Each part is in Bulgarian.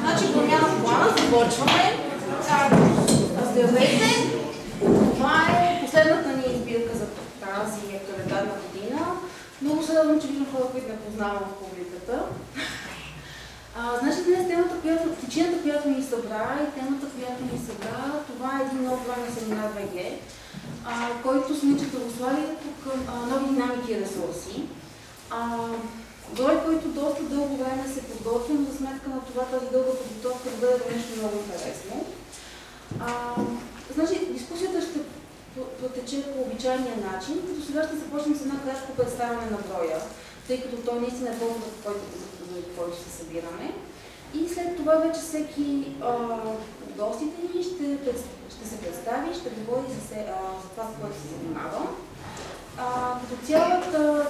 Значи промяна в плана, започваме. Здравейте! Това е последната ни избирка за тази календарна година. Много се радвам, че виждам хора, които не познавам в публиката. А, значи днес темата, която, причината, която ни събра и темата, която ни събра, това е един нов на семинар ВГ, който смича православието към нови динамики и ресурси. А, брой, който доста дълго време се подготвя, но за сметка на това тази дълга подготовка да бъде нещо много интересно. А, значи, дискусията ще протече по обичайния начин, като сега ще започнем с едно кратко представяне на броя, тъй като той наистина е повод, за който, който се събираме. И след това вече всеки а, гостите ни ще, ще се представи, ще говори за, се, а, за това, с което се занимава. Като цялата,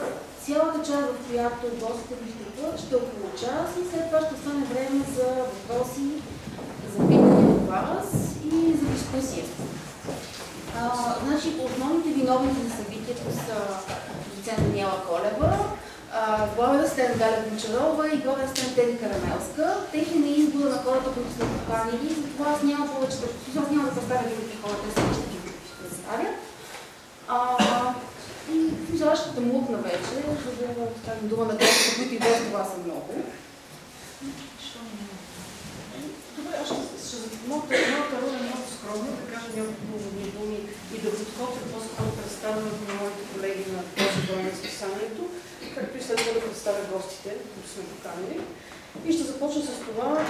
цялата част, в която гостите ни ще бъдат, ще около час и след това ще остане време за въпроси, за питане от вас и за дискусия. А, значи, основните виновници за събитието са доцент Даниела Колева, главен асистент Галя Гончарова и главен асистент Теди Карамелска. Техен е избор на хората, които сме поканили, затова аз няма повече да... Аз няма да представя хората са, ще ги представя. И изобщата мутна вече, за да кажем дума на гостите, които и без това са много. Добре, аз ще, моята, роля е много скромна, да кажа няколко думи и да подходя по-скоро представянето на моите колеги на този брой на списанието, както и това да представя гостите, които сме поканили. И ще започна с това,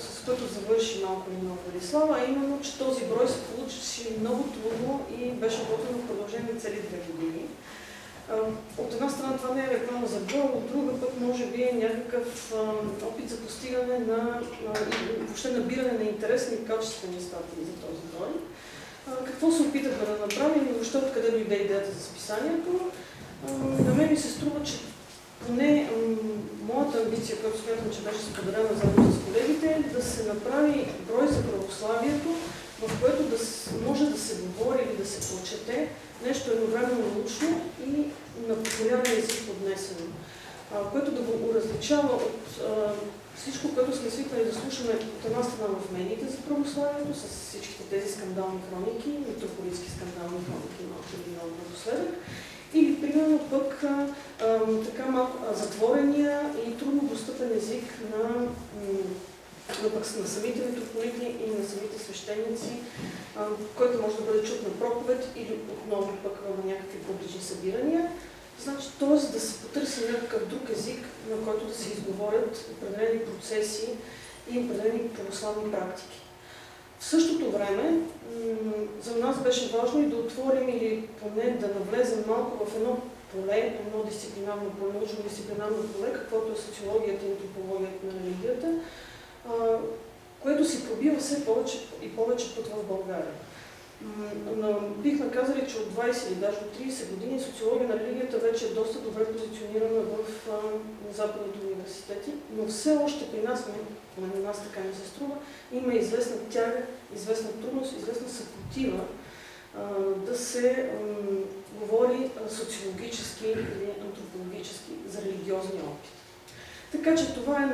с което завърши малко или много Велислава, а именно, че този брой се получи много трудно и беше готвен в продължение цели две години. От една страна това не е реклама за брой, от друга пък може би е някакъв опит за постигане на, въобще набиране на интересни и качествени статии за този брой. Какво се опитахме да направим и въобще откъде дойде идеята за списанието? На мен ми се струва, че поне моята амбиция, която смятам, че беше споделена заедно с колегите, е да се направи брой за православието, в което да може да се говори или да се прочете нещо едновременно научно и на популярен език поднесено, което да го различава от всичко, което сме свикнали да слушаме от една страна в медиите за православието, с всичките тези скандални хроники, митрополитски скандални хроники, малко или много напоследък, или примерно пък така малко затворения и трудно достъпен език на, на, пък, на самите митрополити и на самите свещеници, който може да бъде чут на проповед или отново пък на някакви публични събирания. Значи, т.е. да се потърси някакъв друг език, на който да се изговорят определени процеси и определени православни практики. В същото време, за нас беше важно и да отворим или поне да навлезем малко в едно поле, едно дисциплинарно поле, научно дисциплинарно поле, каквото е социологията и антропологията на религията, което си пробива все повече и повече път в България. Бихме казали, че от 20 или даже от 30 години социология на религията вече е доста добре позиционирана в западните университети, но все още при нас, на нас така не се струва, има известна тяга, известна трудност, известна съпротива да се говори социологически или антропологически за религиозния опит. Така че това е,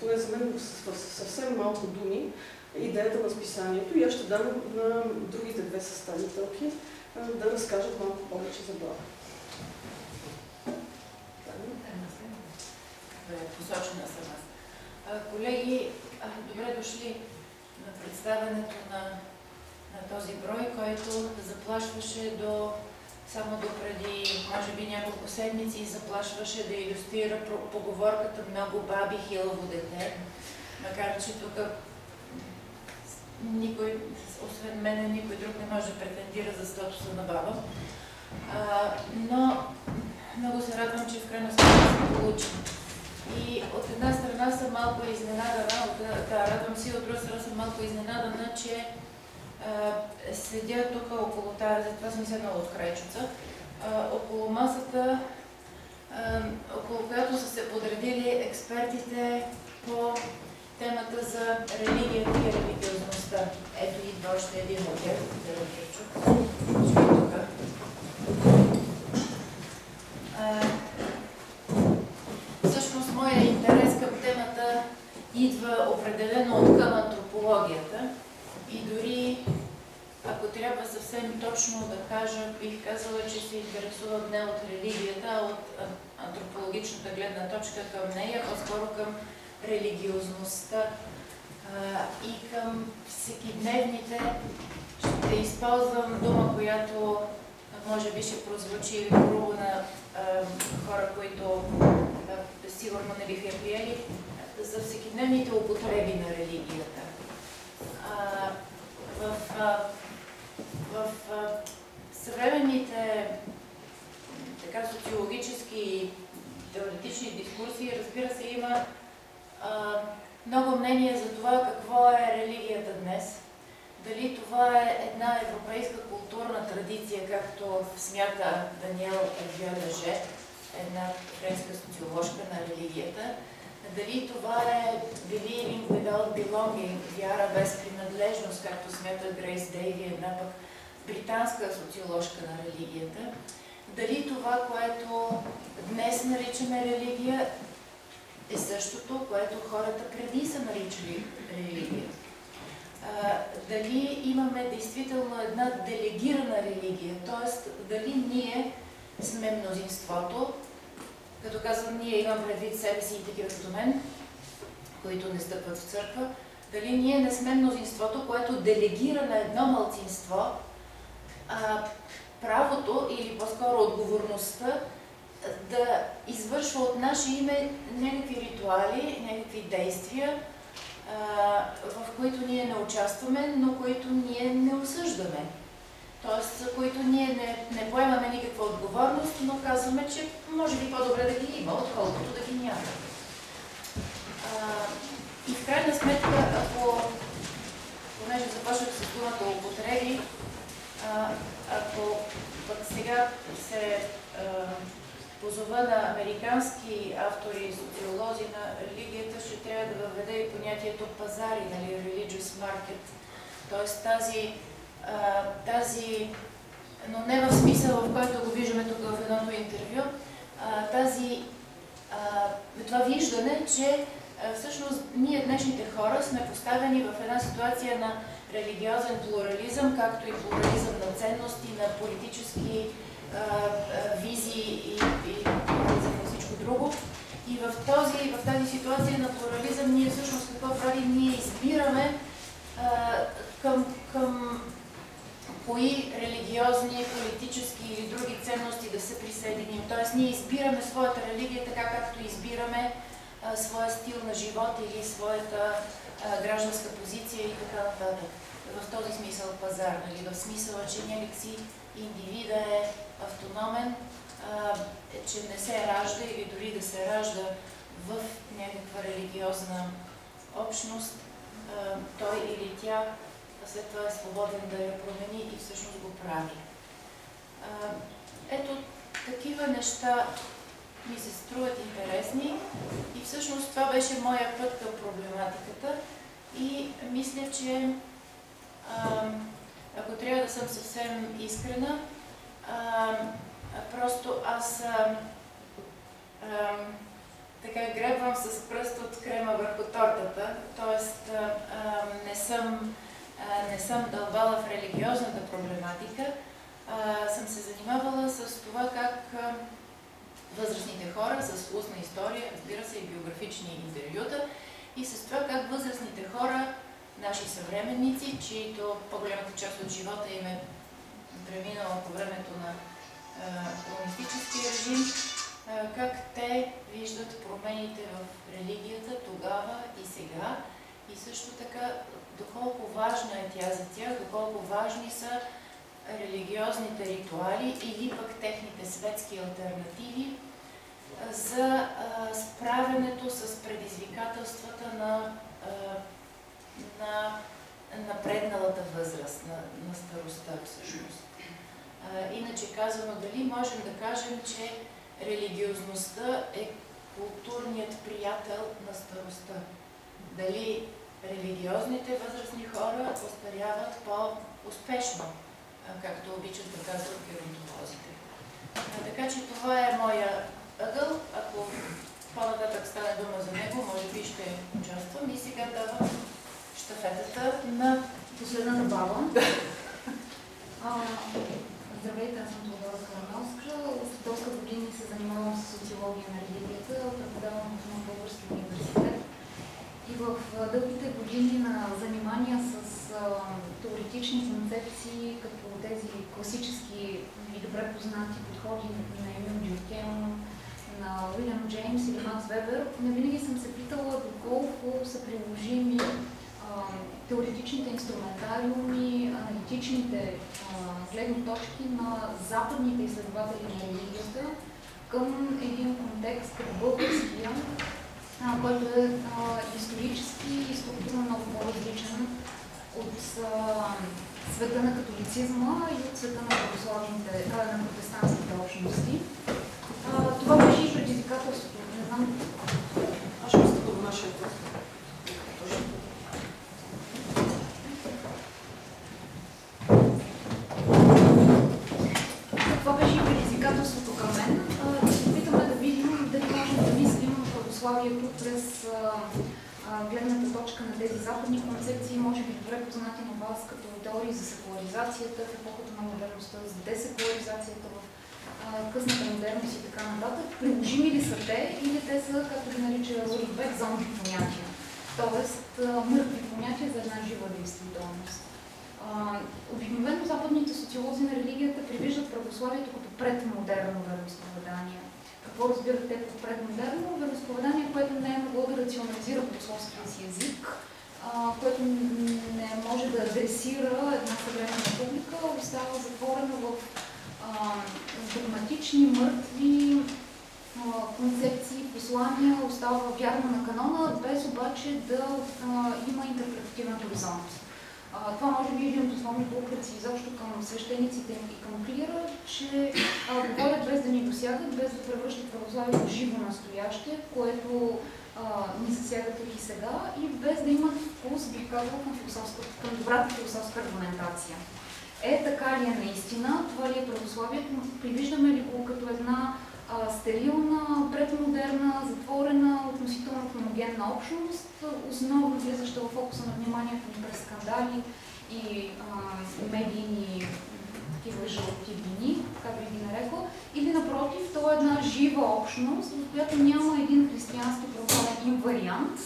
поне за мен, в съвсем малко думи, идеята на списанието и аз ще дам на другите две съставителки да разкажат малко повече за Блага. Посочена съм аз. Колеги, добре дошли на представянето на, на този брой, който заплашваше до само до преди, може би, няколко седмици заплашваше да иллюстрира поговорката много баби хилаво дете. Макар, че тук никой, освен мене, никой друг не може да претендира за статуса на баба. А, но много се радвам, че в крайна сметка се получи. И от една страна съм малко изненадана, от, да, радвам се, от друга страна съм малко изненадана, че а, седя тук около тази, затова съм седнала от крайчуца, а, около масата, а, около която са се подредили експертите по темата за религията и религиозността. Ето идва още един тях, да Всъщност, моя интерес към темата идва определено от към антропологията. И дори ако трябва съвсем точно да кажа, бих казала, че се интересуват не от религията, а от антропологичната гледна точка към нея, по-скоро към религиозността и към всекидневните. Ще използвам дума, която може би ще прозвучи грубо на хора, които сигурно не биха я приели, за всекидневните употреби на религията. В, в съвременните така, социологически и теоретични дискусии, разбира се, има много мнение за това какво е религията днес. Дали това е една европейска културна традиция, както смята Даниел Ервиолеже, една френска социоложка на религията, дали това е believing without belonging, вяра без принадлежност, както смята Грейс Дейви, една пък британска социоложка на религията, дали това, което днес наричаме религия, е същото, което хората преди са наричали религия. А, дали имаме действително една делегирана религия, т.е. дали ние сме мнозинството, като казвам ние, имам предвид себе си и такива като мен, които не стъпват в църква, дали ние не сме мнозинството, което делегира на едно мълцинство а, правото или по-скоро отговорността да извършва от наше име някакви ритуали, някакви действия, в които ние не участваме, но които ние не осъждаме. Тоест, за които ние не, не поемаме никаква отговорност, но казваме, че може би по-добре да ги има, отколкото да ги няма. и в крайна сметка, ако, понеже започнах с думата употреби, ако пък сега се а, позова на американски автори и социолози на религията, ще трябва да въведе и понятието пазари, нали, religious market. Тоест тази, а, тази, но не в смисъл, в който го виждаме тук в едното интервю, а, тази, а, това виждане, че а, всъщност ние днешните хора сме поставени в една ситуация на религиозен плурализъм, както и плурализъм на ценности, на политически визии и, и, и друго. И в, този, в тази ситуация на плурализъм ние всъщност какво правим? Ние избираме а, към, към кои религиозни, политически или други ценности да се присъединим. Тоест ние избираме своята религия така както избираме а, своя стил на живот или своята а, гражданска позиция и така нататък. В този смисъл пазар, нали? в смисъла, че някакси индивида е автономен, че не се ражда или дори да се ражда в някаква религиозна общност, той или тя след това е свободен да я промени и всъщност го прави. Ето, такива неща ми се струват интересни и всъщност това беше моя път към проблематиката и мисля, че ако трябва да съм съвсем искрена, просто аз а, а, така гребвам с пръст от крема върху тортата, т.е. не съм, не съм дълбала в религиозната проблематика, а, съм се занимавала с това как а, възрастните хора с устна история, разбира се и биографични интервюта, и с това как възрастните хора наши съвременници, чието по-голямата част от живота им е преминала по времето на комунистическия режим, как те виждат промените в религията тогава и сега и също така доколко важна е тя за тях, доколко важни са религиозните ритуали или пък техните светски альтернативи за справянето с предизвикателствата на на напредналата възраст, на, на старостта всъщност. А, иначе казано, дали можем да кажем, че религиозността е културният приятел на старостта? Дали религиозните възрастни хора остаряват по-успешно, както обичат да казват геронтолозите? така че това е моя ъгъл. Ако по-нататък стане дума за него, може би ще участвам и сега давам щафетата на Последната баба. Здравейте, аз съм Теодора. От доста години се занимавам с социология на религията, преподавам в Български университет. И в дългите години на занимания с теоретични концепции, като тези класически и добре познати подходи на Емил Дюркем, на Уилям Джеймс или Макс Вебер, не винаги съм се питала доколко са приложими теоретичните инструментариуми, аналитичните гледни точки на западните изследователи на религията към един контекст като българския, който е исторически и структурно много по-различен от света на католицизма и от света на на протестантските общности. Това беше и предизвикателството. Не знам Аз ще до нашия въпрос. Това беше и предизвикателството към мен. А, Да се опитаме да видим дали можем да мислим православието през гледната точка на тези западни концепции, може би добре познати на вас като теории за секуларизацията в епохата на модерността, за десекуларизацията в късната модерност и така нататък. Приложими ли са те или те са, както ги нарича Бек, зомби понятия? Тоест мъртви понятия за една жива действителност. Обикновено западните социолози на религията привиждат православието като предмодерно вероисповедание. Какво разбират те под предмодерно? Вероисповедание, което не е могло да рационализира богословския си език, което не може да адресира една съвременна публика, остава затворено в а, мъртви концепции, послания, остава вярно на канона, без обаче да има интерпретативен хоризонт. Това може би е един от основните упреци изобщо към свещениците и към клира, че говорят без да ни досягат, без да превръщат православието в живо настояще, което ни засягат и сега, и без да имат вкус, бих казала, към, към добрата философска аргументация. Е, така ли е наистина? Това ли е православието? Привиждаме ли го като една а, стерилна, предмодерна, затворена, относително хомогенна общност, основно влизаща в фокуса на вниманието ни през скандали и а, медийни такива жълти дни, така би ги нарекла, или напротив, то е една жива общност, в която няма един християнски православен инвариант,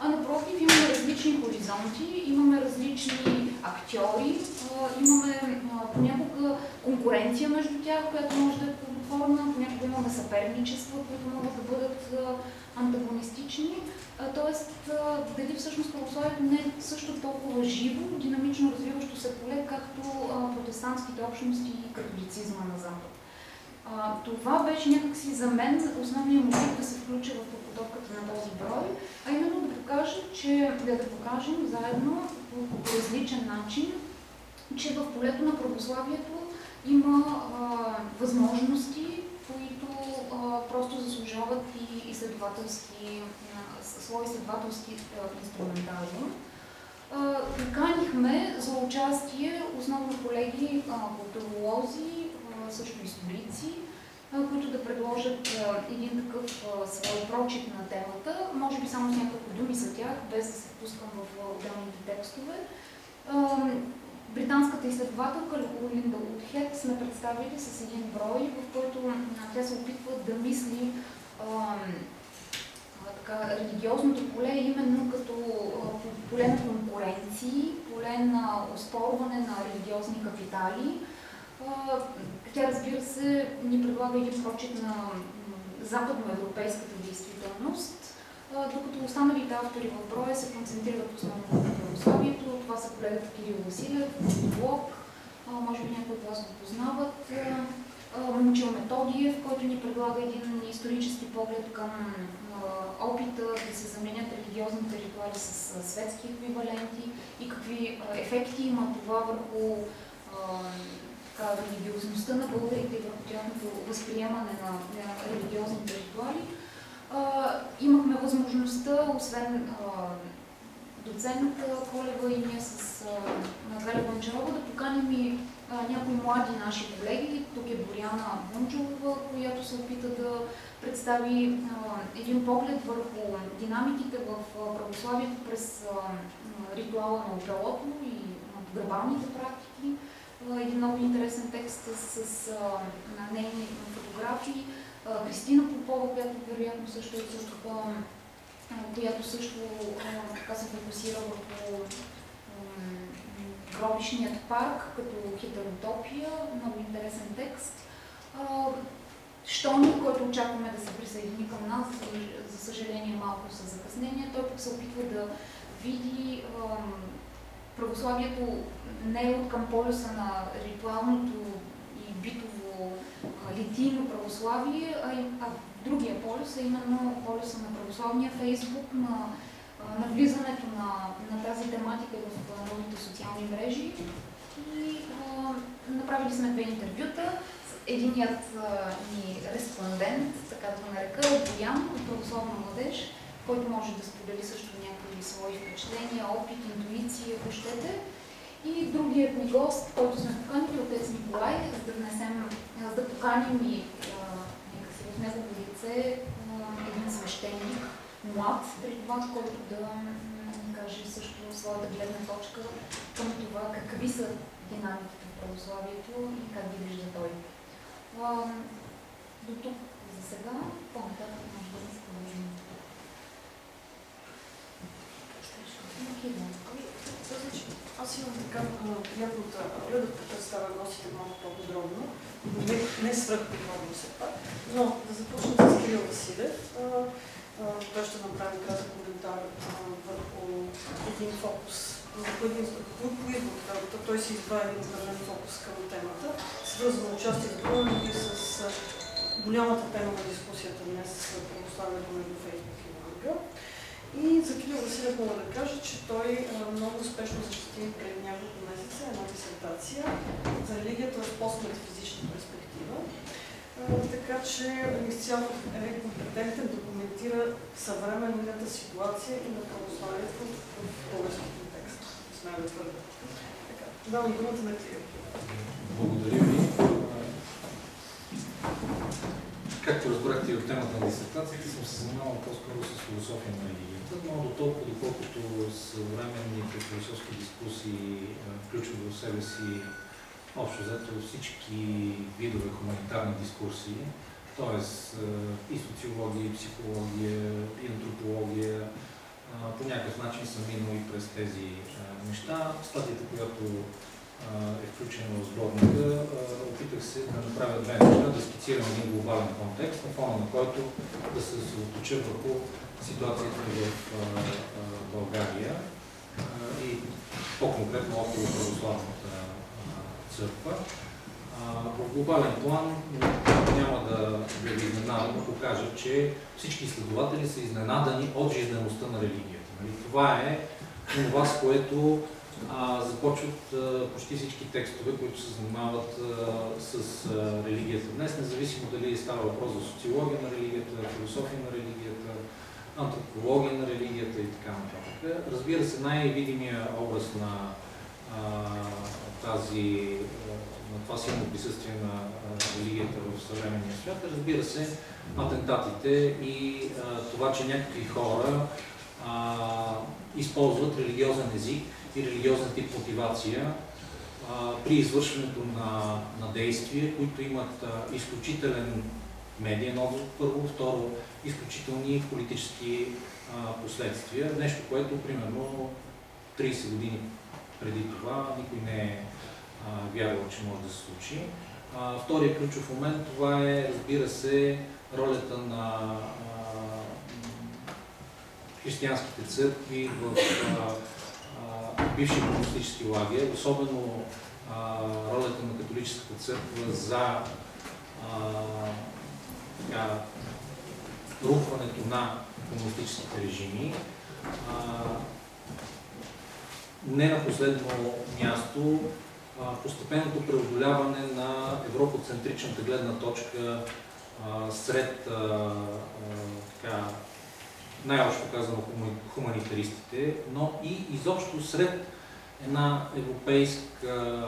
а напротив имаме различни хоризонти, имаме различни актьори, имаме понякога конкуренция между тях, която може да е плодотворна, понякога имаме съперничества, които могат да бъдат антагонистични. Тоест, дали всъщност православието не е също толкова живо, динамично развиващо се поле, както протестантските общности и католицизма на Запад. Това беше някакси за мен основният мотив да се включа в подготовката на този брой, а именно да покажа, че да, да покажем заедно по, по различен начин, че в полето на православието има а, възможности, които а, просто заслужават и изследователски, а, с- свой изследователски инструментариум. А, Канихме за участие основно колеги, културолози, също историци, които да предложат един такъв свой прочит на темата, може би само с няколко думи за тях, без да се впускам в отделните текстове. Британската изследователка Линда Утхед сме представили с един брой, в който тя се опитва да мисли така, религиозното поле именно като поле на конкуренции, поле на оспорване на религиозни капитали. Тя, разбира се, ни предлага един прочит на западноевропейската действителност, докато останалите автори в броя се концентрират основно на православието. Това са колегата Кирил Василев, Блок, може би някои от вас го познават. Момчил Методиев, който ни предлага един исторически поглед към опита да се заменят религиозните ритуали с светски еквиваленти и какви ефекти има това върху религиозността на българите и върху тяхното възприемане на, на религиозните ритуали. Имахме възможността, освен а, доцент Колева и ние с а, Галя Банчарова, да поканим и някои млади наши колеги. Тук е Боряна Бунджулова, която се опита да представи един поглед върху динамиките в православието през ритуала на оправото и вербалните практики. Един много интересен текст с, с на нейни фотографии. Кристина Попова, която вероятно също е също която също така се фокусира върху гробишният парк като хитеротопия, много интересен текст. Штони, който очакваме да се присъедини към нас, за съжаление малко с закъснение, той пък се опитва да види православието не е от към полюса на ритуалното и битово литийно православие, а, а другия полюс, а именно полюса на православния Фейсбук, на на влизането на, на тази тематика в новите социални мрежи. И а, направили сме две интервюта. Единият а, ни респондент, така да го нарека, е Боян от Православна младеж, който може да сподели също някакви свои впечатления, опит, интуиция, ако щете. И другият ни гост, който сме поканили, отец Николай, за да внесем, за да поканим и в негово лице един свещеник, млад това, който да каже също своята гледна точка към това какви са динамиките в православието и как ги вижда той. До тук за сега, по-нататък може да се продължим. Аз имам така приятната роля да представя гостите малко по-подробно, не, не свръх подробно все пак, но да започнем с Кирил Василев. Той ще направи кратък коментар върху един фокус, върху един по избор работа. Той си избра един определен фокус към темата, свързано участие с други с голямата тема на дискусията днес с православието между Фейсбук и Google. И за Кирил Василев мога да кажа, че той много успешно защити преди няколко месеца една дисертация за религията в постметафизична перспектива така че изцяло е компетентен да коментира съвременната ситуация и на православието в български контекст. Смея да твърда. Давам думата на Кирил. Благодаря ви. Както разбрахте и от темата на дисертацията, съм се занимавал по-скоро с философия на религията, но до толкова, доколкото съвременните философски дискусии включват в себе си общо взето всички видове хуманитарни дискурсии, т.е. и социология, и психология, и антропология, по някакъв начин съм минал и през тези неща. Статията, която е включена в сборника, опитах се да направя две неща, да скицирам един глобален контекст, на фона на който да се съсредоточа върху ситуацията в България и по-конкретно около православната църква. В глобален план няма да ви изненадам, ако кажа, че всички изследователи са изненадани от жизнеността на религията. Нали? Това е това, с което а, започват а, почти всички текстове, които се занимават а, с а, религията днес, независимо дали става въпрос за социология на религията, философия на религията, антропология на религията и така нататък. Разбира се, най-видимия образ на а, тази, на това силно присъствие на религията в съвременния свят, разбира се, атентатите и а, това, че някакви хора а, използват религиозен език и религиозен тип мотивация а, при извършването на, на действия, които имат а, изключителен медиен отзвук, първо, второ, изключителни политически а, последствия. Нещо, което примерно 30 години преди това никой не е вярвал, че може да се случи. А, втория ключов момент, това е, разбира се, ролята на а, християнските църкви в бивши комунистически лагер, особено а, ролята на католическата църква за рухването на комунистическите режими. А, не на последно място, постепенното преодоляване на европоцентричната гледна точка сред най-общо казано хуманитаристите, но и изобщо сред една европейска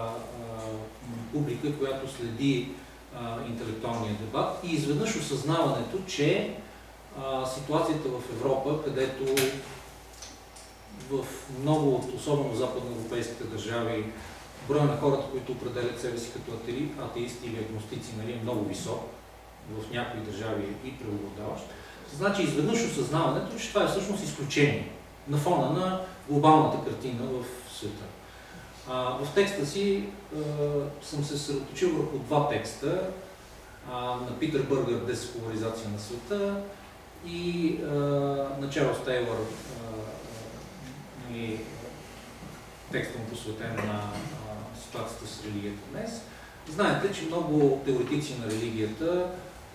публика, която следи а, интелектуалния дебат и изведнъж осъзнаването, че ситуацията в Европа, където в много от особено западноевропейските държави броя на хората, които определят себе си като атеи, атеисти или агностици, нали, е много висок, в някои държави и преобладаващ. Значи изведнъж осъзнаването, че това е всъщност изключение на фона на глобалната картина в света. А, в текста си а, съм се съсредоточил върху два текста а, на Питър Бъргър «Десекуларизация на света» и а, на Чарлз Тейлър и текста му посветен на а, ситуацията с религията днес. Знаете, че много теоретици на религията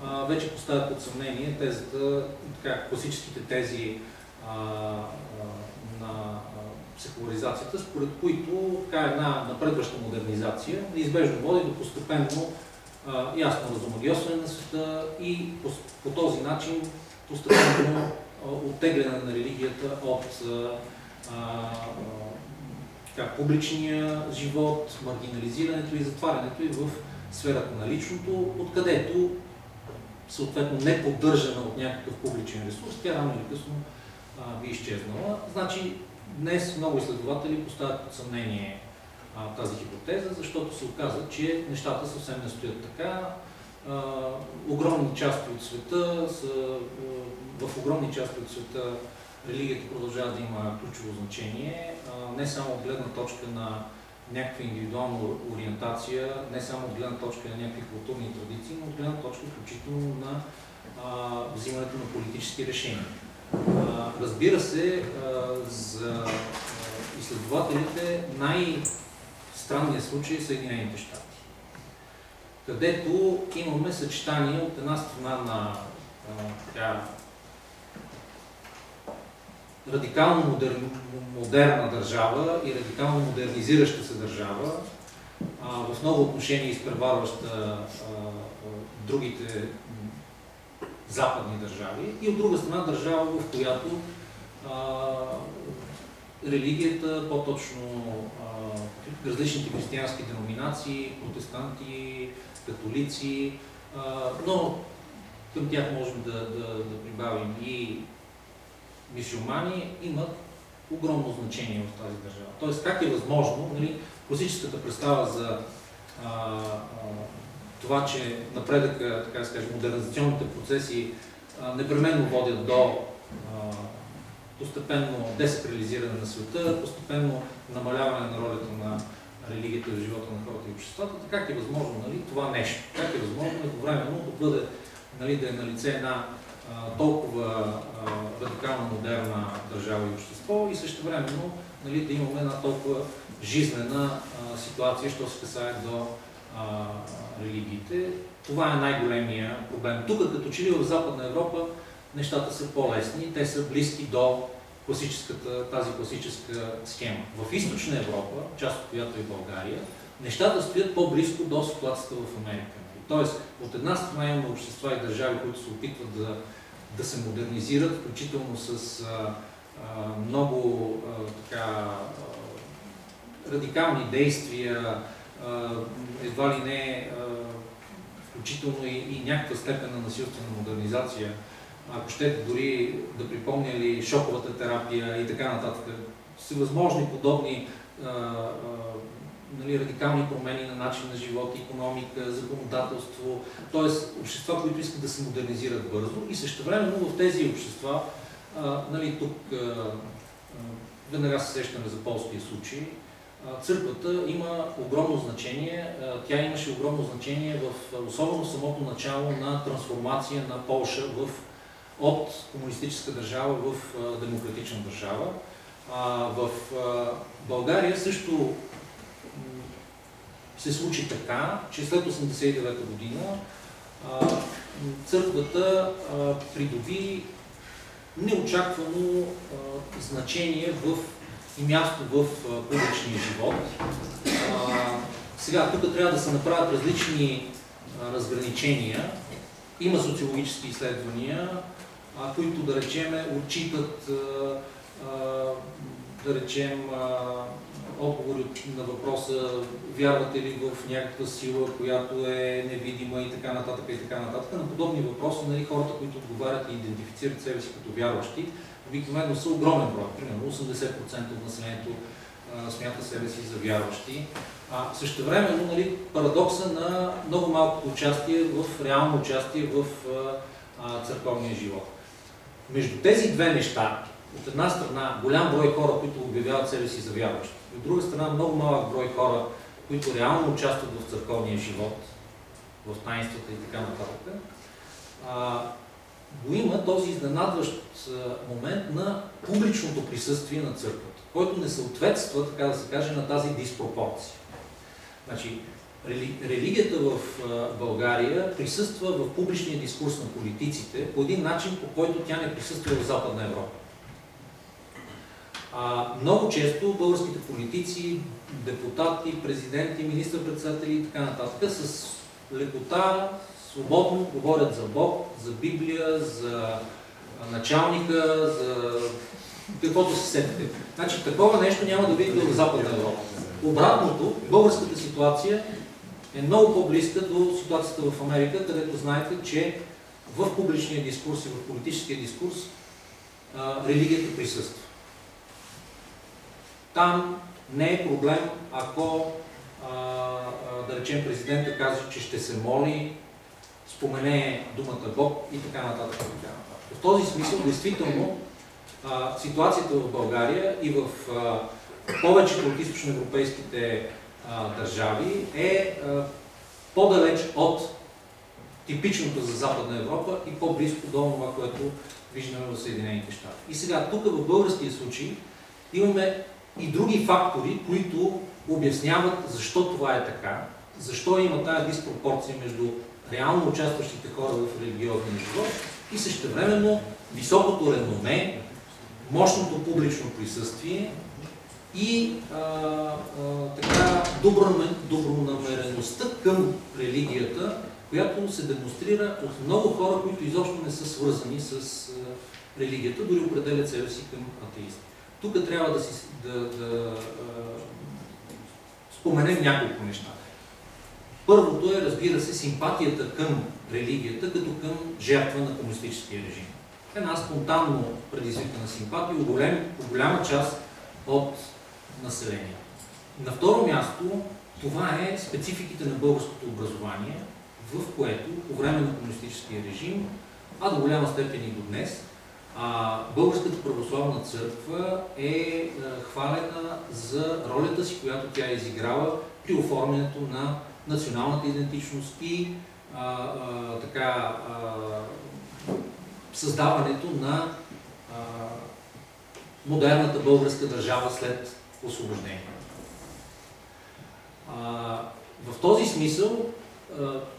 а, вече поставят под съмнение тезата, така, класическите тези а, а, на секуларизацията, според които така, една напредваща модернизация неизбежно води до постепенно а, ясно разумодиосване на света и по, по този начин постепенно оттегляне на религията от а, така, публичния живот, маргинализирането и затварянето и в сферата на личното, откъдето съответно не поддържана от някакъв публичен ресурс, тя рано или късно а, би изчезнала. Значи днес много изследователи поставят под съмнение а, тази хипотеза, защото се оказа, че нещата съвсем не стоят така. А, огромни части от света са, в огромни части от света религията продължава да има ключово значение, а, не само от гледна точка на някаква индивидуална ориентация, не само от гледна точка на някакви културни традиции, но от гледна точка включително на а, взимането на политически решения. А, разбира се, а, за изследователите най-странният случай е Съединените щати, където имаме съчетание от една страна на така, радикално модер... модерна държава и радикално модернизираща се държава, а, в много отношения изпреварваща другите западни държави и от друга страна държава, в която а, религията, по-точно различните християнски деноминации, протестанти, католици, но към тях можем да, да, да прибавим и мисюлмани имат огромно значение в тази държава. Тоест, как е възможно, нали, класическата представа за а, а, това, че напредъка, така да скажем, модернизационните процеси а, непременно водят до а, постепенно десакрализиране на света, постепенно намаляване на ролята на религията в живота на хората и обществата, как е възможно нали, това нещо? Как е възможно едновременно да бъде, нали, да е на лице една толкова радикално модерна държава и общество и също времено нали, да имаме една толкова жизнена а, ситуация, що се касае до а, религиите. Това е най-големия проблем. Тук, като че ли в Западна Европа, нещата са по-лесни, те са близки до класическата, тази класическа схема. В Източна Европа, част от която е България, нещата стоят по-близко до ситуацията в Америка. Тоест, от една страна имаме общества и държави, които се опитват да, да се модернизират, включително с а, а, много а, така, а, радикални действия, а, едва ли не, а, включително и, и някаква степен на насилствена модернизация, ако щете дори да припомня ли шоковата терапия и така нататък, всевъзможни подобни а, а, нали, радикални промени на начин на живот, економика, законодателство, т.е. общества, които искат да се модернизират бързо и също времено в тези общества, а, нали, тук а, веднага се сещаме за полския случай, църквата има огромно значение, тя имаше огромно значение в особено самото начало на трансформация на Полша в, от комунистическа държава в демократична държава. В България също се случи така, че след 1989 година църквата придоби неочаквано значение в, и място в публичния живот. Сега, тук трябва да се направят различни разграничения. Има социологически изследвания, които, да речем, отчитат, да речем, отговори на въпроса вярвате ли в някаква сила, която е невидима и така нататък и така нататък. На подобни въпроси нали, хората, които отговарят и идентифицират себе си като вярващи, обикновено са огромен брой. Примерно 80% от населението а, смята себе си за вярващи. А същевременно нали, парадокса на много малко участие в реално участие в а, църковния живот. Между тези две неща, от една страна голям брой хора, които обявяват себе си за вярващи, от друга страна много малък брой хора, които реално участват в църковния живот, в таинствата и така нататък, го има този изненадващ момент на публичното присъствие на църквата, който не съответства, така да се каже, на тази диспропорция. Значи, рели, религията в България присъства в публичния дискурс на политиците по един начин, по който тя не присъства в Западна Европа. А, много често българските политици, депутати, президенти, министър-председатели и така нататък с лекота, свободно говорят за Бог, за Библия, за началника, за каквото се сетите. Значи такова нещо няма да видите в Западна Европа. Обратното, българската ситуация е много по-близка до ситуацията в Америка, където знаете, че в публичния дискурс и в политическия дискурс а, религията присъства. Там не е проблем, ако, а, а, да речем, президента каже, че ще се моли, спомене думата Бог и така нататък. В този смисъл, действително, ситуацията в България и в повечето от източноевропейските държави е по-далеч от типичното за Западна Европа и по-близко до това, което виждаме в Съединените щати. И сега, тук в българския случай имаме и други фактори, които обясняват защо това е така, защо има тая диспропорция между реално участващите хора в религиозния живот и същевременно високото реноме, мощното публично присъствие и а, а, така добронамереността към религията, която се демонстрира от много хора, които изобщо не са свързани с а, религията, дори определят себе си към атеисти. Тук трябва да, си, да, да а, споменем няколко неща. Първото е, разбира се, симпатията към религията, като към жертва на комунистическия режим. Една спонтанно предизвикана симпатия у голем, голяма част от население. На второ място, това е спецификите на българското образование, в което по време на комунистическия режим, а до голяма степен и до днес, Българската православна църква е, е хвалена за ролята си, която тя е изиграла при оформянето на националната идентичност и а, а, така, а, създаването на а, модерната българска държава след освобождение. В този смисъл,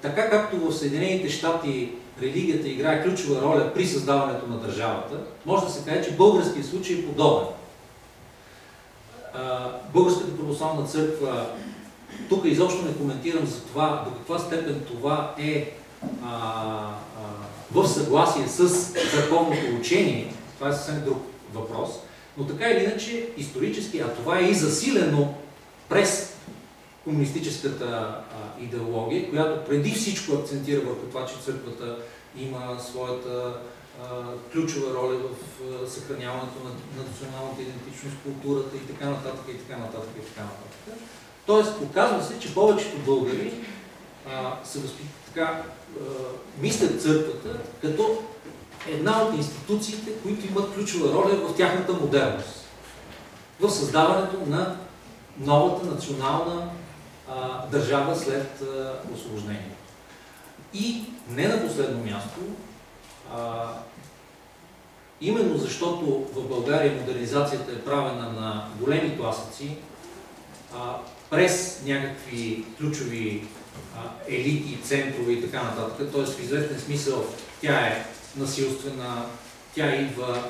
така както в Съединените щати религията играе ключова роля при създаването на държавата, може да се каже, че българският случай е подобен. Българската православна църква, тук изобщо не коментирам за това, до каква степен това е а, а, в съгласие с църковното учение, това е съвсем друг въпрос, но така или иначе, исторически, а това е и засилено през комунистическата а, идеология, която преди всичко акцентира върху това, че църквата има своята а, ключова роля в а, съхраняването на, на националната идентичност, културата и така нататък, и така нататък, и така нататък. Тоест, оказва се, че повечето българи а, се възпит, така, а, мислят църквата като една от институциите, които имат ключова роля в тяхната модерност. В създаването на новата национална а, държава след а, освобождението. И не на последно място, а, именно защото в България модернизацията е правена на големи класъци, а, през някакви ключови а, елити, центрове и така нататък, т.е. в известен смисъл тя е насилствена, тя идва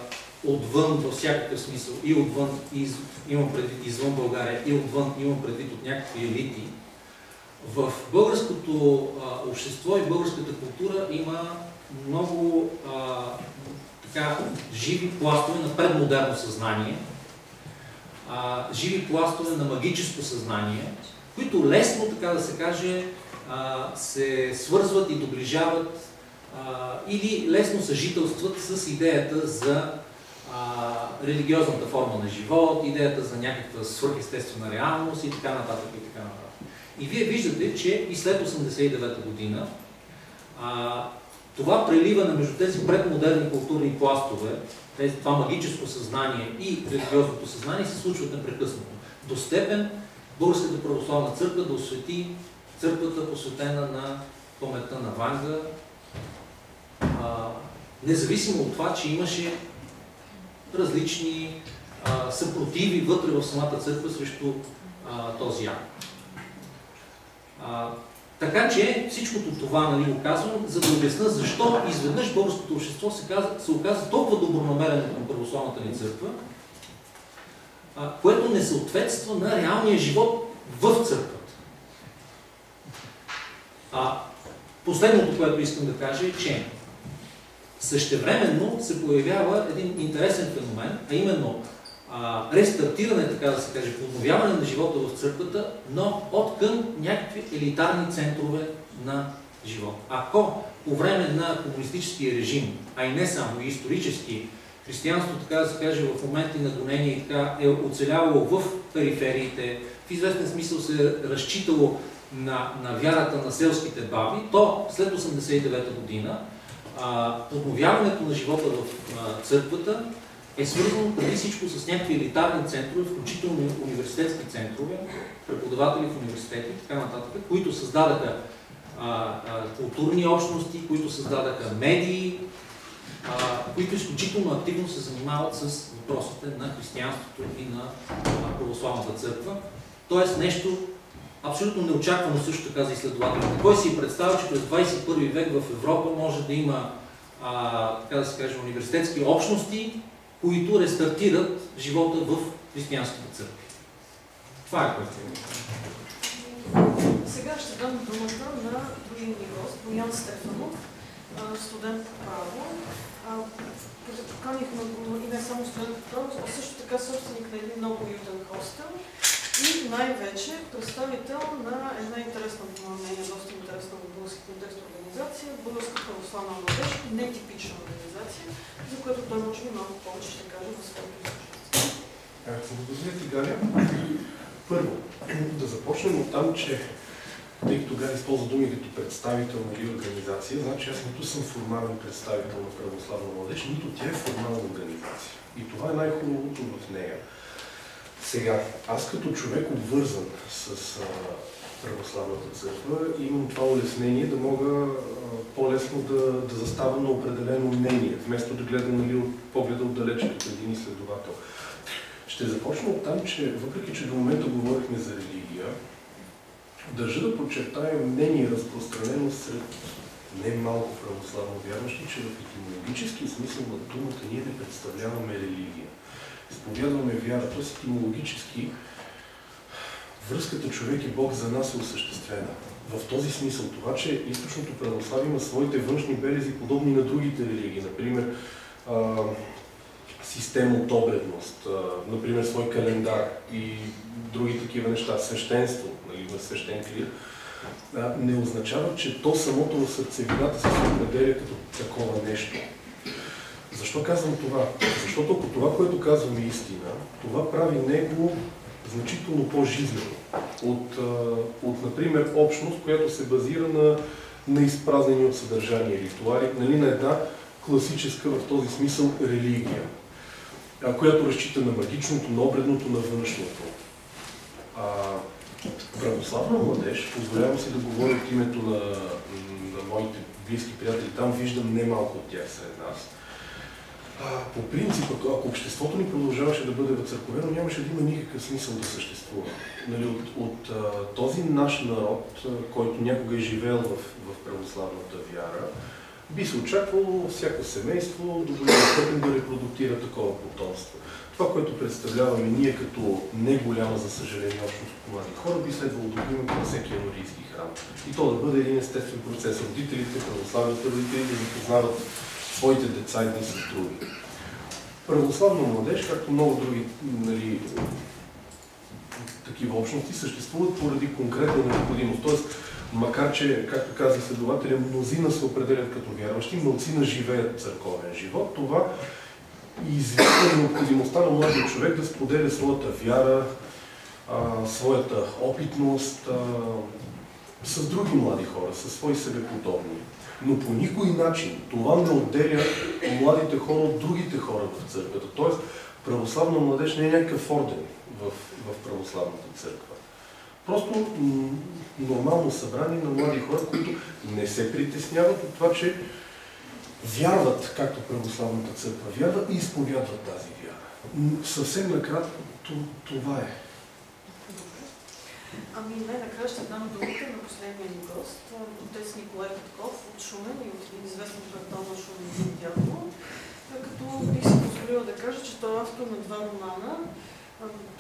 отвън във всякакъв смисъл, и отвън, и имам предвид извън България, и отвън имам предвид от някакви елити. В българското а, общество и българската култура има много а, така, живи пластове на предмодерно съзнание, а, живи пластове на магическо съзнание, които лесно, така да се каже, а, се свързват и доближават или лесно съжителстват с идеята за а, религиозната форма на живот, идеята за някаква свърхестествена реалност и така нататък и така нататък. И вие виждате, че и след 89-та година а, това преливане между тези предмодерни културни пластове, тези, това магическо съзнание и религиозното съзнание се случват непрекъснато. До степен Българската православна църква да освети църквата, посветена на паметта на Ванга, а, независимо от това, че имаше различни а, съпротиви вътре в самата църква срещу а, този акт. Така че всичкото това нали, го казвам, за да обясна защо изведнъж българското общество се, каза, се оказа толкова добронамерено към православната ни църква, а, което не съответства на реалния живот в църквата. А, последното, което искам да кажа е, че същевременно се появява един интересен феномен, а именно а, рестартиране, така да се каже, подновяване на живота в църквата, но от към някакви елитарни центрове на живот. Ако по време на комунистическия режим, а и не само, и исторически, християнството, така да се каже, в моменти на гонение така е оцелявало в перифериите, в известен смисъл се е разчитало на, на вярата на селските баби, то след 89 година а, на живота в а, църквата е свързано преди всичко с някакви елитарни центрове, включително университетски центрове, преподаватели в университети и така нататък, които създадаха а, а, културни общности, които създадаха медии, а, които изключително активно се занимават с въпросите на християнството и на православната църква. Тоест нещо абсолютно неочаквано също така за изследователите. Кой си представя, че през 21 век в Европа може да има а, така да се каже, университетски общности, които рестартират живота в християнската църква. Това е което Сега ще дам думата на другия ни гост, Боян Стефанов, студент по право. Поканихме го и не само студент по право, а също така собственик на един много уютен хостел и най-вече представител на една интересна, по мнение, доста интересна в български контекст организация, Българска православна младеж, нетипична организация, за която той може би малко повече ще каже в своето изложение. Ти, Галя. Първо, да започнем от там, че тъй като Галя използва думи като представител на организация, значи аз нито съм формален представител на православна младеж, нито тя е формална организация. И това е най-хубавото в нея. Сега, аз като човек обвързан с а, православната църква имам това улеснение да мога по-лесно да, да заставам на определено мнение, вместо да гледам нали, от погледа отдалече като един изследовател. Ще започна от там, че въпреки, че до момента говорихме за религия, държа да подчертая мнение разпространено сред не малко православно вярващи, че в етимологически смисъл на думата ние не представляваме религия изповядваме вяра, т.е. етимологически връзката човек и Бог за нас е осъществена. В този смисъл това, че източното православие има своите външни белези, подобни на другите религии, например система от обредност, например свой календар и други такива неща, свещенство, нали, на свещен клир, не означава, че то самото в сърцевината се определя като такова нещо. Защо казвам това? Защото ако това, което казваме е истина, това прави него значително по-жизнено от, от, например, общност, която се базира на, на изпразнени от съдържание ритуали, нали, на една класическа в този смисъл религия, която разчита на магичното, на обредното, на външното. А, православна младеж, позволявам си да говоря от името на, на моите близки приятели, там виждам немалко от тях сред нас, по принцип, ако, обществото ни продължаваше да бъде въцърковено, нямаше да има никакъв смисъл да съществува. Нали, от от този наш народ, който някога е живеел в, в православната вяра, би се очаквало всяко семейство до степен да репродуктира такова потомство. Това, което представляваме ние като не голяма, за съжаление, общност от млади хора, би следвало да го има всеки енорийски храм. И то да бъде един естествен процес. Родителите, православните родители да запознават своите деца един с други. Православна младеж, както много други нали, такива общности съществуват поради конкретна необходимост. Тоест, макар че, както каза следователя, мнозина се определят като вярващи, мнозина живеят църковен живот, това извиква необходимостта на младия човек да споделя своята вяра, а, своята опитност а, с други млади хора, с свои себеподобни. Но по никой начин това не отделя младите хора от другите хора в църквата. Тоест, православна младеж не е някакъв орден в, в православната църква. Просто нормално събрание на млади хора, които не се притесняват от това, че вярват, както православната църква вярва и изповядват тази вяра. Съвсем накратко това е. Ами не, накрая ще дам думата на последния ни гост, отец Николай Петков от Шумен и от един известен квартал на Шумен Дядо, като бих си позволила да кажа, че той е автор на два романа.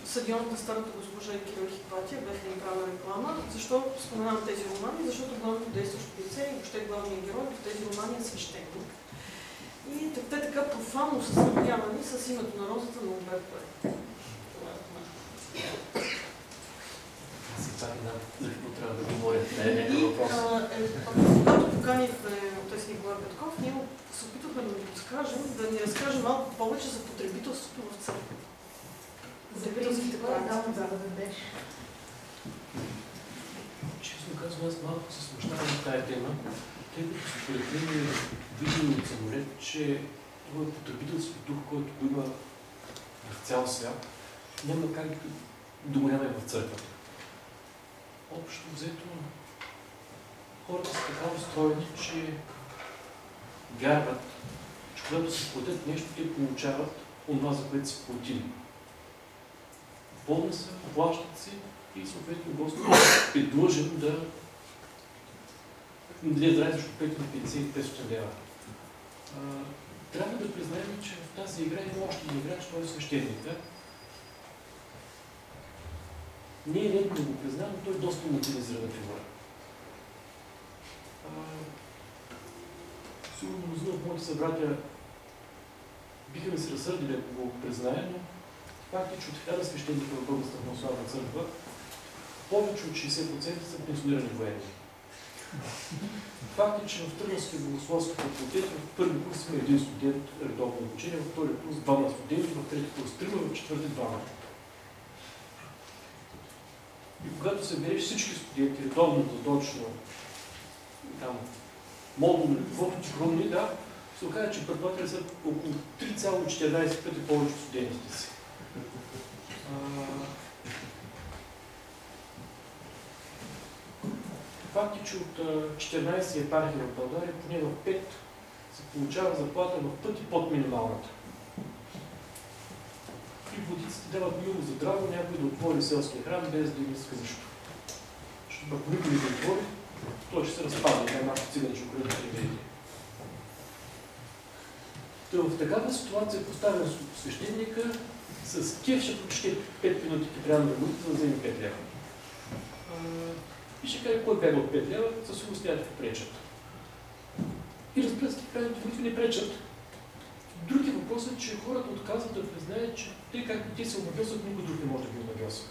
Съдионът на старата госпожа и Кирил Хипатия, без да им реклама. Защо споменавам тези романи? Защото главното действащо лице и въобще главният герой в тези романи е свещеник. И те така профанно са сравнявани с името на розата на Умберто това не знам за какво трябва да говоря. Не е някакъв въпрос. Когато поканихме отец Николай Петков, ние се опитвахме да ни подскажем, да ни разкаже малко повече за потребителството в църквата. Потребителските практики. Да, да дадеш. Честно казвам, аз малко се смущавам от тази тема, тъй като според мен е видимо от самолет, че това е потребителски дух, който го има в цял свят, няма как да го няма в църквата общо взето хората са така устроени, че вярват, че когато се платят нещо, те получават това, за което са платили. Болни са, плащат си и съответно Господ е длъжен да им даде защото 5 на 50 лева. Трябва да признаем, че в тази игра има още един играч, той е свещеника, не е да го признаем, но той е доста мотивизирана фигура. Сигурно мнозина от моите събратия биха ми се разсърдили, ако го призная, но факт е, че от хиляда свещеника в Българската православна църква, повече от 60% са пенсионирани военни. Факт е, че в Търновския богословски факултет в първи курс има един студент редовно обучение, във втори курс двама студенти, в трети курс трима, в четвърти двама. И когато се береш всички студенти, редовно, задочно, там, модулно каквото ти хрумни, да, се оказа, че преподаватели са около 3,14 пъти повече студентите си. Факт е, че от 14 епархии в България, поне в 5 се получава заплата в пъти под минималната и водиците дават мило за драго някой да отвори селския храм, без да им иска нищо. Защото ако никой не го отвори, той ще се разпадне, най-малко цигани ще околят приведи. Та в такава ситуация поставя свещеника с кеф ще прочете 5 минути трябва да за да вземе 5 лева. И ще каже, кой бяга от 5 лева, със сигурност няма да пречат. И разбира се, молитви не пречат. Други въпрос е, че хората отказват да признаят, че те както те се омагосват, никой друг не може да ги омагосва.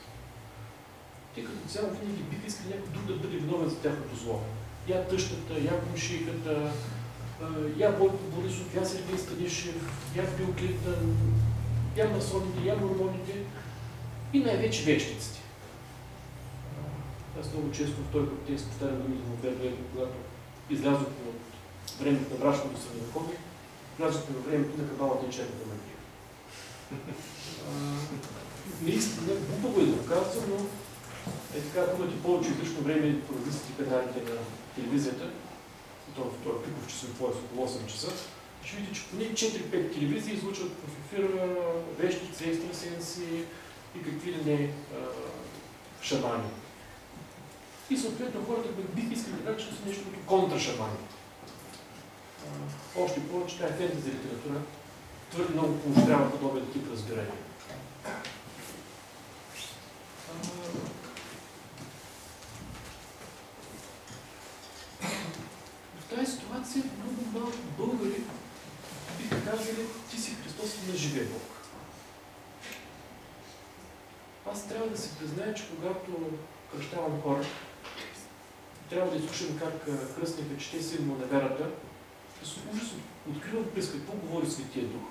Те като цяло винаги биха искали някой друг да бъде виновен за тяхното зло. Я тъщата, я комшийката, я Бойко Борисов, я Сергей Станишев, я Бил Клинтън, я масоните, я мормоните и най-вече вечниците. Аз много често в този контекст повтарям думите на Бербер, когато излязохме от времето на мрачното средновековие, влязохме във времето на кабалата и черната магия. Наистина, глупаво е да го казвам, но е така, ако имате повече излишно време по различните каналите на телевизията, то в този пиков часов пояс около 8 часа, ще видите, че поне 4-5 телевизии излучват в ефира вещици, екстрасенси и какви ли не шамани. И съответно хората бих искали да кажат, че са нещо като контрашамани. Още повече, е фентези литература, твърде много поощрява подобен тип разбирания. В тази ситуация много малко българи биха казали, ти си Христос и не живее Бог. аз трябва да си призная, че когато кръщавам хора, трябва да изслушам как кръстника чете силно на вярата, с ужас откривам през какво говори Светия Дух.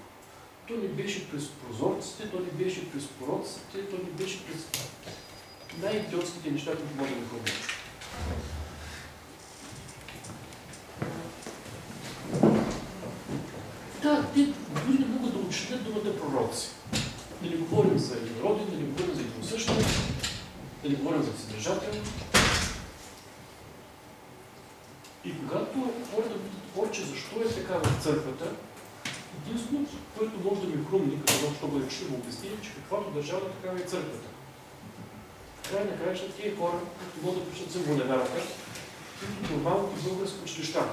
То не беше през прозорците, то не беше през пороците, то не беше през най-идиотските неща, които може да хвърля. Да, те дори не могат да учтят думата пророци. Да не говорим за единороден, да не говорим за единосъщност, да не говорим за съдържателно. И когато хората питат повече защо е така в църквата, единственото, което може да ми хрумне, като едно, що бъде чудо обяснение, че каквато държава, такава е църквата. Край на краища тия хора, които могат да пишат символ на вярата, които нормалните български училища.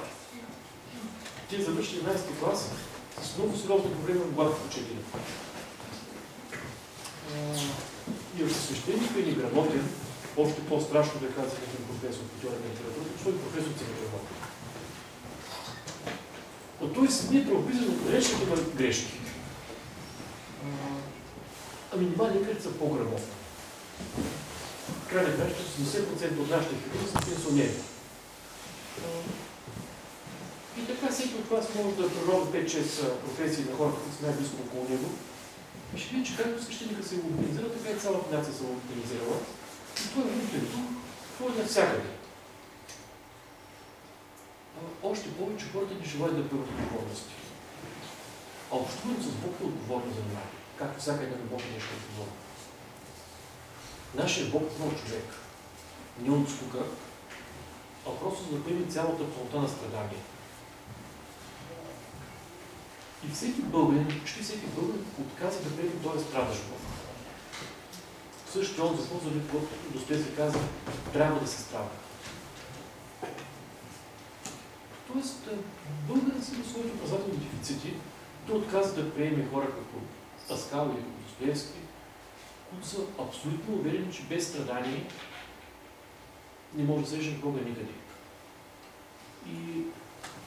Те завършили 11 клас с много сериозно проблеми в главата учители. И ако свещеника е неграмотен, още по-страшно да казва един професор по теория на литературата, защото и професорите са неграмотни. Но той самият правописан от грешките има грешки. А, а минималните са по-грамотни. Край на краща 80% от нашите хиляди са пенсионери. И така всеки от вас може да пророби 5-6 професии на хората, които са най-близко около него. И ще види, че както свещеника се организира, така и цялата нация се организирала. И това е дух, това е навсякъде. Още повече хората не желаят да поемат отговорности. А общуването с Бог е отговорно за това. Както всяка една любов е нещо отговорно. Нашия Бог е човек. Не от скука, а просто за да поеме цялата пълнота на страдание. И всеки българин, почти всеки българин отказа да приеме този страдащ Бог. Същия он закон, за който Достой се казва, трябва да се страда. Тоест, българин си има своите образователни дефицити, той отказа да приеме хора като Паскал или Достоевски, които са абсолютно уверени, че без страдание не може да срещнат Бога никъде. И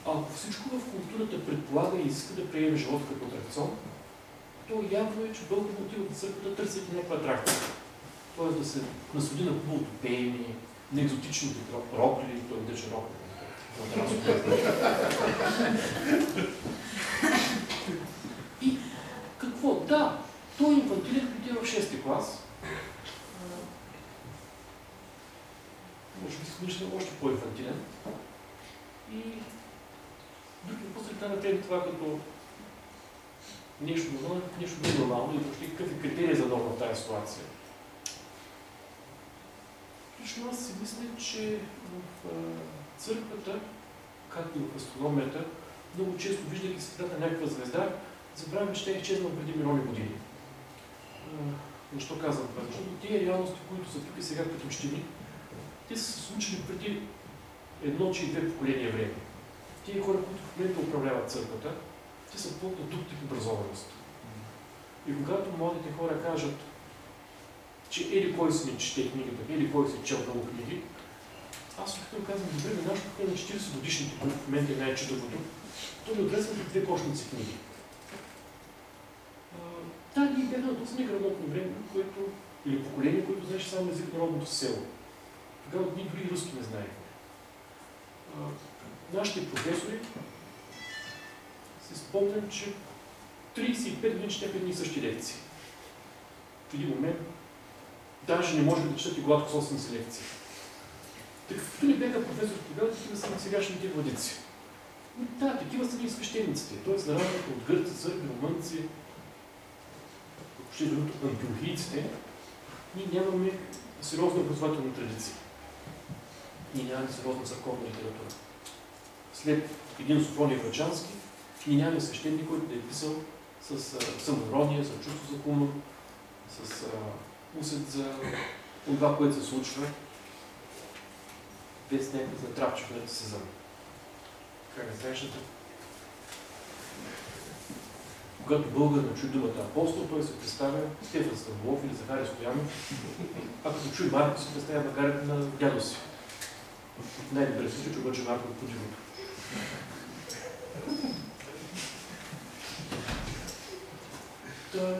ако всичко в културата предполага и иска да приеме живот като атракцион, то явно е, че българите отиват в църквата търсят някаква атракция. Тоест да се наслади на хубавото пеене, на екзотичните рокли, той държа рокли. И какво? Да, той е инфантилен, отива в 6 клас. Може би се още по-инфантилен. И други после да направим това като нещо нормално, нещо ненормално и въобще какъв е критерий за норма в тази ситуация. Лично аз си мисля, че в църквата, както и в астрономията, много често виждайки светата на някаква звезда, забравяме, че тя е изчезнала преди милиони години. Защо казвам това? Защото тези реалности, които са тук и сега като общини, те са се случили преди едно, че и две поколения време. Тие хора, които в момента управляват църквата, те са плод на друг тип образованост. И когато младите хора кажат, че или кой си не чете книгата, или кой си чел много книги, аз опитвам казвам, добре, на нашето поколение 40 годишните, които в момента е най-чудовото, то ми отресват две кошници книги. Да, ние бяхме на доста неграмотно време, което, или поколение, което знаеше само език на родното село. Тогава ние дори руски не знаехме. Нашите професори си спомням, че 35 години четяха едни и същи лекции. В един момент даже не можем да четат и гладко собствени си лекции. Такъвто ли бяха професори тогава, такива са на сегашните владици. Да, такива са и свещениците. Т.е. за разлика от гърци, сърби, румънци, въобще другото, антиохийците, ние нямаме сериозна образователна традиция. Ние нямаме сериозна църковна литература. След един Софрония Врачански, ние нямаме свещеник, който да е писал с самоирония, с чувство за хумор, с усет за това, което се случва, без някакъв натрапчив нарцисизъм. Как е срещата? Когато българ чуи думата апостол, той се представя Стефан Стамбулов или Захари Стоянов, а като чуи Марко, се представя магарите на дядо си. Най-добре се случва, че Марко от подивото. Да.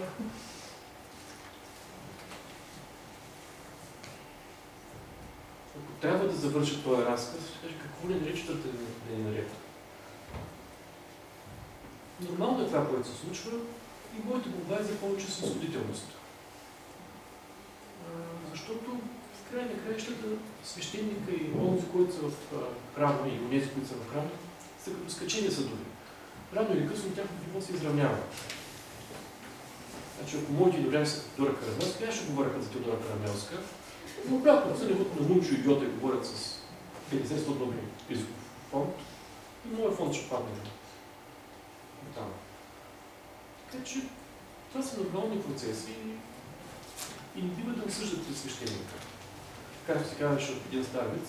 Трябва да завърша този разказ, ще какво ли наричате да ни наред. Нормално е това, което се случва и моята молба е за повече снисходителност. А, Защото в края на краищата свещеника и онзи, които са в храма и онези, които са в храма, са като скачени съдове. Рано или късно тяхното ниво се изравнява. Значи, ако моите идоляни са Дора Карамелска, аз ще говоря за Теодора Карамелска, но обратно, са нивото на Мунчо и Гьоте говорят с 50-100 добри езиков фонд и моят фонд ще падне там. Така че това са нормални процеси и не бива да осъждате свещеника. Както се казваше от един стар виц,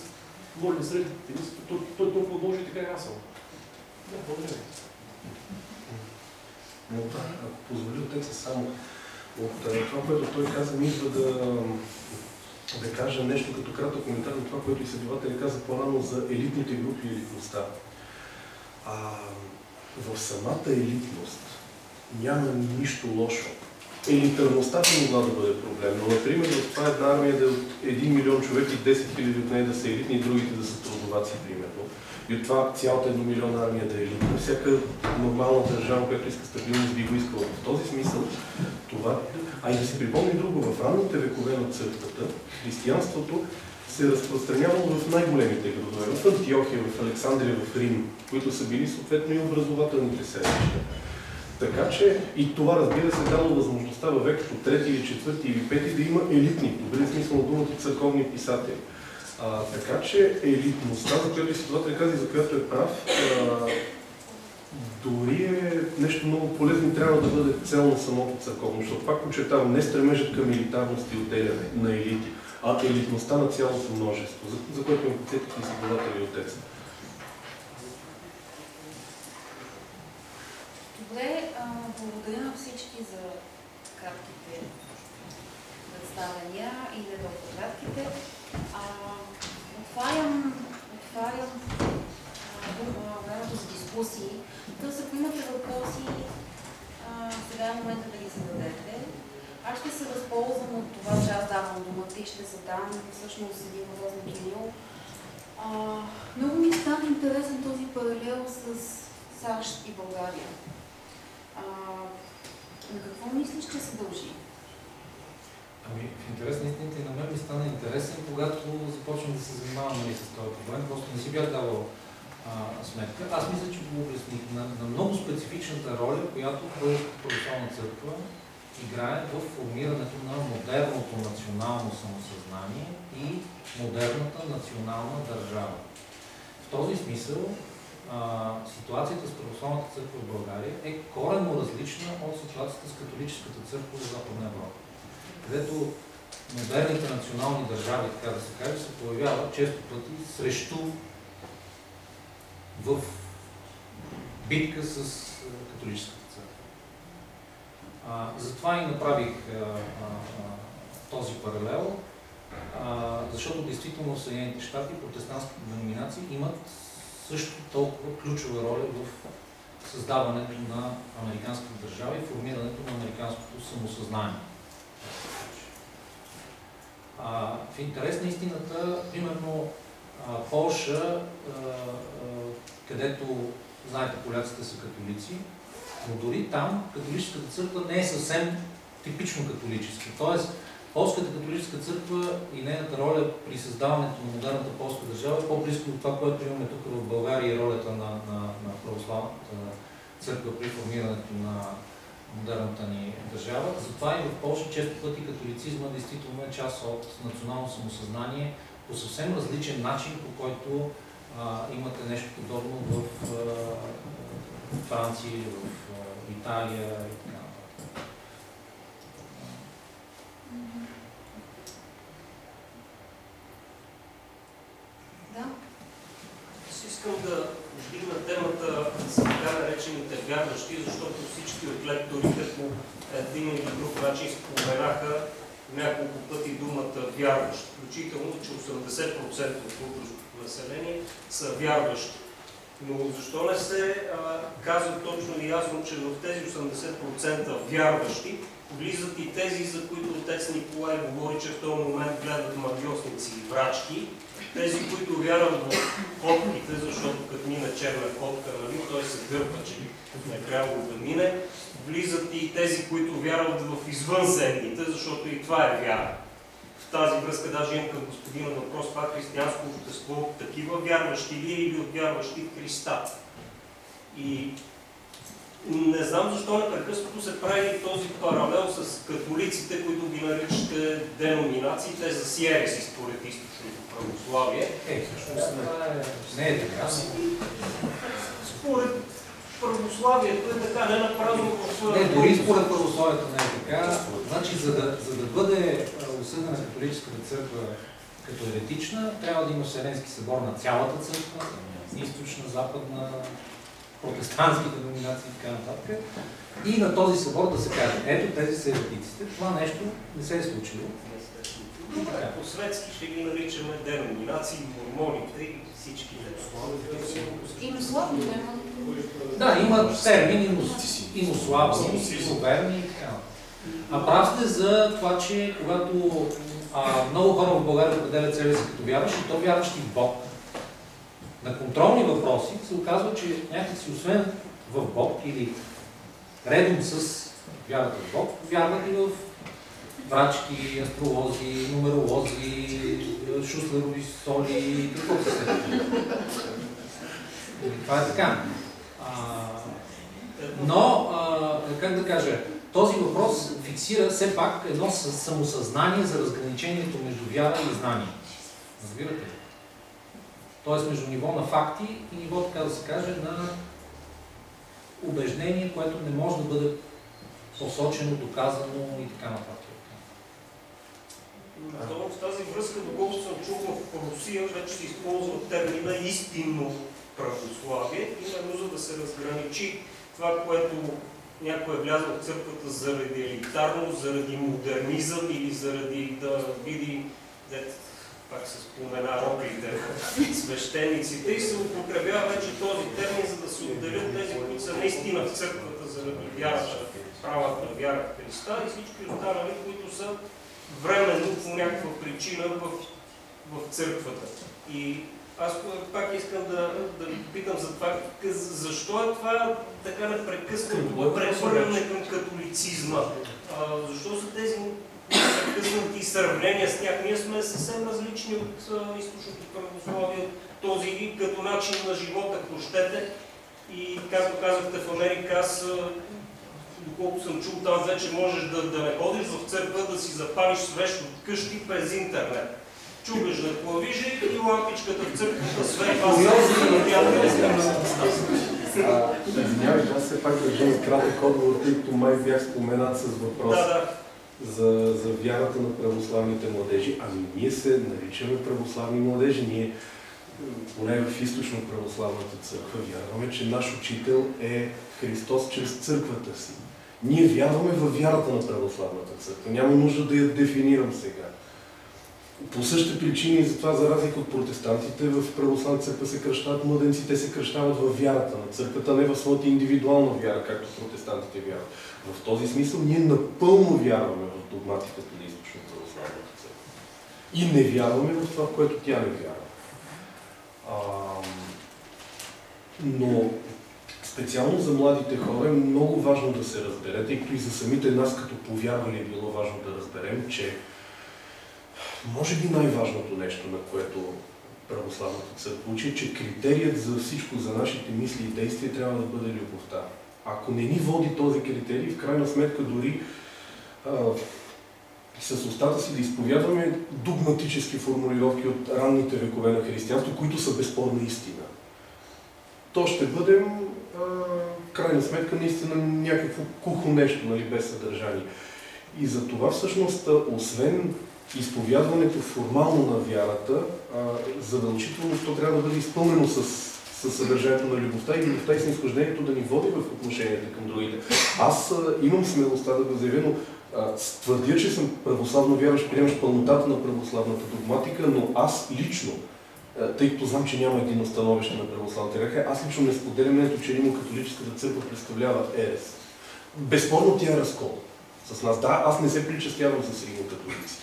може да средите тенис, той, той толкова може и така и аз съм. Да, благодаря. Но ако позволи отеца само от а, това, което той каза, ми идва да, да кажа нещо като кратък коментар на това, което изследователя каза по-рано за елитните групи и елитността. А, в самата елитност няма нищо лошо. Елитарността би могла да бъде проблем, но например в това една армия да е от 1 милион човек и 10 хиляди от нея да са елитни и другите да са трудоваци, примерно. И от това цялата една милиона армия да е елитна. Всяка нормална държава, която иска стабилност, би го искала. В този смисъл това. А и да си припомни друго, в ранните векове на църквата, християнството се разпространявало в най-големите градове. В Антиохия, в Александрия, в Рим, които са били съответно и образователните селища. Така че и това, разбира се, дало възможността във век от трети или четвърти или пети да има елитни, в добрия смисъл думата, църковни писатели. А, така че елитността, за която изследовател каза и за която е прав, а, дори е нещо много полезно и трябва да бъде цел на самото църковно, защото пак подчертавам, не стремежът към елитарност и отделяне на елити, а елитността на цялото множество, за, за което ме подсетих изследователи от текста. Добре, а, благодаря на всички за кратките представяния и не толкова кратките. А, отварям, отварям времето за дискусии. Тоест, ако имате въпроси, а, сега е момента да ги зададете. Аз ще се възползвам от това, че аз давам думата и ще задам всъщност един въпрос на Кирил. Много ми стана интересен този паралел с САЩ и България. А, на какво мислиш, че се дължи? Ами, в интерес на истината и на мен ми стана интересен, когато започвам да се занимавам нали, с този проблем. Просто не си бях давал сметка. Аз мисля, че го обясних на, на много специфичната роля, която Българската православна църква играе в формирането на модерното национално самосъзнание и модерната национална държава. В този смисъл а, ситуацията с православната църква в България е коренно различна от ситуацията с католическата църква в Западна Европа, където модерните национални държави, така да се каже, се появяват често пъти срещу в битка с а, католическата църква. Затова и направих а, а, този паралел, защото действително Съединените щати, протестантските деноминации имат също толкова ключова роля в създаването на американската държава и формирането на американското самосъзнание. В интерес на истината, примерно, Полша, където, знаете, поляците са католици, но дори там католическата църква не е съвсем типично католическа. Тоест, Полската католическа църква и нейната роля при създаването на модерната полска държава е по-близко от това, което имаме тук в България и ролята на, на, на православната църква при формирането на модерната ни държава. Затова и в Польша често пъти католицизма действително е част от национално самосъзнание по съвсем различен начин, по който а, имате нещо подобно в а, Франция или в а, Италия и така нататък. Да? Аз искам да вдигна темата за така наречените вярващи, защото всички от лекторите по един или друг начин споменаха няколко пъти думата вярващ, включително, че 80% от българското население са вярващи. Но защо не се а, казва точно и ясно, че в тези 80% вярващи влизат и тези, за които отец Николай говори, че в този момент гледат магиосници и врачки, Тези, които вярват в котките, защото като мина черна котка, нали, той се гърпа, че накрая го да мине, влизат и тези, които вярват в извънземните, защото и това е вяра. В тази връзка даже имам към господина въпрос, това християнско общество такива вярващи ли е или от вярващи в Христа? И не знам защо непрекъснато се прави този паралел с католиците, които ги наричате деноминации, те за си ереси според източното православие. Е, всъщност не е така. Според православието е така, не напразно в... Не, дори според православието не е така. Значи, за да, за да бъде осъдена католическата църква като еретична, трябва да има Вселенски събор на цялата църква, източна, западна, протестантски деноминации и така нататък. И на този събор да се каже, ето тези са еретиците. Това нещо не се е случило. Добре, по-светски ще ги наричаме деноминации, мормоните и всички И на славно тема. Да, има термин инославни, иноверни и така. А прав сте за това, че когато а, много хора в България определят себе си като вярващи, то вярващи в Бог. На контролни въпроси се оказва, че някакси освен в Бог или редом с вярата в Бог, вярват и в врачки, астролози, нумеролози, шуслерови соли, какво се. Това е така. А, но, а, как да кажа, този въпрос фиксира все пак едно самосъзнание за разграничението между вяра и знание. Разбирате ли? Тоест между ниво на факти и ниво, така да се каже, на убеждение, което не може да бъде посочено, доказано и така нататък. Точно в тази връзка, доколкото съм чул в Русия, вече се използва термина истинно православие, именно за да се разграничи това, което някой е влязъл в църквата заради елитарност, заради модернизъм или заради да види, дет, пак се спомена роклите, свещениците и се употребява вече този термин, за да се отделят тези, които са наистина в църквата заради вярата, правата вяра в Христа и всички останали, които са временно по някаква причина в, в църквата. И аз пак искам да, да питам за това, защо е това така непрекъснато прехвърляне към католицизма? А, защо са тези непрекъснати сравнения с тях? Ние сме съвсем различни от източното православие, този като начин на живота, ако щете. И както казахте в Америка, аз доколко съм чул, там вече можеш да, да не ходиш в църква, да си запалиш свещ от къщи през интернет. Чугаш на клавижа и лампичката в църквата светва Извинявай, аз все пак държа на кратък отговор, тъй като май бях споменат с въпрос Да, да. за, за вярата на православните младежи. Ами ние се наричаме православни младежи. Ние, поне в източно православната църква, вярваме, че наш учител е Христос чрез църквата си. Ние вярваме в вярата на православната църква. Няма нужда да я дефинирам сега. По същите причини, затова за разлика от протестантите, в православната църква се кръщават младенци, те се кръщават в вярата на църквата, не в своята индивидуална вяра, както протестантите вярват. В този смисъл ние напълно вярваме в догматиката на източно православната църква. И не вярваме в това, в което тя не вярва. А, но специално за младите хора е много важно да се разбере, тъй като и за самите нас като повярвали е било важно да разберем, че може би най-важното нещо, на което православната църква учи, е, че критерият за всичко, за нашите мисли и действия трябва да бъде любовта. Ако не ни води този критерий, в крайна сметка дори а, с устата си да изповядваме догматически формулировки от ранните векове на християнство, които са безспорна истина. То ще бъдем, в крайна сметка, наистина някакво кухо нещо, нали, без съдържание. И за това всъщност, освен изповядването формално на вярата, задължително то трябва да бъде изпълнено с, с съдържанието на любовта и любовта и снисхождението да ни води в отношенията към другите. Аз а, имам смелостта да го заявя, но твърдя, че съм православно вярващ, приемаш пълнотата на православната догматика, но аз лично, тъй като знам, че няма едино становище на православната иерархия, аз лично не споделям мнението, че Римо-католическата църква представлява ерес. Безспорно тя е разкол с нас. Да, аз не се причастявам с римокатолици.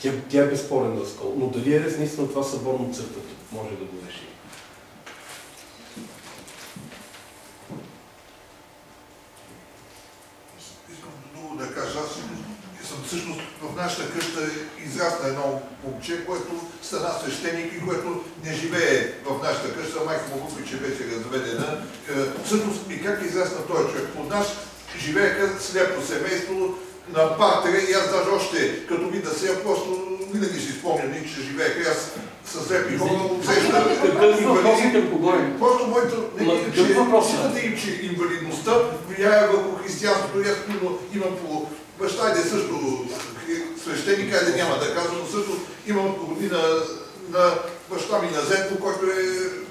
Тя, тя е безспорен разкол. Но дали е наистина това съборно църква може да го реши? Искам друго да кажа. Аз всъщност в нашата къща израсна едно момче, което стана свещеник и което не живее в нашата къща. Майка му въпреки, че беше разведена. Е, Всъщност и как израсна този човек? От нас живееха слепо семейство на партера и аз даже още като видя се, просто винаги си спомням, че живееха. И Аз с слепи хора усещам. Какъв въпрос към кого е? Просто моето е, какъв че е? че инвалидността влияе върху християнството. И Аз имам по баща иде също свещеник, айде няма да казвам, но също имам година на баща ми на Зенко, който е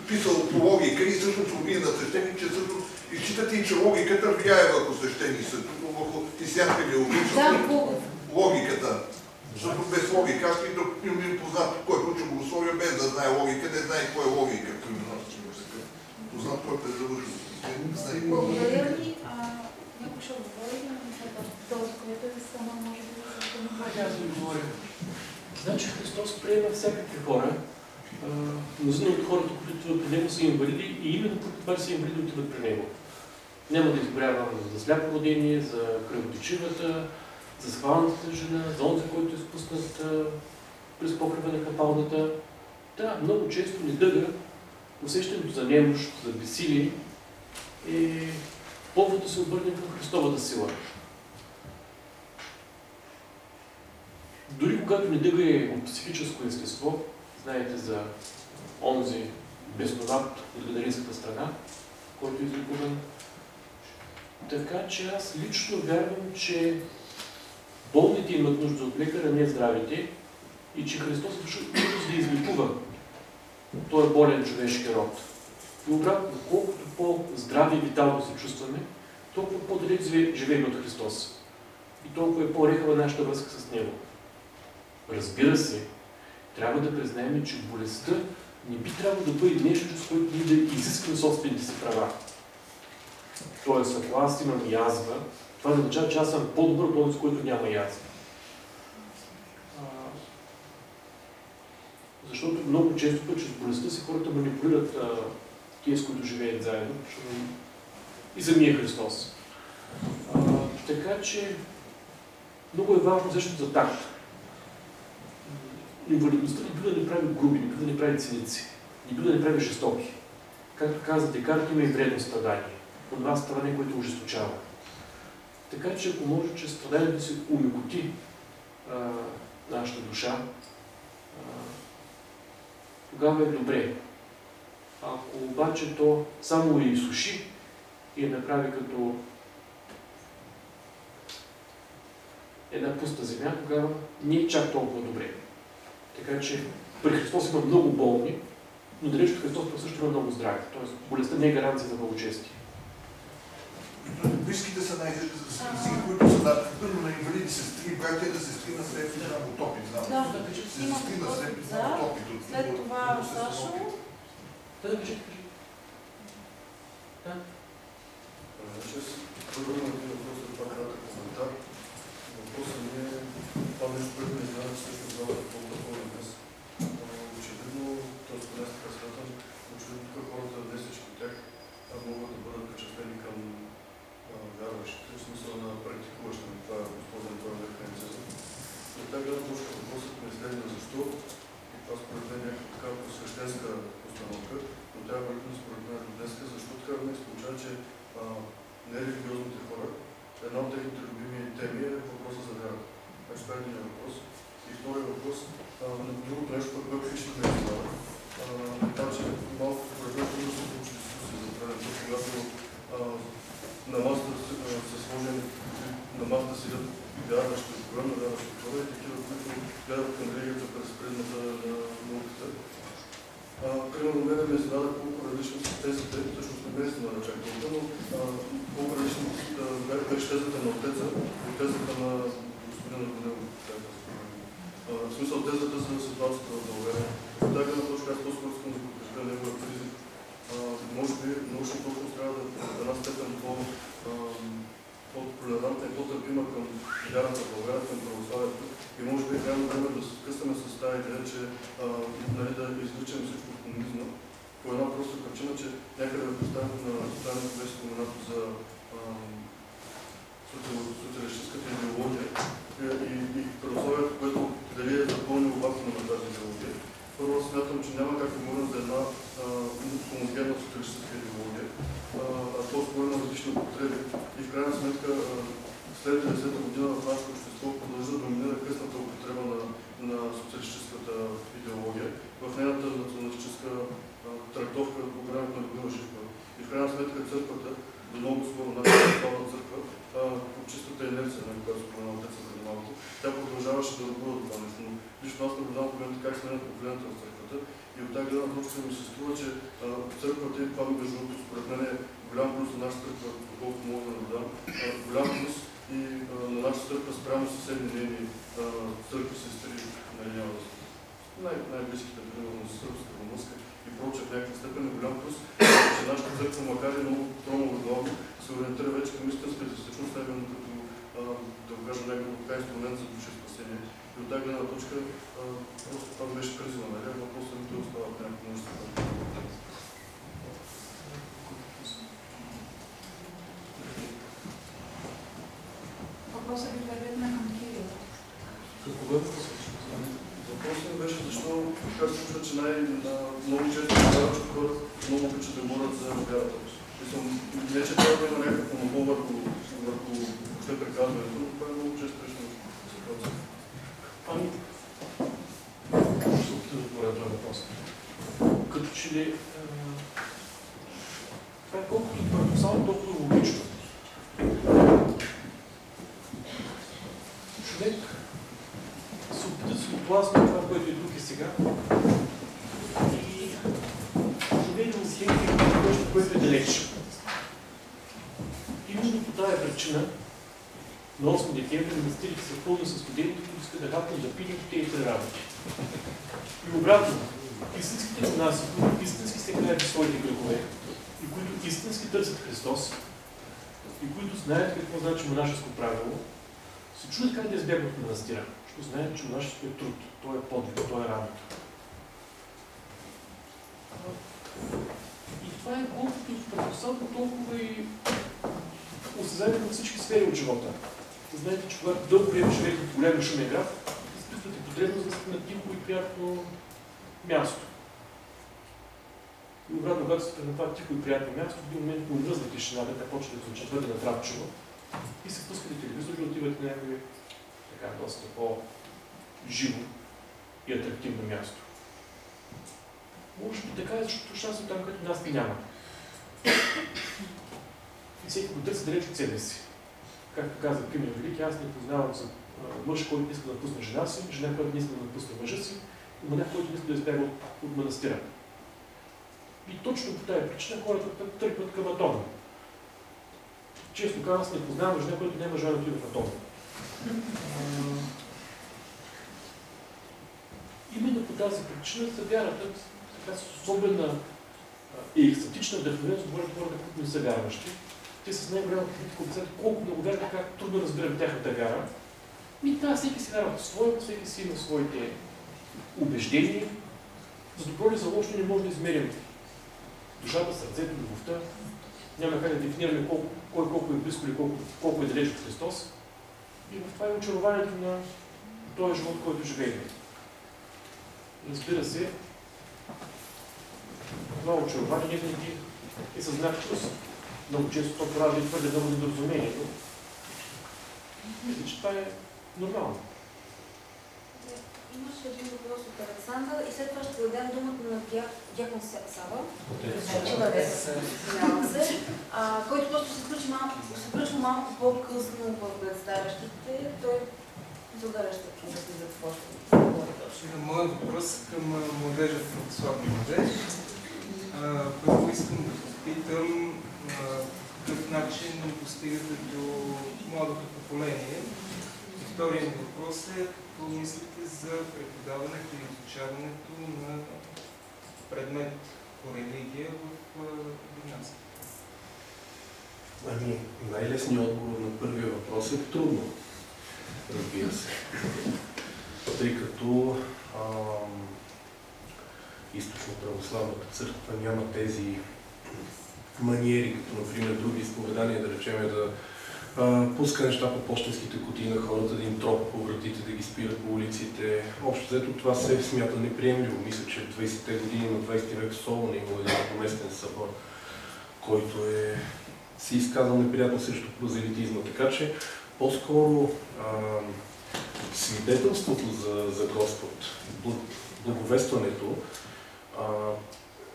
писал по логика и също по на свещеник, че също и считате и че логиката влияе върху свещениците, върху християнска биология. Да, по- Логиката. Защото без логика, аз имам имам един познат, който учи богословие без да знае логика, не знае какво е логика. Познат, който е завършил. Не знае какво е логика. Благодаря ви. Някой ще отговори на този, да ви говоря. Значи Христос приема всякакви хора. Мнозина от хората, които при Него са инвалиди и именно това, са инвалиди, отиват при Него. Няма да изборявам за сляпо родение, за кръвотечивата, за схвалната жена, за онзи, който е спуснат през покрива на капалната. Да, много често ни дъга усещането за немощ, за безсилие е повод да се обърнем към Христовата сила. Дори когато не дъга е от психическо естество, знаете за онзи безноват от гадаринската страна, който е излекуван. Така че аз лично вярвам, че болните имат нужда от лекар, а не здравите и че Христос всъщност да излекува този болен човешки род. И обратно, колкото по-здрави и витално се чувстваме, толкова по-далеч живеем от Христос. И толкова е по-рехава нашата връзка с Него. Разбира се, трябва да признаем, че болестта не би трябвало да бъде нещо, с което ние да изискваме собствените си права. Тоест, ако аз имам язва, това означава, че аз съм по-добър от този, който няма язва. Защото много често път чрез болестта си хората манипулират а, с които живеят заедно, защото и самия Христос. А, така че много е важно усещането за такт. Инвалидността не бива да ни прави груби, не бива да ни прави циници, не да ни прави жестоки. Както каза Декарт, има и вредно страдание. От това страдание, което ожесточава. Така че ако може, че страданието да се умекоти а, нашата душа, а, тогава е добре. Ако обаче то само я изсуши и я направи като една пуста земя, тогава не е чак толкова добре. Така че при Христос има много болни, но далеч от Христос пък също има много здрави. Тоест болестта не е гаранция за благочестие. Близките са най-близки, които са на, първо на инвалиди сестри, братя да сестри на слепи на утопит, знам. Да, Сестри има на слепи за. на утопит. След това Сашо. Да, да, кажи, кажи. Да. Значи, първо един въпрос, за това кратък коментар. Въпросът ми е това нещо, което не знам, че също знам какво да ходя днес. А, Очевидно, т.е. поне аз така смятам, очевидно тук хората, действащи от тях, а, могат да бъдат причастени към вярващите, в смисъл на практикуващите. Това е използване това механизъм. От тази гледна точка въпросът ми е следния защо. И това според мен е някаква така свещенска установка, но тя е валидна според мен днес, защо така днес получава, че нерелигиозните хора, една от техните любими теми е въпроса за вярата. Значи това е един въпрос. И втория въпрос, на другото нещо, което лично ме изненада, така че малко мен трудно се получи дискусия за път, когато на масата са, а, са сложени, на масата седят вярващи, откровенно вярващи хора и такива, които гледат към религията през призмата на науката. Примерно, мене ме изненада колко различни са тезите, всъщност не ме изненада чак толкова, но а, колко различни беше тезата на отеца и тезата на господина Ронелов. В смисъл тезата за ситуацията в България. От гледна точка аз по-скоро искам да подкрепя неговия призив може би научно общност трябва да в една степен по, по-толерантна и по-търпима към вярата в България, към православието. И може би е трябва време да се скъсаме с тази идея, че нали, да изличаме всичко от комунизма, по една проста причина, че някъде в поставянето на Стането беше споменато за социалистическата идеология и, и, и православието, което дали е запълнило вакуума на тази идеология. Първо смятам, че няма как да говорим за една а, хомогенна социалистическа идеология, а, а по-скоро на различни употреби. И в крайна сметка след 90-та година в нашето общество продължи да доминира късната употреба на, на социалистическата идеология в нейната националистическа трактовка по времето на Людмила Живкова. И в крайна сметка църквата, до много скоро нашата православна църква, по чистата инерция, на която спомена отеца преди малко, тя продължаваше да ръбува това нещо. Но лично аз наблюдавам момента как сменят поколенията в църквата и от тази гледна точка ми се струва, че църквата и това между другото според мен е голям плюс на нашата църква, доколкото мога да наблюдавам, голям плюс и на нашата църква спрямо съседни нейни църкви, сестри, нали, най-близките, примерно сръбска, румънска и прочее в някаква степен е голям плюс, че нашата църква, макар и много тромово главно, се ориентира вече към истинска идентичност, именно да кажа някакво така инструмент за душа спасение. И от тази гледна точка, просто това беше призива, нали? Въпросът ми той остава в някакво нещо. Въпросът ви вероятно е към Кирил. Какво въпросът? Ми беше защо, как се случва, че най- на- много често че хората много обичат да говорят за вярата. Не, че трябва да има някакъв монопол върху, въобще приказването, но това е много често срещана ситуация. Ами, ще се опитам да отговоря на въпрос. Като че ли, това е колкото парадоксално, толкова логично. Човек се опита да се отласне от това, което е тук и сега. И да усети нещо, което е далеч. Именно по тази причина на 8 декември манастирите са пълни с студенти, които искат да хапнат да пили тези работи. И обратно, истинските монаси, които истински се каят своите грехове и които истински търсят Христос и които знаят какво значи монашеско правило, се чудят как да избягнат манастира, защото знаят, че монашеството е труд, то е подвиг, то е работа. И това е колкото парадоксално, толкова и осъзнание на всички сфери от живота. Знаете, че когато дълго време живеете в голям шумен град, изпитвате потребност на тихо и приятно място. И обратно, когато сте на това тихо и приятно място, в един момент по мръзна тишината, тя почва да звучи твърде натрапчиво и се пускате телевизор и отивате на някое така доста по-живо и атрактивно място. Може би така е, защото щастие там, където нас няма. И всеки го търси далеч от себе си. Както каза Кимир Велики, аз не познавам за мъж, който иска да напусне жена си, жена, която не иска да напусне мъжа си, мъдър, който иска да избяга от, от манастира. И точно по тази причина хората тръгват към атома. Често казвам, аз не познавам жена, която няма желание да отиде в атома. А, Именно по тази причина се вярата така с особена и екстатична вдъхновеност говорят хората, които не са вярващи. Те с най-голямата критика обяснят колко много вярват, как трудно разбирам тяхната вяра. И да, всеки си вярва по своето, всеки си има своите убеждения. За добро или за лошо не може да измерим душата, сърцето, любовта. Няма как да дефинираме колко, кой колко е близко или колко, колко е далеч от Христос. И в това е очарованието на този живот, който живеем. Разбира се, това очарование винаги е плюс. Много често то поражда и твърде много недоразумение, но мисля, че това е нормално. Имаше един въпрос от Александър и след това ще дадем думата на Дя- Дякон Са- Сава, който просто се включи малко, се включва малко по-късно в представящите. Той задаряща обясни за какво ще говори. Моят въпрос е към младежа в православния музей. А, Първо искам да попитам какъв начин достигате до младото поколение. И вторият ми въпрос е какво мислите за преподаването и изучаването на предмет по религия в гимназията. Ами, най-лесният отговор на първия въпрос е трудно, разбира се. Тъй като ам, източно православната църква няма тези маниери, като например други изповедания, да речем да а, пуска неща по почтенските кутии на хората, да им тропа по вратите, да ги спира по улиците. Общо взето това се смята неприемливо. Мисля, че в 20-те години на 20 век в Солон е имал един поместен събор, който е си изказал неприятно срещу прозелитизма. Така че по-скоро свидетелството за, за Господ, благовестването, а,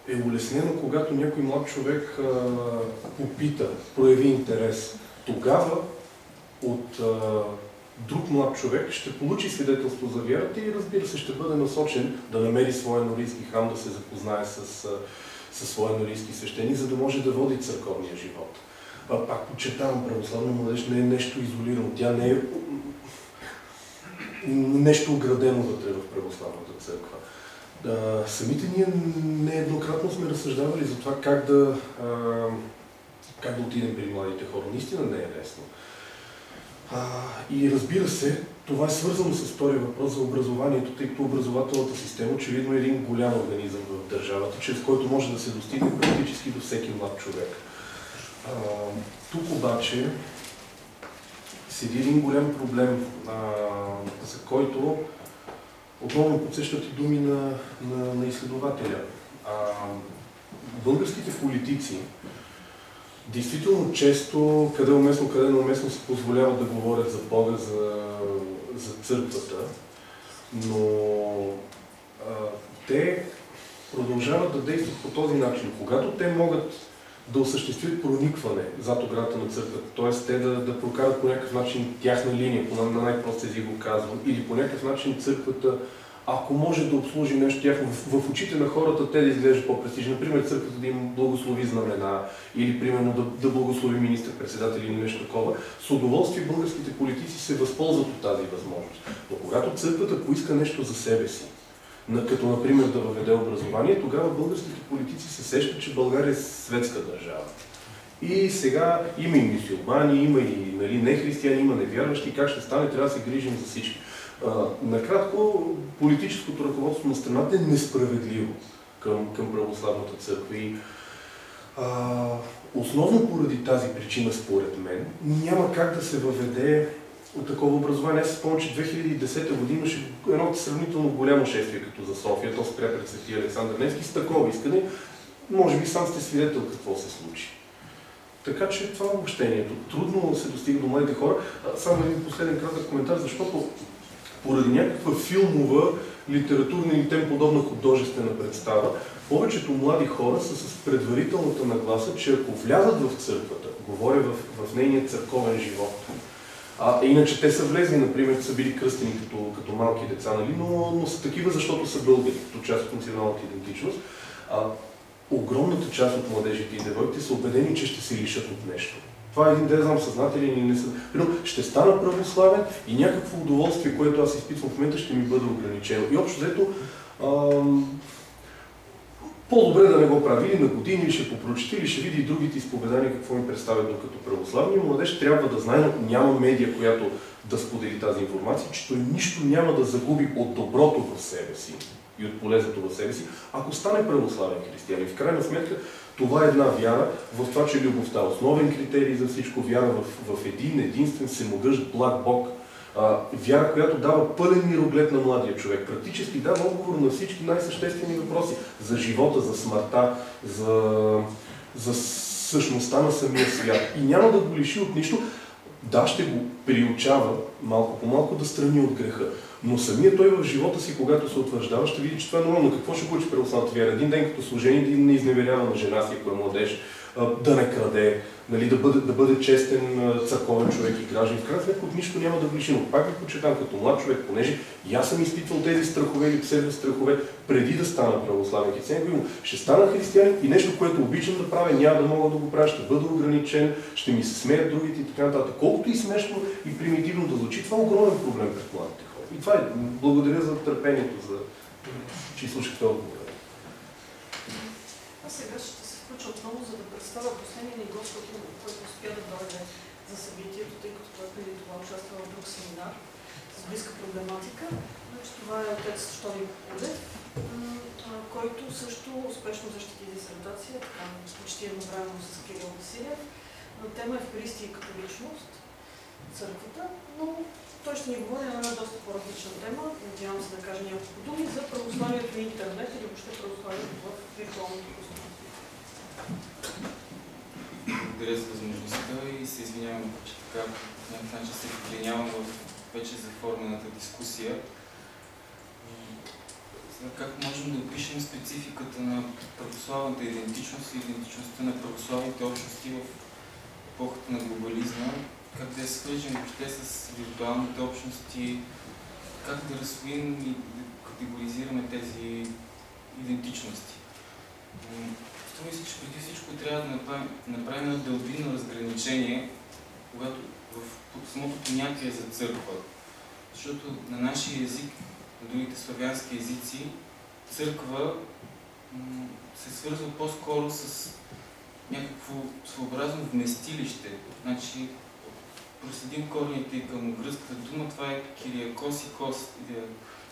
е улеснено, когато някой млад човек а, попита, прояви интерес. Тогава от а, друг млад човек ще получи свидетелство за вярата и разбира се ще бъде насочен да намери своя норийски храм, да се запознае с, а, със своя норийски свещеник, за да може да води църковния живот. А, пак подчертавам, православна младеж не е нещо изолирано. Тя не е нещо оградено вътре в православната църква. А, самите ние нееднократно сме разсъждавали за това как да, а, как да отидем при младите хора. Наистина не е лесно. А, и разбира се, това е свързано с втория въпрос за образованието, тъй като образователната система очевидно е един голям организъм в държавата, чрез който може да се достигне практически до всеки млад човек. А, тук обаче седи един голям проблем, а, за който отново подсещат и думи на, на, на изследователя. А, българските политици действително често, къде уместно, къде неуместно, се позволяват да говорят за Бога, за, за църквата, но а, те продължават да действат по този начин. Когато те могат да осъществят проникване зад оградата на църквата, т.е. те да, да прокарат по някакъв начин тяхна линия, по на най-прост език го казвам, или по някакъв начин църквата, ако може да обслужи нещо тяхно в, в очите на хората, те да изглеждат по-престижни. Например, църквата да им благослови знамена, или примерно да, да благослови министър-председател или нещо такова, с удоволствие българските политици се възползват от тази възможност. Но когато църквата поиска нещо за себе си, като например да въведе образование, тогава българските политици се сещат, че България е светска държава. И сега има и мисиомани, има и нали, нехристияни, има невярващи. Как ще стане, трябва да се грижим за всички. А, накратко, политическото ръководство на страната е несправедливо към, към православната църква. И, а, основно поради тази причина, според мен, няма как да се въведе от такова образование. Аз спомням, че 2010 година имаше едно сравнително голямо шествие като за София. То спря пред Свети Александър Невски с такова искане. Може би сам сте свидетел какво се случи. Така че това е обобщението. Трудно се достига до младите хора. Само един последен кратък коментар, защото поради някаква филмова, литературна или тем подобна художествена представа, повечето млади хора са с предварителната нагласа, че ако влязат в църквата, говоря в, в нейния църковен живот, а, иначе те са влезли, например, са били кръстени като, като малки деца, нали? но, но са такива, защото са българи, като част от националната идентичност. А, огромната част от младежите и девойките са убедени, че ще се лишат от нещо. Това е един, да знам, съзнателен или не са. ще стана православен и някакво удоволствие, което аз изпитвам в момента, ще ми бъде ограничено. И общо взето, по-добре да не го прави. Или на години, или ще попрочете, или ще види и другите изповедания какво ми представят докато православния младеж трябва да знае, но няма медия, която да сподели тази информация, че той нищо няма да загуби от доброто в себе си и от полезното в себе си, ако стане православен християн. И в крайна сметка това е една вяра в това, че любовта е основен критерий за всичко, вяра в, в един, единствен, всемогъщ, благ Бог, а, вяра, която дава пълен мироглед на младия човек. Практически дава отговор на всички най-съществени въпроси за живота, за смъртта, за, за същността на самия свят. И няма да го лиши от нищо. Да, ще го приучава малко по малко да страни от греха. Но самия той в живота си, когато се утвърждава, ще види, че това е нормално. Какво ще получи православната вяра? Един ден като служение да не изневерява на жена си, ако е младеж, да не краде, нали, да, бъде, да бъде честен църковен човек и граждан. В крайна сметка от нищо няма да влиши. Но пак ви почетам като млад човек, понеже и аз съм изпитвал тези страхове или псевдо страхове преди да стана православен християнин. Ще стана християнин и нещо, което обичам да правя, няма да мога да го правя, ще бъда ограничен, ще ми се смеят другите и така нататък. Колкото и смешно и примитивно да звучи, това е огромен проблем пред младите хора. И това е. Благодаря за търпението, за че изслушахте отговора. Аз сега ще се включа отново, за да представя последния ни гост, който успя да дойде за събитието, тъй като той преди това участва в друг семинар. с близка проблематика. Значи, това е отец Штони Полев, който също успешно защити дисертация, така почти едновременно с Кирил Василев, на тема Евхаристия и католичност, църквата, но той ще ни говори на една доста по-различна тема. Надявам се да кажа няколко думи за православието в интернет или въобще православието в виртуалното. Благодаря за възможността и се извинявам, че така по някакъв начин се вклинявам в вече заформената дискусия. Как можем да опишем спецификата на православната идентичност и идентичността на православните общности в епохата на глобализма как да я свържем въобще с виртуалните общности, как да разсвоим и да категоризираме тези идентичности. Се, че преди всичко трябва да направим, едно дълбинно разграничение, когато в самото понятие за църква. Защото на нашия език, на другите славянски езици, църква се свързва по-скоро с някакво своеобразно вместилище. Значи проследим корените към гръцката дума, това е Кириакос и Кос,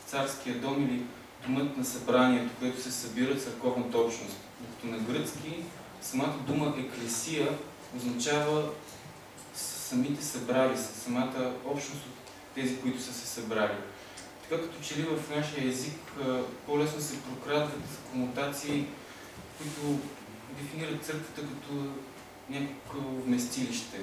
царския дом или думът на събранието, което се събира църковната общност. Докато на гръцки самата дума еклесия означава самите събрали се, самата общност от тези, които са се събрали. Така като че ли в нашия език по-лесно се прокрадват конотации, които дефинират църквата като някакво вместилище.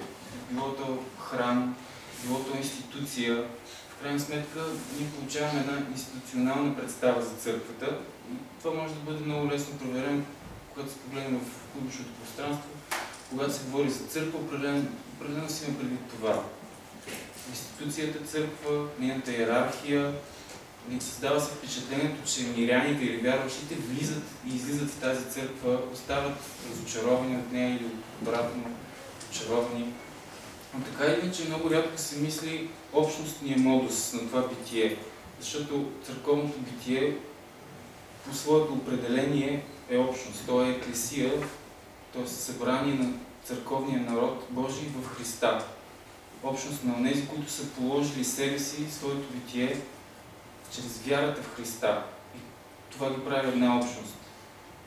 Било то храм, било то институция. В крайна сметка ние получаваме една институционална представа за църквата. Това може да бъде много лесно проверен, когато се погледне в публичното пространство. Когато се говори за църква, определено, определено си има предвид това. Институцията църква, нейната иерархия, ни създава се впечатлението, че миряните или вярващите влизат и излизат в тази църква, остават разочаровани от нея или обратно очаровани. Но така или иначе много рядко се мисли общностния модус на това битие, защото църковното битие по своето определение е общност. То е еклесия, т.е. събрание на църковния народ Божий в Христа. Общност на тези, които са положили себе си, своето битие чрез вярата в Христа. И това ги прави една общност.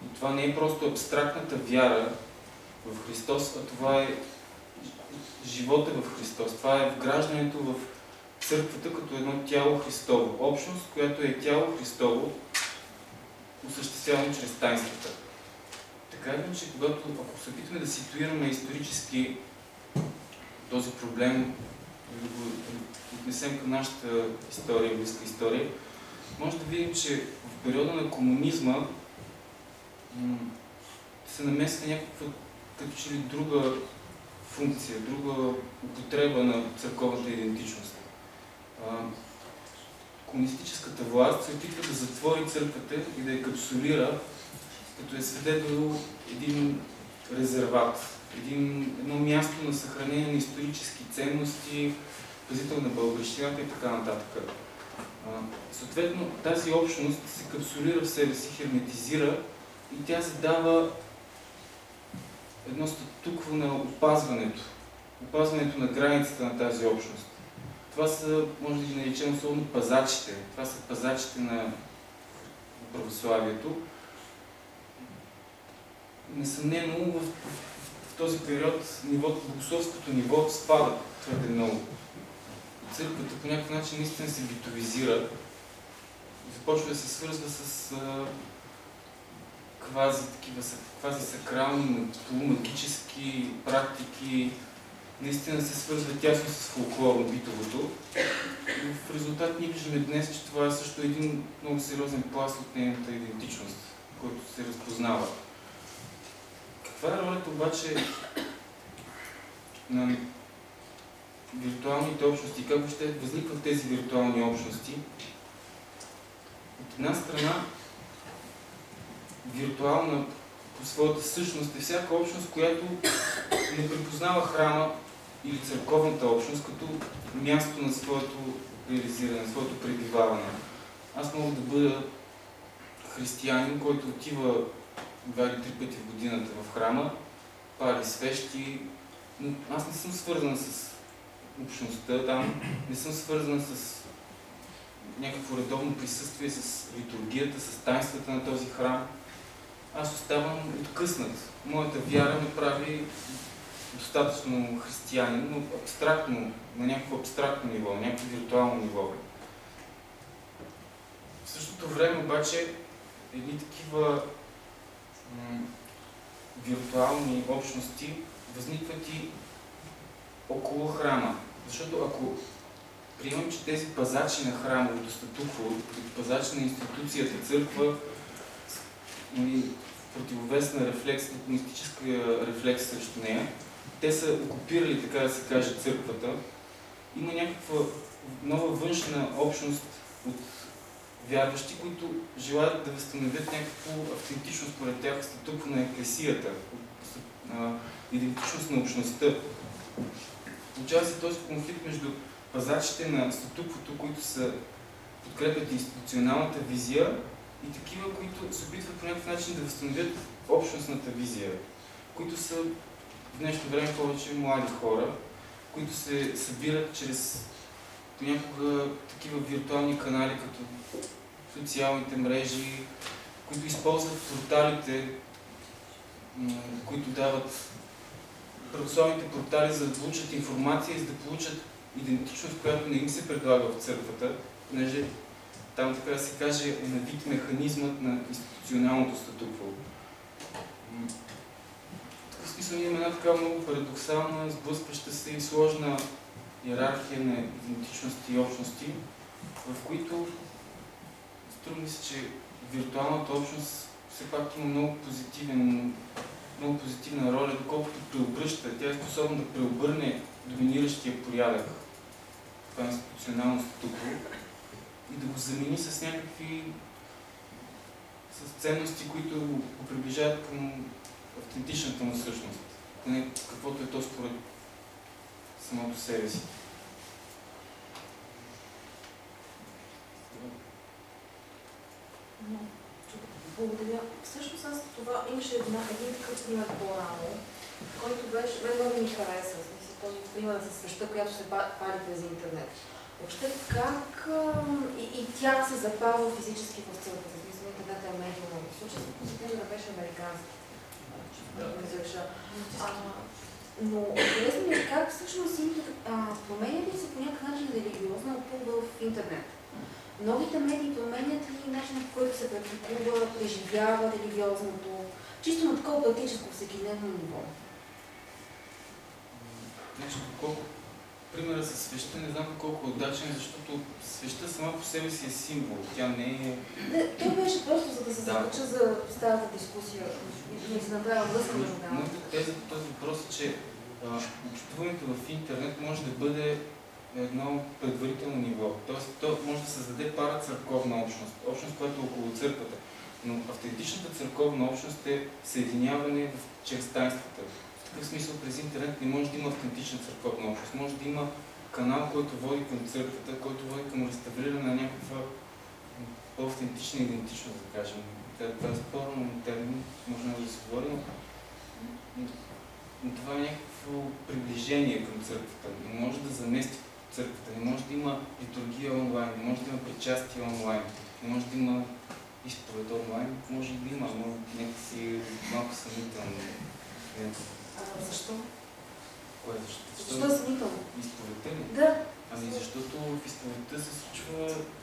И това не е просто абстрактната вяра в Христос, а това е живота в Христос. Това е вграждането в църквата като едно тяло Христово. Общност, която е тяло Христово, осъществявано чрез тайнствата. Така е, че когато, ако се опитваме да ситуираме исторически този проблем, да го отнесем към нашата история, близка история, може да видим, че в периода на комунизма се намесва някаква като че ли друга функция, друга употреба на църковната идентичност. Комунистическата власт се опитва да затвори църквата и да я капсулира, като е свидетел един резерват, един, едно място на съхранение на исторически ценности, пазител на българщината и така нататък. Съответно, тази общност се капсулира в себе си, херметизира и тя задава едно статукво на опазването, опазването на границата на тази общност. Това са, може да ги наречем особено пазачите. Това са пазачите на православието. Несъмнено в, в, този период нивото, богословското ниво спада твърде много църквата по някакъв начин наистина се битовизира започва да се свързва с а, квази, такива, квази сакрални, полумагически практики, наистина се свързва тясно с фолклорно битовото. И в резултат ние виждаме днес, че това е също един много сериозен пласт от нейната идентичност, който се разпознава. Каква е ролята обаче на виртуалните общности, как въобще възникват тези виртуални общности. От една страна, виртуална по своята същност е всяка общност, която не припознава храма или църковната общност като място на своето реализиране, на своето пребиваване. Аз мога да бъда християнин, който отива два или три пъти в годината в храма, пали свещи, но аз не съм свързан с общността там, не съм свързан с някакво редовно присъствие с литургията, с тайнствата на този храм. Аз оставам откъснат. Моята вяра ме прави достатъчно християнин, но абстрактно, на някакво абстрактно ниво, на някакво виртуално ниво. В същото време обаче едни такива виртуални общности възникват и около храма. Защото ако приемам, че тези пазачи на храмовото статукво, пазачи на институцията, църква, нали, противовес на рефлекс, на рефлекс срещу нея, те са окупирали, така да се каже, църквата. Има някаква нова външна общност от вярващи, които желаят да възстановят някакво автентично според тях статукво на еклесията, идентичност на общността. Получава се този конфликт между пазачите на статуквото, които са подкрепят институционалната визия и такива, които се опитват по някакъв начин да възстановят общностната визия, които са в днешно време повече млади хора, които се събират чрез понякога такива виртуални канали, като социалните мрежи, които използват порталите, които дават православните портали, за да получат информация и за да получат идентичност, която не им се предлага в църквата, понеже там, така да се каже, е на вид механизмът на институционалното статукво. Смисъл имаме една така много парадоксална, сблъскваща се и сложна иерархия на идентичности и общности, в които струва ми се, че виртуалната общност все пак има много позитивен много позитивна роля, доколкото преобръща. Тя е способна да преобърне доминиращия порядък, това институционално статукво, и да го замени с някакви с ценности, които го приближават към автентичната му същност, поне каквото е то според самото себе си. Благодаря. Всъщност аз това имаше една, един такъв пример по-рано, който беше, много ми хареса, смисъл, този пример за свеща, която се пали през интернет. Въобще как и, и тя се запазва физически в църквата, смисъл интернет е медиум. В случая с пример беше американски. Но интересно ми е как всъщност променя ли се по някакъв начин религиозна опул в интернет? Новите медии променят ли начинът, по който се практикува, преживява религиозното, чисто на такова практическо всекидневно ниво? Значи, колко примера с свеща не знам колко е удачен, защото свеща сама по себе си е символ. Тя не е... Не, той беше просто за да се да. за старата дискусия и да се направя връзка между Моята теза по този въпрос е, че общуването в интернет може да бъде едно предварително ниво. Тоест, то може да създаде пара църковна общност, общност, която е около църквата. Но автентичната църковна общност е съединяване в, чрез тайнствата. Такъв смисъл през интернет не може да има автентична църковна общност. Може да има канал, който води към църквата, който води към реставриране на някаква по-автентична идентичност, да кажем. Това е спорно термин, може да се говори, но това е някакво приближение към църквата. Не може да замести църквата. Не може да има литургия онлайн, не може да има причастие онлайн, не може да има изповед онлайн, може да има, но някакси малко съмнително. Защо? Кое защо? Защо е съмнително? Изповедта ли? Да. Ами защото в изповедта се случва...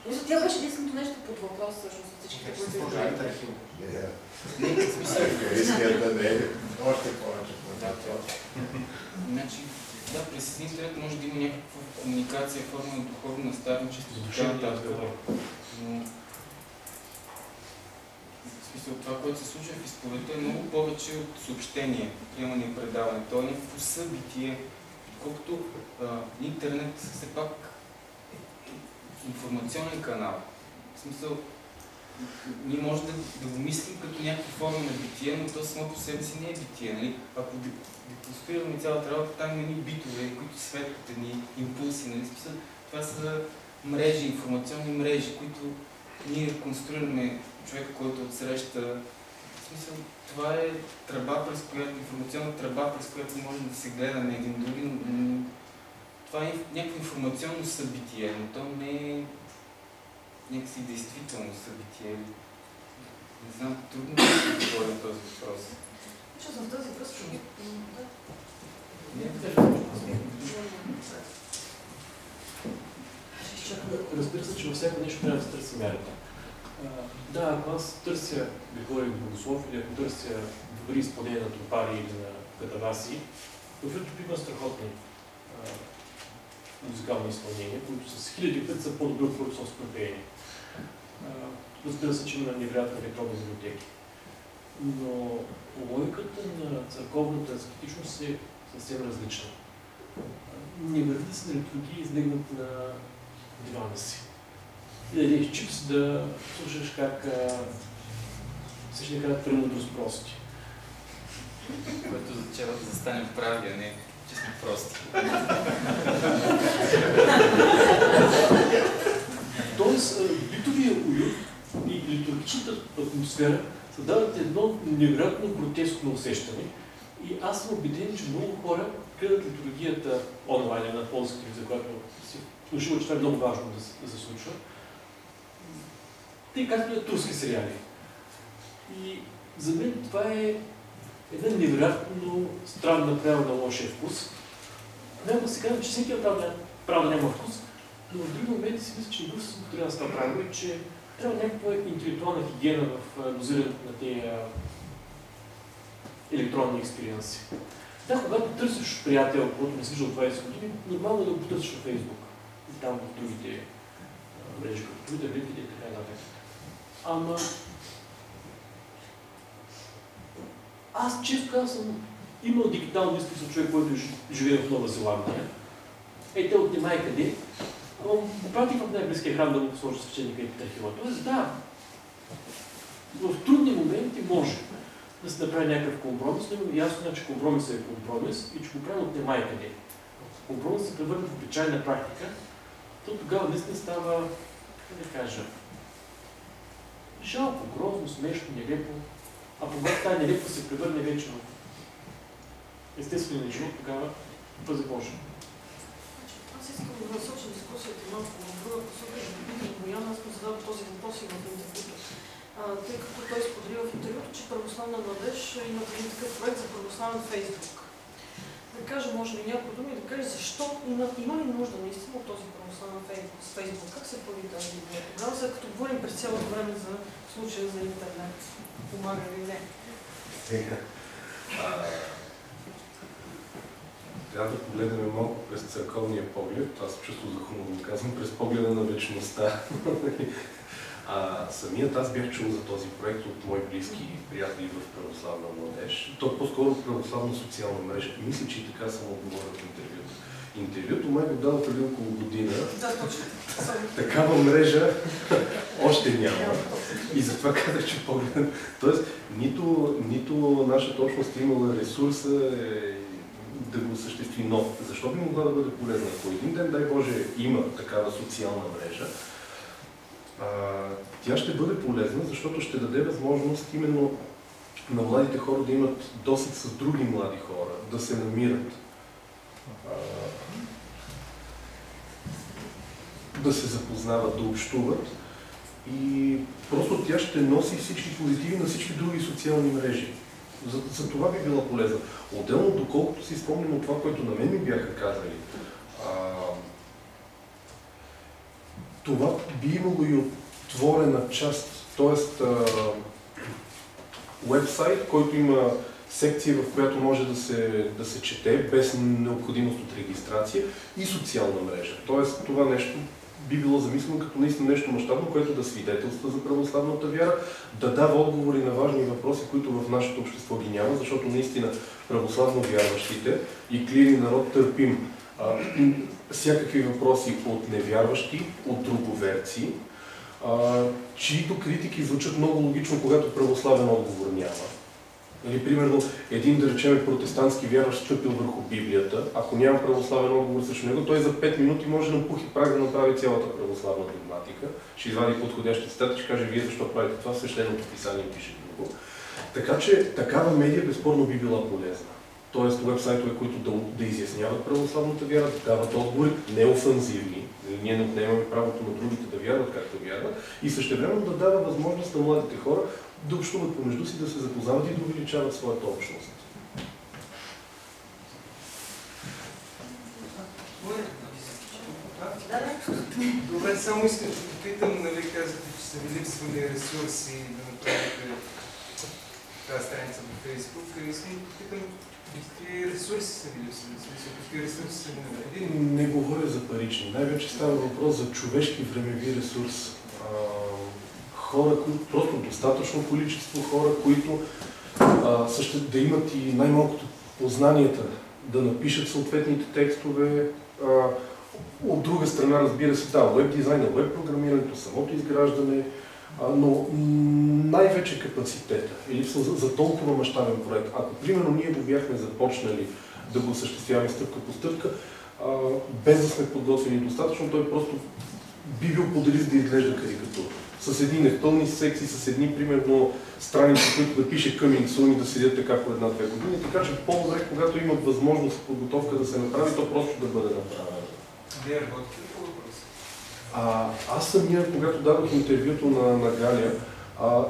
Мисля, тя беше единственото нещо под въпрос, всъщност, от всичките, които... Служаните архив. Не, в смисъл... Рискията не е още повече. Да, Значи, да, през интернет може да има някаква комуникация, форма на духовно наставничество така нататък. Но смисъл, това, което се случва в изповедта е много повече от съобщение, приемане и предаване. То е някакво събитие, колкото интернет все пак е информационен канал. В смисъл, ние може да, да го мислим като някаква форма на битие, но то само по себе си не е битие. Нали? Ако деконструираме цялата работа, там има битове, които светват едни импулси. Нали? Това са мрежи, информационни мрежи, които ние конструираме човека, който отсреща. В смисъл, това е тръба, през която, информационна тръба, през която може да се гледа на един други, но това е някакво информационно събитие, но то не е някакси действително събитие. Не знам, трудно да се отговоря на този въпрос. Че за тази връзка. Не, Разбира се, че във всяко нещо трябва да се търси мярата. Да, ако аз търся Григорий Богослов или ако търся добри изпълнения на Тропари или на Катаваси, в YouTube има страхотни музикални изпълнения, които с хиляди пъти са по-добри от пеене. А, Разбира се, че има невероятни електронни библиотеки. Но логиката на църковната аскетичност е съвсем различна. Не върви на литургии издигнат на дивана си. И да ядеш чипс, да слушаш как а, всички казват премудрост прости. Което означава да застанем прави, а не че сме прости. Тоест, битовия уют и литургичната атмосфера създават едно невероятно гротескно усещане. И аз съм убеден, че много хора гледат литургията онлайн на полски, за която си внушила, че това е много важно да се, да се случва. Те както е турски сериали. И за мен това е една невероятно странна проява на лошия вкус. Няма да се казва, че всеки правда, правда няма вкус, но в други моменти си мисля, че съм трябва да става правило и че трябва някаква интелектуална хигиена в дозирането на тези електронни експириенси. Да, когато търсиш приятел, който не служил 20 години, нормално е да го потърсиш Facebook и там в другите мрежи, като Twitter, LinkedIn и така нататък. Ама аз често казвам имал дигитално изпит с човек, който жи- живее в Нова Зеландия. Е, те от немай къде. Ама го пратих в най-близкия храм да му сложи свещеника и петърхила. Тоест, да, в трудни моменти може да се направи някакъв компромис, но има ясно, че компромисът е компромис и че го правим от немай къде. Ако компромис се превърне в обичайна практика, то тогава наистина става, как да кажа, жалко, грозно, смешно, нелепо. А когато тази нелепо се превърне вече в естествения живот, тогава Боже. Значи, Аз искам да насоча дискусията малко в друга посока да питам Боян. Аз му задавам този въпрос и в интервюто. Тъй като той сподели в интервюто, че православна младеж има един такъв проект за православен Фейсбук. Да каже, може ли някои думи, да каже защо има, има ли нужда наистина от този православен Фейсбук? С Фейсбук? Как се появи тази идея? Тогава, след като говорим през цялото време за случая за интернет, помага ли не? Трябва да погледнем малко през църковния поглед. Аз чувство за хубаво го казвам, през погледа на вечността. А, самият аз бях чул за този проект от мои близки приятели в православна младеж. То по-скоро православна социална мрежа. Мисля, че и така съм отговорил в интервюто. Интервюто май го дал преди около година. Да, точно. Такава мрежа още няма. И затова казах, че погледам. Тоест, нито, нито нашата общност е имала ресурса е, да го осъществи, но защо би могла да бъде полезна? Ако един ден, дай Боже, има такава социална мрежа, тя ще бъде полезна, защото ще даде възможност именно на младите хора да имат досък с други млади хора, да се намират. Да се запознават, да общуват. И просто тя ще носи всички позитиви на всички други социални мрежи. За, за това би била полезна. Отделно, доколкото си спомням от това, което на мен ми бяха казали, а, това би имало и отворена част, т.е. вебсайт, който има секция, в която може да се, да се чете без необходимост от регистрация и социална мрежа. Тоест това нещо би било замислено като наистина нещо мащабно, което да свидетелства за православната вяра, да дава отговори на важни въпроси, които в нашето общество ги няма, защото наистина православно вярващите и клири народ търпим а, всякакви въпроси от невярващи, от друговерци, а, чието критики звучат много логично, когато православен отговор няма. Нали, примерно, един, да речем, протестантски вярващ стъпил върху Библията, ако няма православен отговор срещу него, той за 5 минути може да пухи праг да направи цялата православна догматика, ще извади подходящи цитати, ще каже, вие защо правите това, свещеното писание пише друго. Така че такава медия безспорно би била полезна. т.е. веб-сайтове, които да, да изясняват православната вяра, да дават отговори, не офанзивни. Ние не отнемаме правото на другите да вярват както вярват и същевременно да дава възможност на младите хора да общуват помежду си, да се запознават и да увеличават своята общност. Добре, само искам да попитам, нали казахте, че са ви липсвали ресурси да направите тази страница в Фейсбук. Искам да попитам какви ресурси са смисъл, какви ресурси са необходими. Не говоря за парични. Най-вече става въпрос за човешки времеви ресурс. Хора, които просто достатъчно количество хора, които а, също да имат и най-малкото познанията да напишат съответните текстове. А, от друга страна, разбира се, да, веб дизайна, веб програмирането, самото изграждане, но най-вече капацитета или за, за толкова мащабен проект. Ако примерно ние го бяхме започнали да го осъществяваме стъпка по стъпка, а, без да сме подготвени достатъчно, той просто би бил поделист да изглежда карикатура. С едни непълни секции, с едни, примерно, страници, които да пише Coming Soon и да седят така по една-две години. Така че по-добре, когато имат възможност подготовка да се направи, то просто да бъде направено. Вие работите? А, аз самия, когато дадох интервюто на, на Галя, а,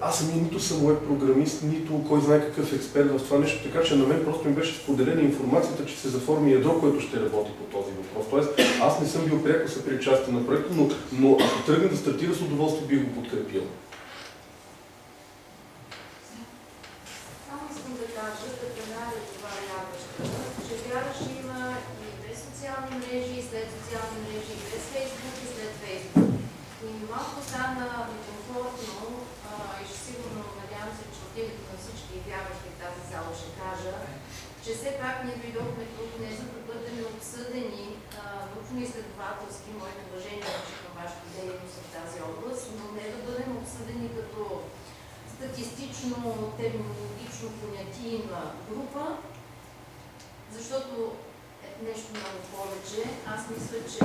аз самия нито съм веб програмист, нито кой знае какъв експерт в това нещо, така че на мен просто ми беше споделена информацията, че се заформи ядро, което ще работи по този въпрос. Тоест, аз не съм бил пряко съпричастен на проекта, но, но ако тръгне да стартира, с удоволствие бих го подкрепил. Само искам да кажа, да преналя това вярваща, че вярваш има и без социални мрежи, и след социални мрежи, и без Фейсбук, и след Фейсбук. И малко стана некомфортно а, и ще сигурно надявам се, че от името на всички вярващи в тази зала ще кажа, че все пак ние дойдохме тук не за да бъдем обсъдени научно-изследователски, моите уважения към вашата дейност в тази област, но не да бъдем обсъдени като статистично-терминологично понятийна група, защото е нещо много повече. Аз мисля, че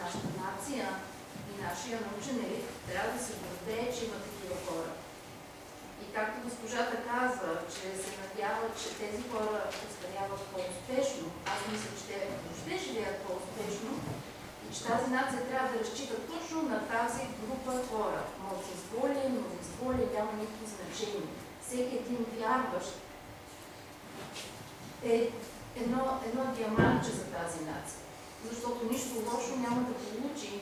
нашата нация и нашия научен елит трябва да се гордее, че има такива хора. И както госпожата каза, че се надява, че тези хора остаряват по-успешно, аз мисля, че те въобще живеят по-успешно и че тази нация трябва да разчита точно на тази група хора. Младсинство ли, мнозинство ли, няма никакво значение. Всеки един вярващ е едно, едно диамантче за тази нация. Защото нищо лошо няма да получи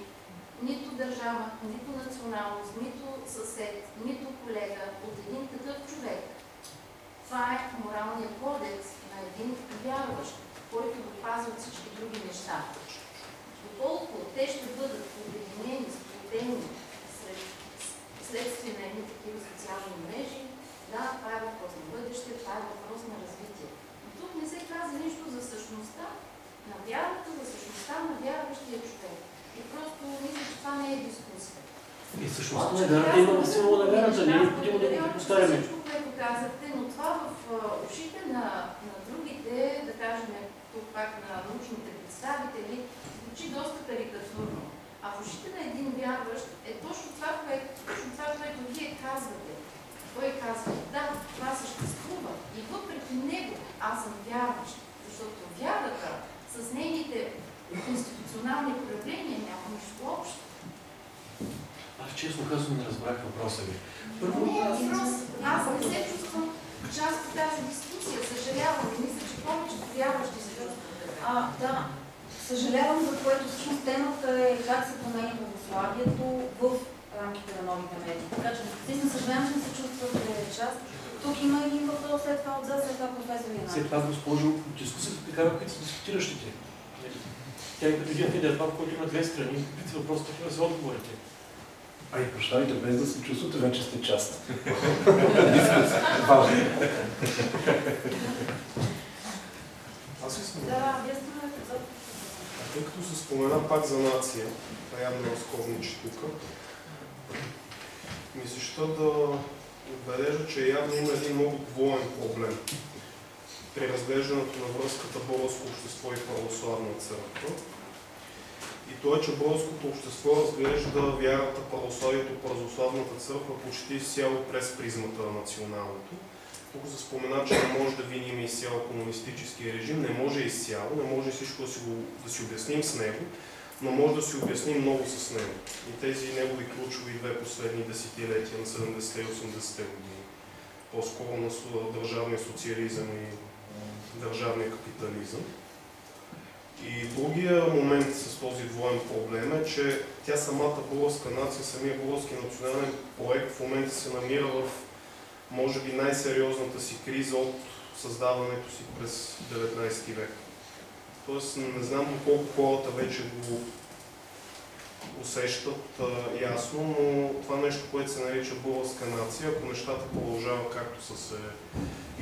нито държава, нито националност, нито съсед, нито колега от един такъв човек. Това е моралният кодекс на един вярващ, който го пази от всички други неща. Доколко те ще бъдат обединени, сплотени след, следствие на едни такива социални мрежи, да, това е въпрос на бъдеще, това е въпрос на развитие. Не се каза нищо за същността на вярата, за същността на вярващия човек. И просто мисля, че това не е дискусия. И всъщност на вярата има символ на вярата, не е необходимо да го повтаряме. Всичко, което казахте, но това в ушите на, на другите, да кажем тук пак на научните представители, звучи доста карикатурно. А в ушите на един вярващ е точно това, което, точно това, което вие казвате. Той казва, да, това съществува и въпреки него аз съм вярващ, защото вярата с нейните институционални проявления няма нищо общо. Аз честно казвам не разбрах въпроса ви. Първо, не въпрос. Аз не се чувствам част от тази дискусия. Съжалявам и мисля, че повечето вярващи се. А, да. Съжалявам за което всъщност темата е как се променя православието в рамките на новите медии. Така че наистина съжалявам, че не се чувствате част. Тук има един въпрос след това отзад, след това професор Янак. След това, госпожо, дискусията е както са дискутиращите. Тя е като един фидерпап, който има две страни. Какви въпроси, такива са отговорите. Ай, прощавайте, без да се чувствате, вече сте част. Важно. Аз искам Да, вие сте А тъй като се спомена пак за нация, а явно разковничи тук, ми ще да отбележа, че явно има един много двоен проблем при разглеждането на връзката българско общество и православна църква. И то е, че българското общество разглежда вярата, православието, православната църква почти изцяло през призмата на националното. тук се спомена, че не може да виним изцяло комунистическия режим. Не може изцяло, не може всичко да си, да си обясним с него, но може да си обясним много с него. И тези негови ключови две последни десетилетия на 70-те и 80-те години. По-скоро на държавния социализъм и държавния капитализъм. И другия момент с този двоен проблем е, че тя самата българска нация, самия български национален проект в момента се намира в, може би, най-сериозната си криза от създаването си през 19 век. Тоест, не знам доколко хората вече го усещат а, ясно, но това нещо, което се нарича българска нация, ако нещата продължават както са се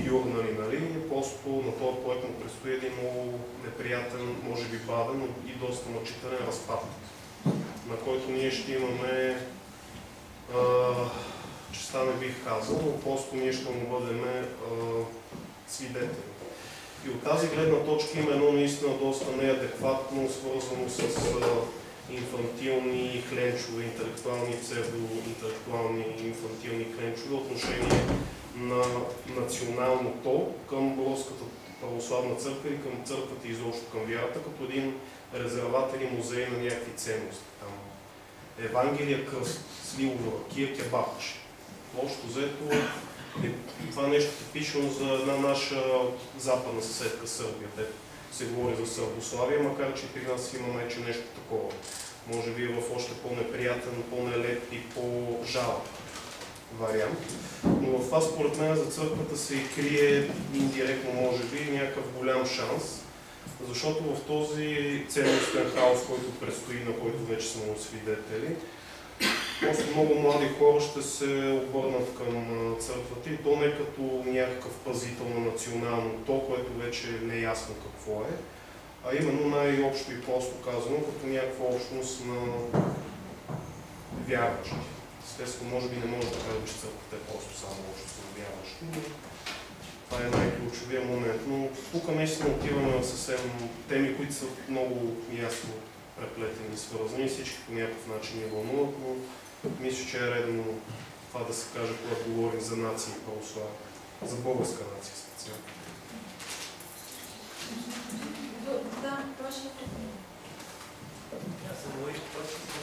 юрнали, нали, просто на този проект му предстои един много неприятен, може би бавен, и доста мъчителен разпад, на който ние ще имаме а, честа не бих казал, но просто ние ще му бъдем свидетели. И от тази гледна точка има едно наистина доста неадекватно, свързано с инфантилни кленчове, интелектуални, псевдоинтелектуални инфантилни кленчове отношение на националното към Българската православна църква и към църквата изобщо към вярата, като един резерват или музей на някакви ценности. Там Евангелия, кръст, сливова ракия, кебабче. Общо взето е това нещо типично за една наша западна съседка Сърбия, те се говори за сърбославие, макар че при нас има вече нещо такова. Може би в още по-неприятен, по-нелеп и по-жалък вариант. Но в това според мен за църквата се и крие индиректно, може би, някакъв голям шанс, защото в този ценностен хаос, който предстои, на който вече сме свидетели, просто много млади хора ще се обърнат към църквата и то не като някакъв пазител на националното, което вече не е ясно какво е, а именно най-общо и просто казано, като някаква общност на вярващи. Естествено, може би не може да кажем, че църквата е просто само общност на вярващи, но това е най-ключовия момент. Но тук наистина отиваме в съвсем теми, които са много ясно преплетени и свързани. Всички по някакъв начин ни вълнуват, но мисля, че е редно това да се каже, когато говорим за нации и православие. За българска нация специално. Да, вашето. Аз съм Мои, точно с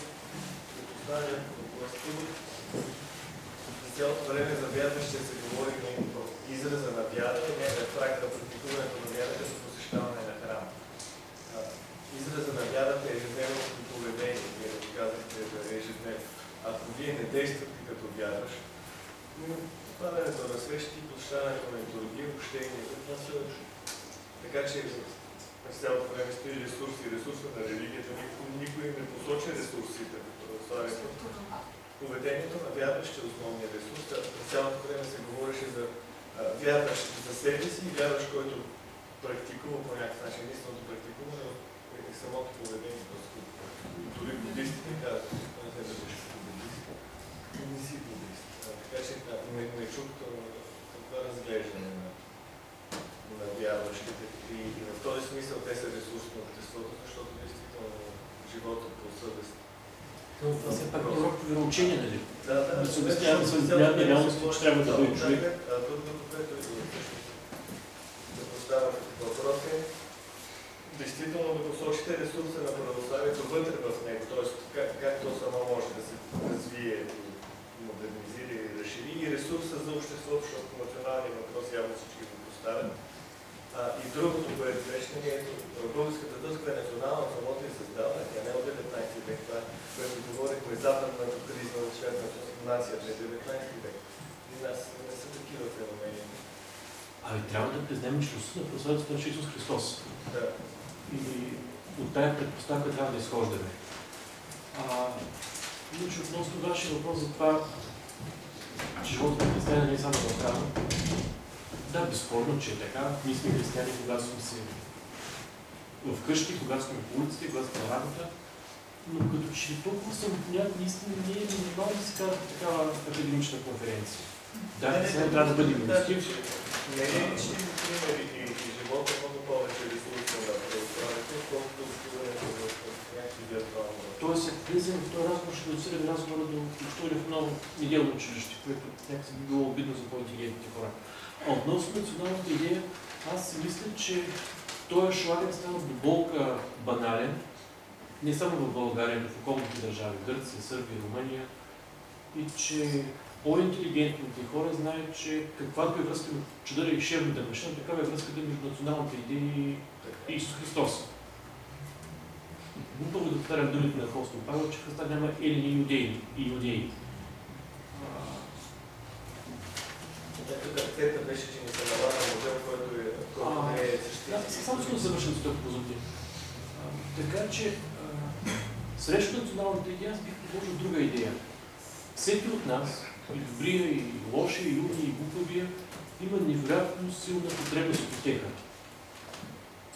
поставя. През цялото време за вярващите се говори много израза на вяра и не е практика практикуването на вярата за посещаване на храм. Израза на вярата е ежедневното поведение, вие да казахте да е ежедневно. Ако вие не действате като вярващ, падането на свещи, посещаването на литургия, общението, това се Така че през цялото време стои ресурси, ресурса на религията, никой, никой не посочи ресурсите в православието. Поведението на вярващи е основният ресурс. През цялото време се говореше за вярващ за себе си и вярващ, който практикува по някакъв начин. Единственото практикуване е самото поведение. Дори буддистите казват, не се бъдеш буддист. Не си буддист. Не, това това разглеждане на на вярващите. И, и в този смисъл те са ресурс на обществото, защото действително живота по съвест. Това все пак е урок по вероучение, нали? Да, да. Да се обясняваме с реални реалности, че трябва да бъде човек. Е да поставя като въпрос е действително да посочите ресурса на православието вътре в него, т.е. Как, то само може да се развие, и и ресурса за обществото, защото националния въпрос явно всички го поставят. А, и другото, което вече не е, българската дъска е национална, самото е създаване, тя не е от 19 век, това, което говорихме, западната криза на свят на нацията е 19 век. И нас не са такива феномени. Ами трябва да признаем, че Русът на православието е Исус Христос. Да. И от тая предпоставка трябва да изхождаме. А, иначе относно вашия въпрос за това, че живота на християна не е само в храма. Да, безспорно, че е така. Ние сме християни, когато сме си вкъщи, когато сме по улиците, когато сме на работа. Но като че толкова съм някой наистина не е нормално да се казва такава академична конференция. Да, сега трябва да бъдем милостив. Не е лични примери и, и живота много повече ресурси на православието, отколкото откриването в някакви виртуални Тоест, ако влизаме в този разговор, ще досираме разговора до включително в ново неделно училище, което някакси би било обидно за по-интелигентните хора. А относно националната идея, аз си мисля, че този шлаген става до болка банален, не само в България, но в околните държави, Гърция, Сърбия, Румъния, и че по-интелигентните хора знаят, че каквато е връзка между чадъра и шевната машина, такава е връзката между националните идеи и Исус Христос. Глупаво да повтарям думите на апостол Павел, че Христа няма елини и иудеи. И иудеи. Ето беше, че не се налага модел, който е, който не е само искам да завършим с този позволите. Така че, срещу националната идея аз бих предложил друга идея. Всеки от нас, и добрия, и лошия, и умния, и глупавия, има невероятно силна потребност от утеха.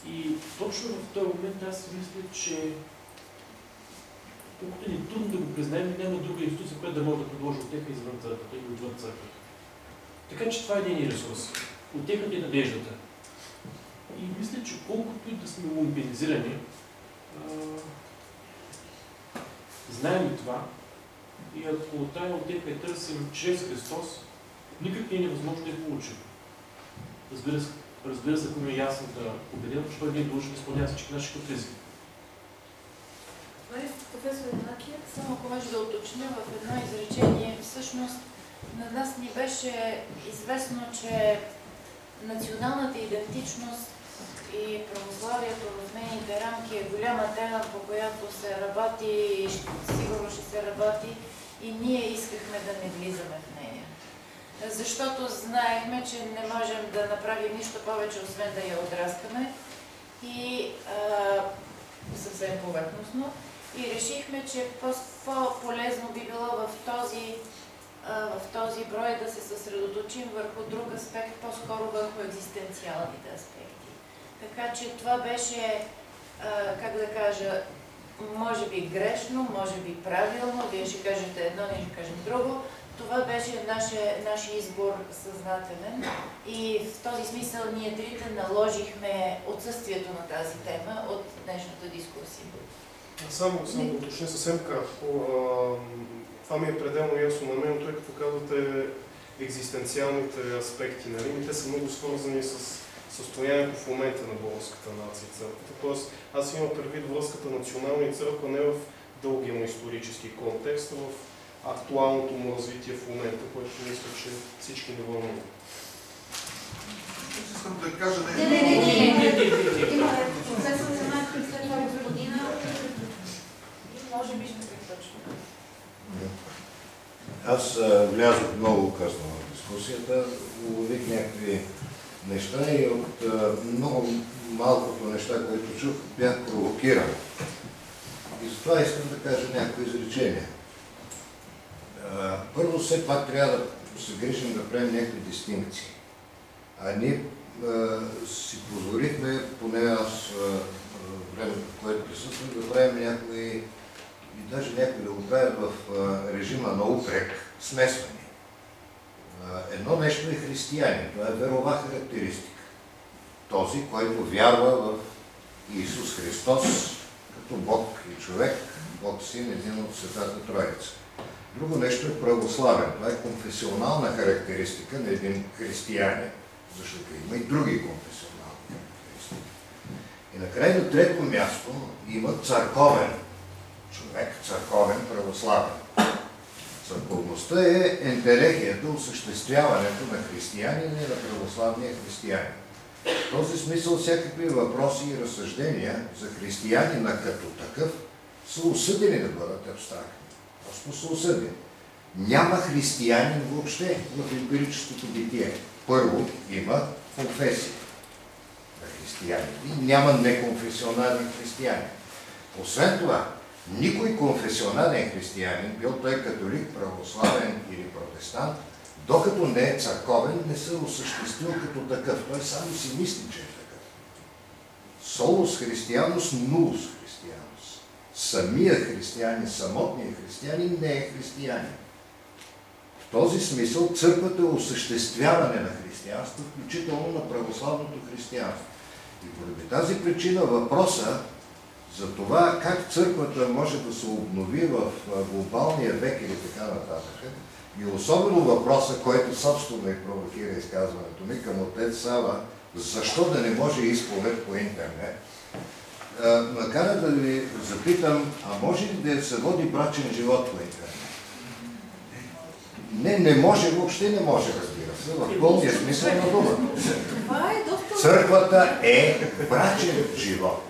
И точно в този момент аз мисля, че колкото ни е трудно да го признаем, няма друга институция, която да може да предложи отеха извън църквата или отвън църквата. Така че това е един ресурс. Отехата и надеждата. И мисля, че колкото и да сме мобилизирани, знаем и това, и ако тая отека я търсим чрез Христос, никак не е невъзможно да я получим. Разбира се, разбира се, ако ми е ясната убедена, че той не е длъжен да изпълнява всички наши капризи. Професор Еднакия, само ако може да уточня в едно изречение, всъщност на нас ни беше известно, че националната идентичност и православието в нейните рамки е голяма тема, по която се работи и сигурно ще се работи и ние искахме да не влизаме в. Защото знаехме, че не можем да направим нищо повече, освен да я отраскаме и а, съвсем повърхностно. И решихме, че по-полезно би било в този в този брой да се съсредоточим върху друг аспект, по-скоро върху екзистенциалните аспекти. Така че това беше, как да кажа, може би грешно, може би правилно, вие ще кажете едно, ние ще кажем друго. Това беше нашия, нашия избор съзнателен и в този смисъл ние трите наложихме отсъствието на тази тема от днешната дискусия. Само, само уточня съвсем кратко. Това ми е пределно ясно на мен, тъй като казвате екзистенциалните аспекти, нали? те са много свързани с състоянието в момента на българската нация и църквата. Тоест, аз имам предвид връзката национална и църква не в дългия му исторически контекст, а в актуалното му развитие в момента, което мисля, че всички не вълнува. Искам да кажа нещо. Не, не, не, не. Има процесът за нас след това година. Може би ще приключим. Аз влязох много късно в дискусията, улових някакви неща и от много малкото неща, които чух, бях провокиран. И затова искам да кажа някои изречения. Първо, все пак трябва да се грижим да правим някакви дистинкции. А ние си позволихме, поне аз времето, в което присъствам, да правим някои, и даже някои да го правят в режима на упрек, смесване. Едно нещо е християнин, това е верова характеристика. Този, който вярва в Исус Христос като Бог и човек, Бог Син, един от Светата Троица. Друго нещо е православен. Това е конфесионална характеристика на един християнин, защото има и други конфесионални характеристики. И накрая на трето място има църковен човек, църковен православен. Църковността е ентерехията, осъществяването на християнина и на православния християнин. В този смисъл всякакви въпроси и разсъждения за християнина като такъв са осъдени да бъдат абстрактни. Осъдени. Няма християнин въобще в емпирическото битие. Първо има конфесия на християни и няма неконфесионален християнин. Освен това, никой конфесионален християнин, бил той католик, православен или протестант, докато не е църковен, не се осъществил като такъв. Той само си мисли, че е такъв. Солус християнус, нулус християнус. Самия християнин, самотният християнин не е християнин. В този смисъл църквата е осъществяване на християнство, включително на православното християнство. И поради тази причина въпроса за това как църквата може да се обнови в глобалния век или така нататък. И особено въпроса, който собствено и провокира изказването ми към отец Сава, защо да не може изповед по интернет, а, макар да ви запитам, а може ли да се води брачен живот интернет? Не, не може, въобще не може, разбира се, в пълния смисъл на думата. Е. Църквата е брачен живот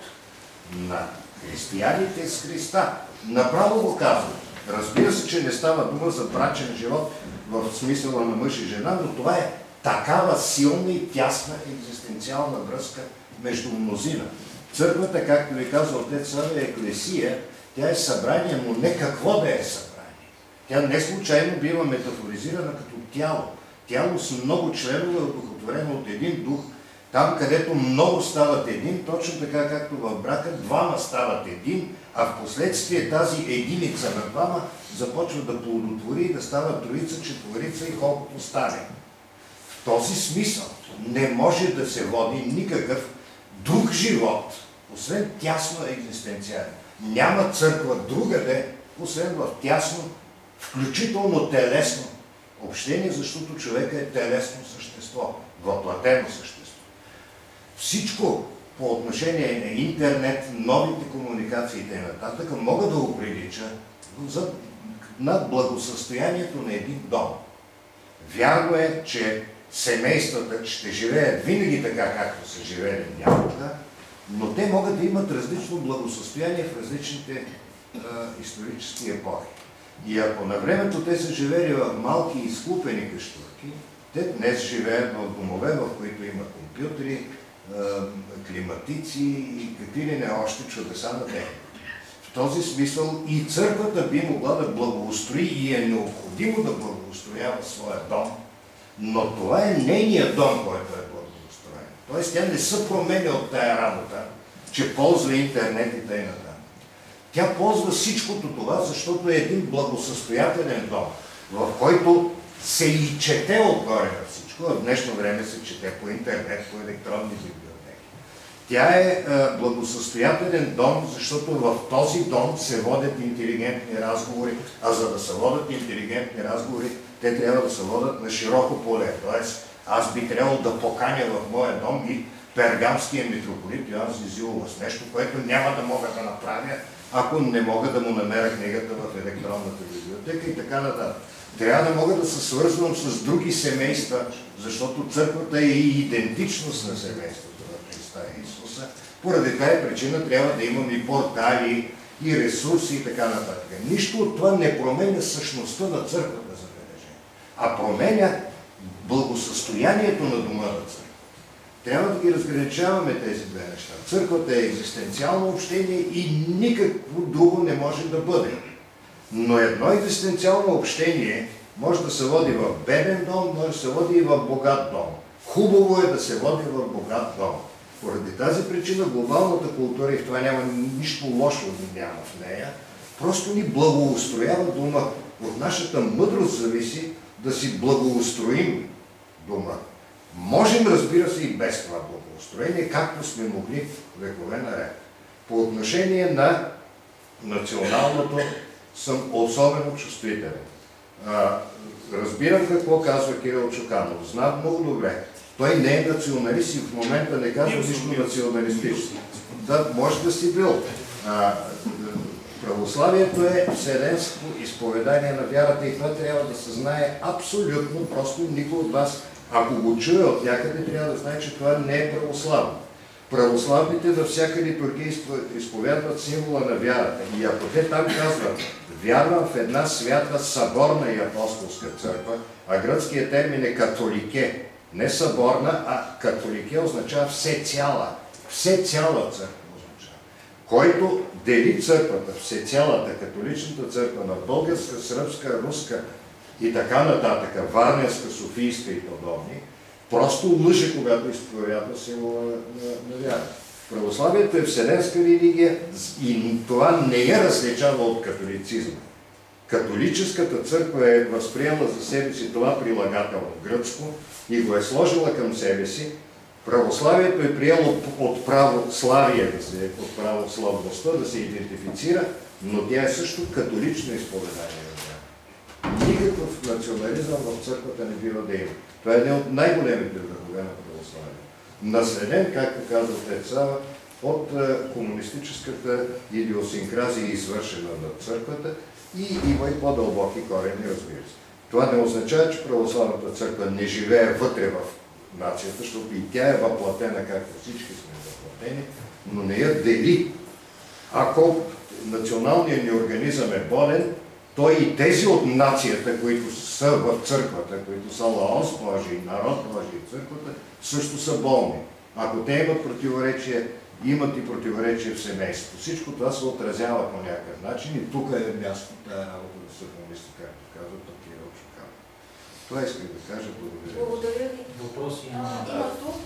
на християните с Христа. Направо го казвам. Разбира се, че не става дума за брачен живот в смисъла на мъж и жена, но това е такава силна и тясна екзистенциална връзка между мнозина. Църквата, както ви казва отец Сава, е еклесия, тя е събрание, но не какво да е събрание. Тя не случайно бива метафоризирана като тяло. Тяло с много членове, одухотворено от един дух, там, където много стават един, точно така както в брака, двама стават един, а в последствие тази единица на двама започва да плодотвори и да става троица, четворица и колкото стане. В този смисъл не може да се води никакъв друг живот, освен тясно екзистенциален. Няма църква другаде, освен в тясно, включително телесно общение, защото човека е телесно същество, въплатено същество. Всичко по отношение на интернет, новите комуникации и т.н. мога да го прилича за, на благосъстоянието на един дом. Вярно е, че семействата ще живеят винаги така, както са живели някога, но те могат да имат различно благосъстояние в различните а, исторически епохи. И ако на времето те са живели в малки изкупени къщурки, те днес живеят в домове, в които има компютри, климатици и какви ли не още чудеса на те. В този смисъл и църквата би могла да благоустрои и е необходимо да благоустроява своя дом, но това е нейният дом, който е благоустроен. Тоест тя не се променя от тая работа, че ползва интернет и т.н. Тя ползва всичкото това, защото е един благосъстоятелен дом, в който се и чете отгоре на всичко. В днешно време се чете по интернет, по електронни библиотеки. Тя е благосъстоятелен дом, защото в този дом се водят интелигентни разговори, а за да се водят интелигентни разговори, те трябва да се водят на широко поле. Тоест, аз би трябвало да поканя в моя дом и пергамския митрополит Йоан Зизилова с нещо, което няма да мога да направя, ако не мога да му намеря книгата в електронната библиотека и така нататък. Трябва да мога да се свързвам с други семейства, защото църквата е и идентичност на семейството на Христа Исуса. Поради тази причина трябва да имам и портали, и ресурси и така нататък. Нищо от това не променя същността на църквата, а променя благосъстоянието на дома на църква. Трябва да ги разграничаваме тези две неща. Църквата е екзистенциално общение и никакво друго не може да бъде. Но едно екзистенциално общение може да се води в беден дом, може да се води и в богат дом. Хубаво е да се води в богат дом. Поради тази причина глобалната култура, и в това няма нищо лошо да няма в нея, просто ни благоустроява дома. От нашата мъдрост зависи да си благоустроим дома. Можем, разбира се, и без това благоустроение, както сме могли векове наред. По отношение на националното съм особено чувствителен. А, разбирам какво казва Кирил Чуканов. Знам много добре. Той не е националист и в момента не казва нищо националистично. Да, може да си бил. А, православието е вселенско изповедание на вярата и това трябва да се знае абсолютно. Просто никой от вас, ако го чуе от някъде, трябва да знае, че това не е православно. Православните във всяка литургия изповядват символа на вярата. И ако те там казват, вярвам в една свята съборна и апостолска църква, а гръцкият термин е католике, не съборна, а католике означава все цяла. Все цяла църква. Който дели църквата, все цялата католичната църква на българска, сръбска, руска и така нататък, варненска, софийска и подобни, просто лъже, когато изповядва символа на, на вяра. Православието е вселенска религия и това не я различава от католицизма. Католическата църква е възприела за себе си това прилагателно гръцко и го е сложила към себе си Православието е приело от православие да се, от православността да се идентифицира, но тя е също католично изповедание на вяра. Никакъв национализъм в църквата не бива да има. Това е един от най-големите врагове на православието. Наследен, както казва Тецава, от е, комунистическата идиосинкразия, извършена на църквата и има и по-дълбоки корени, разбира се. Това не означава, че православната църква не живее вътре в нацията, защото и тя е въплатена, както всички сме въплатени, но не я дели. Ако националният ни организъм е болен, той и тези от нацията, които са в църквата, които са Лаос Божий, народ Божий в църквата, също са болни. Ако те имат противоречие, имат и противоречие в семейството. Всичко това се отразява по някакъв начин и тук е място тая работа да се помисли, както казва Кирил Чукан. Това исках да кажа. Благодаря. Благодаря ви. Въпроси А, има. Има тук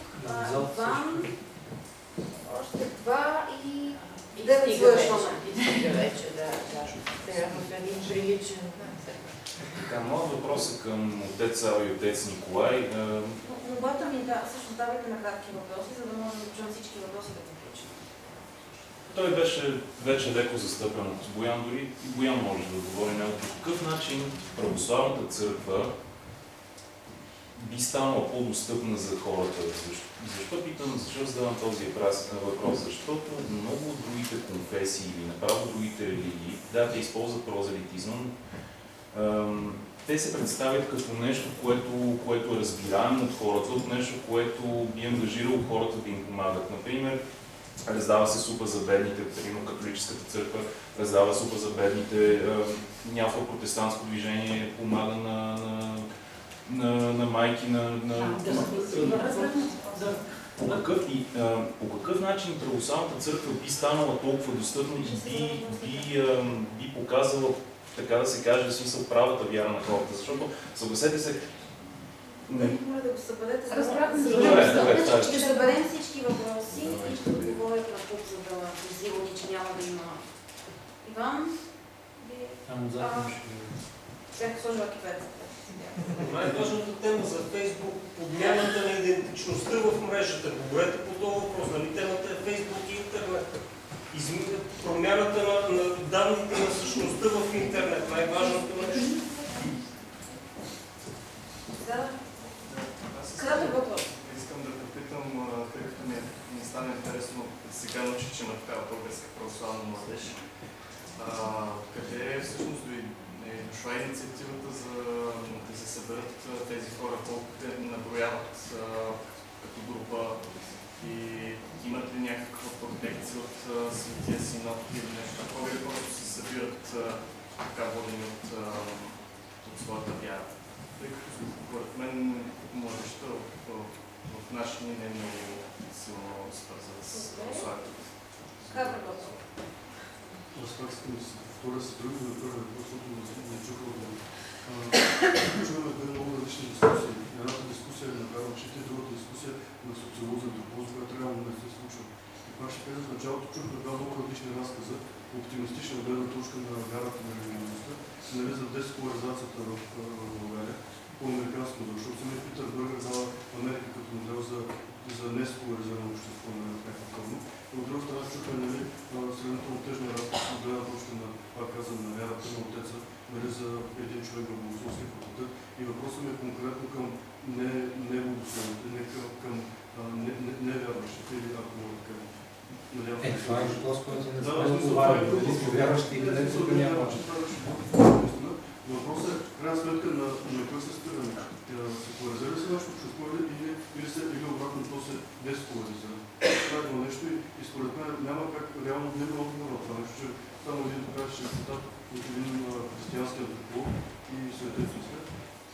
Иван, още два и И девет стига свършваме. вече, и стига вече, да, да. Сега в един приличен. Така, моят въпрос е към отец Сава и отец Николай. Е, Молбата ми да, също давайте на кратки въпроси, за да можем да чуем всички въпроси да приключим. Той беше вече леко застъпен от Боян, дори и Боян може да отговори на по какъв начин православната църква би станала по-достъпна за хората. Защо, защо питам, защо задавам този въпрос? Защото много от другите конфесии или направо другите религии, да, те използват прозелитизма, те се представят като нещо, което, което е разбираемо от хората, от нещо, което би ангажирало хората да им помагат. Например, раздава се супа за бедните, примерно католическата църква раздава супа за бедните, някакво протестантско движение помага на, на, на, на майки, на... на... По какъв, и, а, по какъв начин православната църква би станала толкова достъпна и би, би, а, би показала, така да се каже, в смисъл правата вяра на хората? Защото, съгласете се, не, Моля да го съберете. за- Разбрахме. Добре, добре, това е. Ще съберем всички въпроси и ще отговорят на куп, за да сме сигурни, че няма да има. Иван, А, отзад ще... Бях сложила кипеца. Най-важната тема за Фейсбук подмяната на идентичността в мрежата. Говорете по този въпрос. Нали темата е Фейсбук и интернет. Изми- Промяната на, на данните на същността в интернет. Най-важното нещо. Кратък въпрос. Искам да попитам, тъй като ми, ми стана интересно, сега научих, че такава българска православна младеж. А, къде е всъщност дой, е дошла инициативата за да се съберат а, тези хора, колко те наброяват а, като група и имат ли някаква протекция от Светия Синод или нещо такова, или просто се събират а, така водени от, а, от своята вяра? Тъй като според мен младеща в, в, наши дни не е много силно свързана с православието. Кратък въпрос. Аз искам да се повторя с други на въпрос, защото не чух отговор. Чуваме две много различни дискусии. Едната дискусия е на Карл Чите, другата дискусия е на социолоз антрополоз, която реално не се случва. И пак ще кажа, в началото чухме два много различни разказа, оптимистична гледна точка на вярата на религиозността, нали, за десколаризацията в, в България по-американско, защото самият Питър Бъргер дава Америка като модел за, за несколаризирано общество на някакво пълно. От друга страна чухме нали, сравнително тежна разказ от гледна точка на, пак казвам, на вярата на отеца, нали, за един човек в Богословския факултет. И въпросът ми е конкретно към не, не богословите, не към, към а, не, не, невярващите или ако мога. Надявам се, Е, това е въпрос, който не сме отговаряли. Дали сме вярващи или не, тук няма. Въпросът е, в крайна сметка, на, на кой се спираме. Секуларизира ли се нашето общество или, или, се, или обратно то се дескуларизира. Това е нещо и, според мен няма как реално да има отговор на това нещо, че само един така ще е цитат от един християнски антрополог и светец мисля.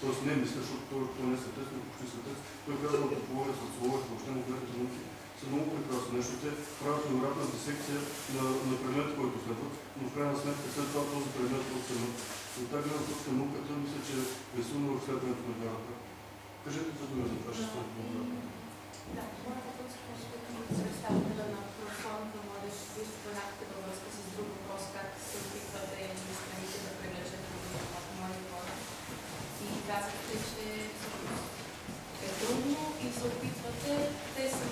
Тоест не мисля, защото той, той не е светец, но почти светец. Той казва антропология, социология, въобще модерните науки са много прекрасни нещо. Те правят невероятна дисекция на, на предмет, който следват, но в крайна сметка след това този предмет, който следват. От тази гледна точка науката мисля, че е силно в следването на вярата. Кажете за дума за това, ще по-добре. Да, моят въпрос е просто към представителя на православната младеж. Вие споменахте във връзка с друг въпрос, как се опитвате и страните да привлечете млади хора. И казахте, че всъщност е трудно и се опитвате. Те са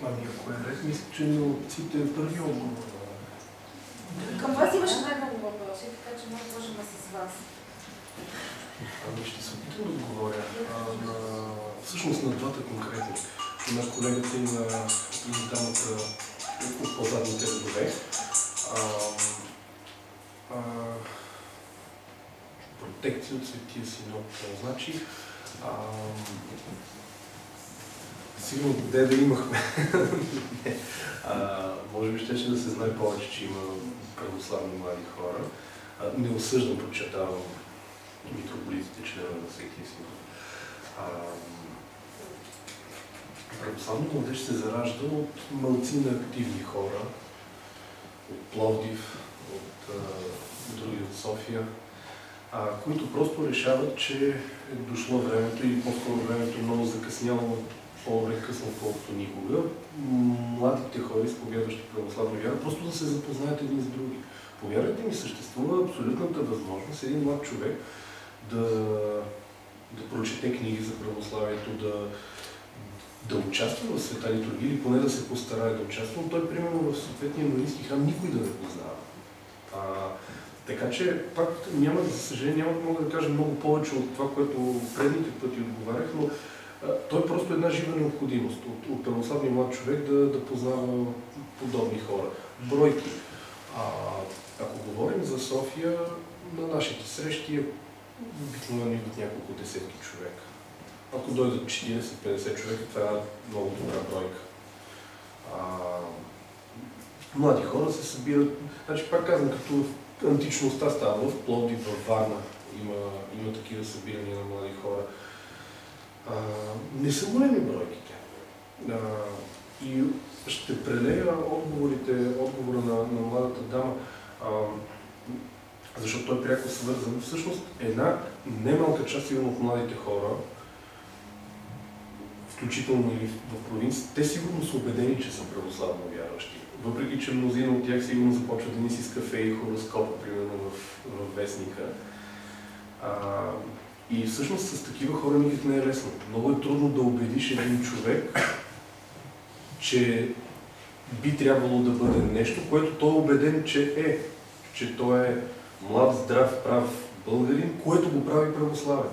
кое е ред. Мисля, че неопците е първи отговор. Към вас имаше най-много въпроси, така че може да можем с вас. Ами ще се опитам да отговоря. А, на, всъщност на двата конкретни. На колегата и на, на дамата от по-задните редове. А, а, протекция от Светия Синод. Значи, а, сигурно де да имахме. А, може би ще, да се знае повече, че има православни млади хора. А, не осъждам, подчертавам митрополитите, членове на Светия Синод. А, православна младеж се заражда от малци на активни хора, от Пловдив, от а, други от София, а, които просто решават, че е дошло времето и по-скоро времето е много закъсняло, по-добре късно, колкото никога. Младите хора, изповядващи православна вяра, просто да се запознаят един с други. Повярвайте ми, съществува абсолютната възможност един млад човек да, да прочете книги за православието, да, да участва в света литургия или поне да се постарае да участва, но той, примерно, в съответния марийски храм никой да не познава. А, така че, пак няма, за съжаление, няма да мога да кажа много повече от това, което предните пъти отговарях, но а, той просто е една жива необходимост от, от православния млад човек да, да познава подобни хора. Бройки. А, ако говорим за София, на нашите срещи обикновено идват няколко десетки човека. Ако дойдат 40-50 човека, това е много добра бройка. А, млади хора се събират, значи пак казвам, като в античността става в Пловдив, в Варна има, има такива събирания на млади хора. Не са големи бройките. А, и ще прелея отговорите, отговора на, на младата дама, а, защото той е пряко свързан. Всъщност една немалка част сигурно от младите хора, включително и в провинция, те сигурно са убедени, че са православно вярващи. Въпреки, че мнозина от тях сигурно започват да ни си с кафе и хороскопа, примерно в, в вестника. А, и всъщност с такива хора никак не е лесно. Много е трудно да убедиш един човек, че би трябвало да бъде нещо, което той е убеден, че е. Че той е млад, здрав, прав българин, което го прави православен.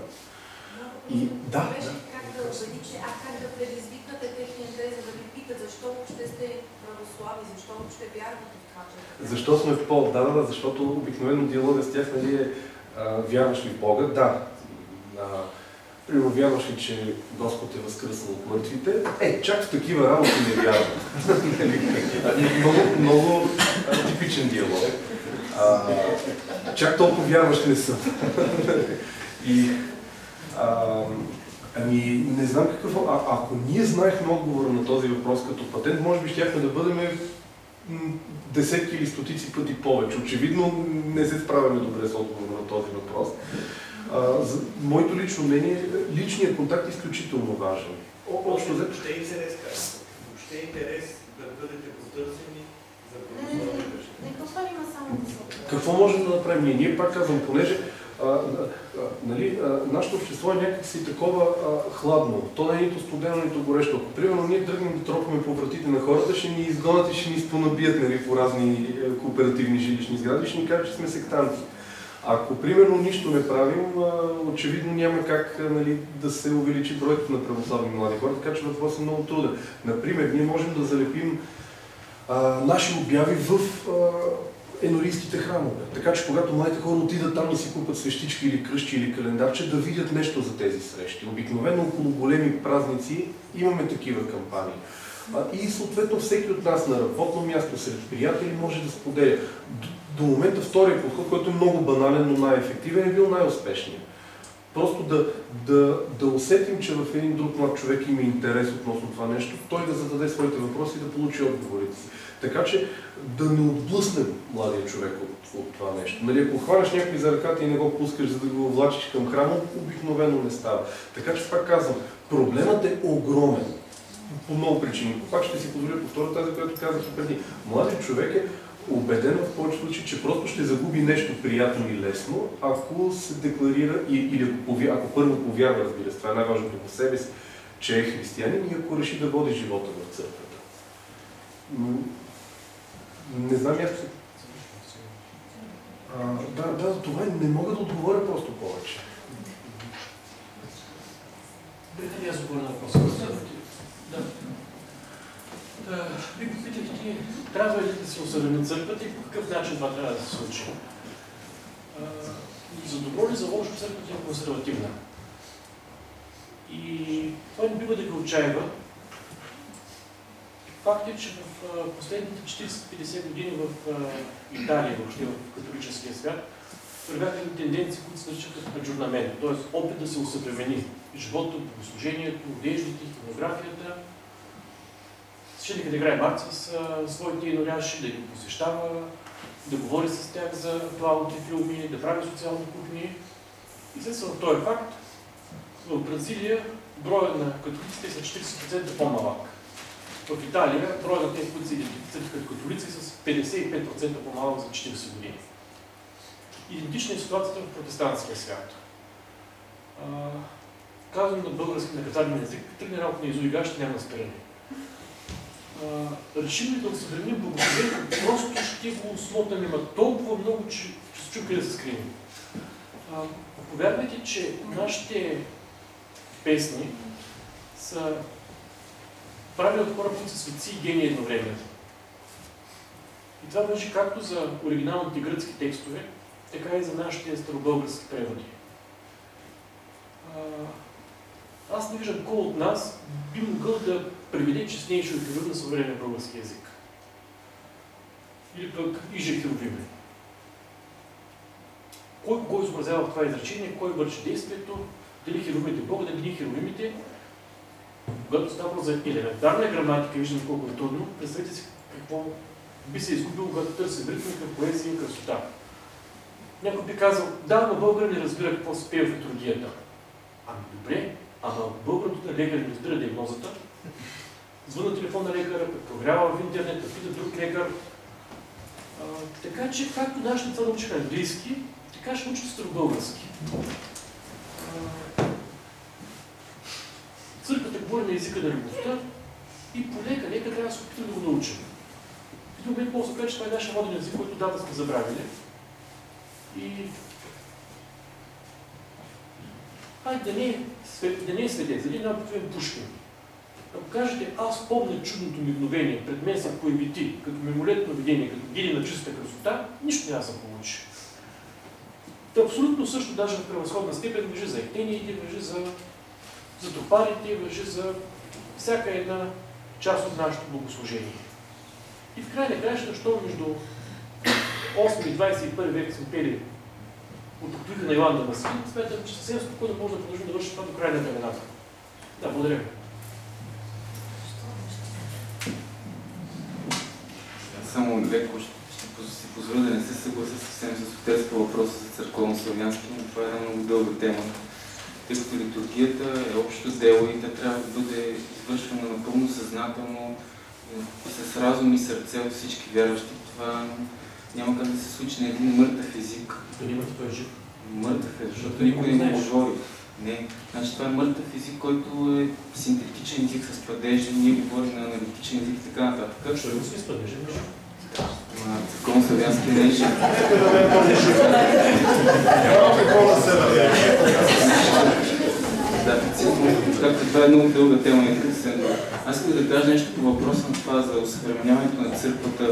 И да, как да убеди, че а как да предизвикате техния интерес, за да ви питат защо въобще сте православи, защо въобще вярвате в това, че е? Защо сме по да, да, да, защото обикновено диалога с тях нали, е а, вярваш ли в Бога? Да. Примерно, че Господ е възкръснал от мъртвите? Е, чак в такива работи не вярвам. Много, много типичен диалог. А, чак толкова вярваш не съм. И, а, ами, не знам какъв... А, ако ние знаехме отговора на този въпрос като патент, може би щяхме да бъдем десетки или стотици пъти повече. Очевидно не се справяме добре с отговора на този въпрос. А, за, моето лично мнение, личният контакт е изключително важен. О, общо взето. Въобще интерес, казвам. Въобще интерес да бъдете потърсени за се Какво можем да направим ние? Ние пак казвам, понеже а, а, нали, а, нашето общество е някакси такова а, хладно. То не е нито студено, нито горещо. Ако примерно ние тръгнем да тропаме по вратите на хората, ще ни изгонят и ще ни спонабият нали, по разни е, кооперативни жилищни сгради ще ни кажат, че сме сектанти. Ако примерно нищо не правим, очевидно няма как нали, да се увеличи броето на православни млади хора, така че въпросът е много труден. Например, ние можем да залепим а, наши обяви в а, енорийските храмове. Така че когато младите хора отидат там и си купат свещички или кръщи или календарче, да видят нещо за тези срещи. Обикновено около големи празници имаме такива кампании. И съответно всеки от нас на работно място, сред приятели може да споделя. До, момента втория подход, който е много банален, но най-ефективен, е бил най-успешният. Просто да, да, да усетим, че в един друг млад човек има интерес относно това нещо, той да зададе своите въпроси и да получи отговорите си. Така че да не отблъснем младия човек от, от това нещо. Нали, ако хванеш някой за ръката и не го пускаш, за да го влачиш към храма, обикновено не става. Така че пак казвам, проблемът е огромен. По много причини. Пак ще си позволя повторя тази, която казах преди. Младият човек е убеден в повечето случаи, че просто ще загуби нещо приятно и лесно, ако се декларира или ако, повя, ако първо повярва, разбира се, това е най-важното по себе си, че е християнин и ако реши да води живота в църквата. Не знам се... А, да, да, това не мога да отговоря просто повече. Преди аз отговоря на въпроса. Да, ви попитахте, трябва ли да се осъвремени църквата и по какъв начин това трябва да се случи. А, За добро или за лошо църквата е консервативна. И това не бива да ги отчаива. Факт е, че в а, последните 40-50 години в а, Италия, въобще в католическия свят, едни тенденции, които се наричаха аджурнамент, т.е. опит да се усъвремени живота, богослужението, одеждите, фотографията. Ще да играе бат с а, своите иноряши, да ги посещава, да говори с тях за актуалните филми, да прави социални кухни. И след в този факт, в Бразилия броя на католиците е с 40% по-малък. В Италия броя на тези, които се идентифицират като католици, е с 55% по-малък за 40 години. Идентична е ситуацията в протестантския свят. А, казвам на български наказателен език, тръгне работа на Изуига, ще няма да спиране. Решим ли да осъвременим богослужението, просто ще го смотаме, ма толкова много, че, се чука да се скрием. А, повярвайте, че нашите песни са правили от хора, които са светци и гении едновременно. И това беше както за оригиналните гръцки текстове, така и за нашите старобългарски преводи. А, аз не виждам кой от нас би могъл да преведе честнейшо и на съвременен български язик. Или пък Иже Херовиме. Кой кой изобразява в това изречение, кой върши действието, дали херовимите Бога, дали херовимите. Когато става за елементарна граматика, виждам колко е трудно, представете си какво би се изгубило, когато търси ритмика, поезия и красота. Някой би казал, да, но българ не разбира какво се пее в литургията. Ами добре, ама българът на лекар не разбира диагнозата. Звънна телефон на лекара, програма в интернет, пита друг лекар. А, така че, както нашите деца научиха английски, така ще учат старобългарски. Църквата говори на езика на любовта и полека, лека трябва да се опитам да го научим. В един момент може да се че това е нашия роден език, който дата сме забравили. И Хайде да не, е да не е светец, да не е Пушкин. Ако кажете, аз помня чудното мигновение, пред мен се появи ти, като мимолетно видение, като гиди на чиста красота, нищо няма да се получи. Та абсолютно също, даже в превъзходна степен, въжи за ектениите, въжи за, за топарите, въжи за всяка една част от нашето богослужение. И в край на краища, защо между 8 и 21 век сме пели от Октуика на Йоан Дамаскин, смятам, че съвсем спокойно може да продължим да вършим това до края на времената. Да, благодаря. Само леко ще, си позволя да не се съглася съвсем с отец по въпроса за църковно-славянски, но това е една много дълга тема. Тъй като литургията е общо дело и тя трябва да бъде извършвана напълно съзнателно, с разум и сърце от всички вярващи. Това няма как да се случи на един мъртъв език. Дали има това е жив? Мъртъв е, защото никой не го говори. Не, значи това е мъртъв език, който е синтетичен език с падежи, ние говорим на аналитичен език и така нататък. Що е с падежи? Църковно славянски не е жив. Да, прецизно, както това е много дълга тема и интересна. Аз искам да кажа нещо по въпроса на това за усъвременяването на църквата,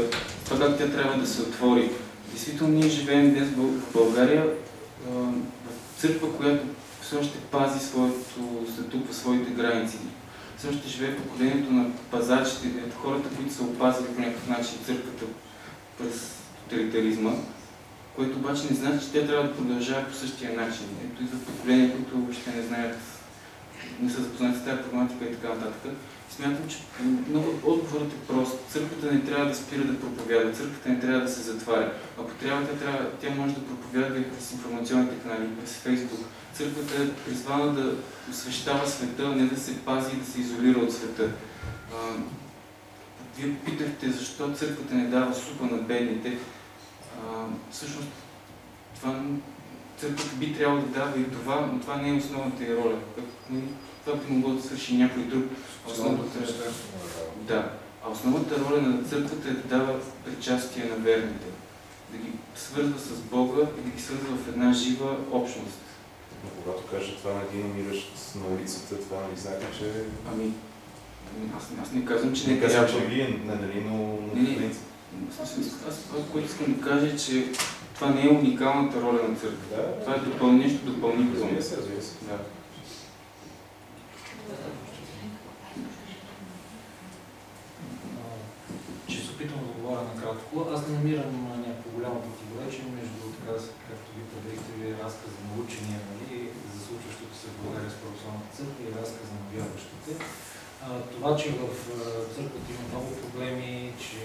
това как тя трябва да се отвори. Действително ние живеем днес в България в църква, която все още пази своето статуква, своите граници. Все още живее поколението на пазачите, хората, които са опазили по някакъв начин църквата през тоталитаризма, което обаче не значи, че тя трябва да продължава по същия начин. Ето и за поколения, които въобще не знаят, не са запознати с тази проблематика и така нататък. Смятам, че много отговорът е прост. Църквата не трябва да спира да проповядва, църквата не трябва да се затваря. Ако трябва, тя, трябва, тя може да проповядва и през информационните канали, през Фейсбук. Църквата е призвана да освещава света, не да се пази и да се изолира от света. Вие питахте защо църквата не дава супа на бедните. Всъщност, това, църквата би трябвало да дава и това, но това не е основната и роля. Това би могло да свърши някой друг. Основната... Да. А основната роля на църквата е да дава причастие на верните, да ги свързва с Бога и да ги свързва в една жива общност. Но когато каже това на един умиращ на улицата, това нали знаете, че... Ами, аз, аз не казвам, че не, не казвам, че вие, не, нали, но, Не, не. принцип. Аз, аз, това, което искам да кажа е, че това не е уникалната роля на църквата. Да, това е допъл... нещо допълнително. Разбира се, разбира се. Да. Ще се опитам да говоря накратко. Аз не намирам някакво голямо противоречие между, така да се, както ви предвидите, ви разказа на учения, нали, за случващото се в България с православната църква и разказа на вярващите. Това, че в църквата има много проблеми, че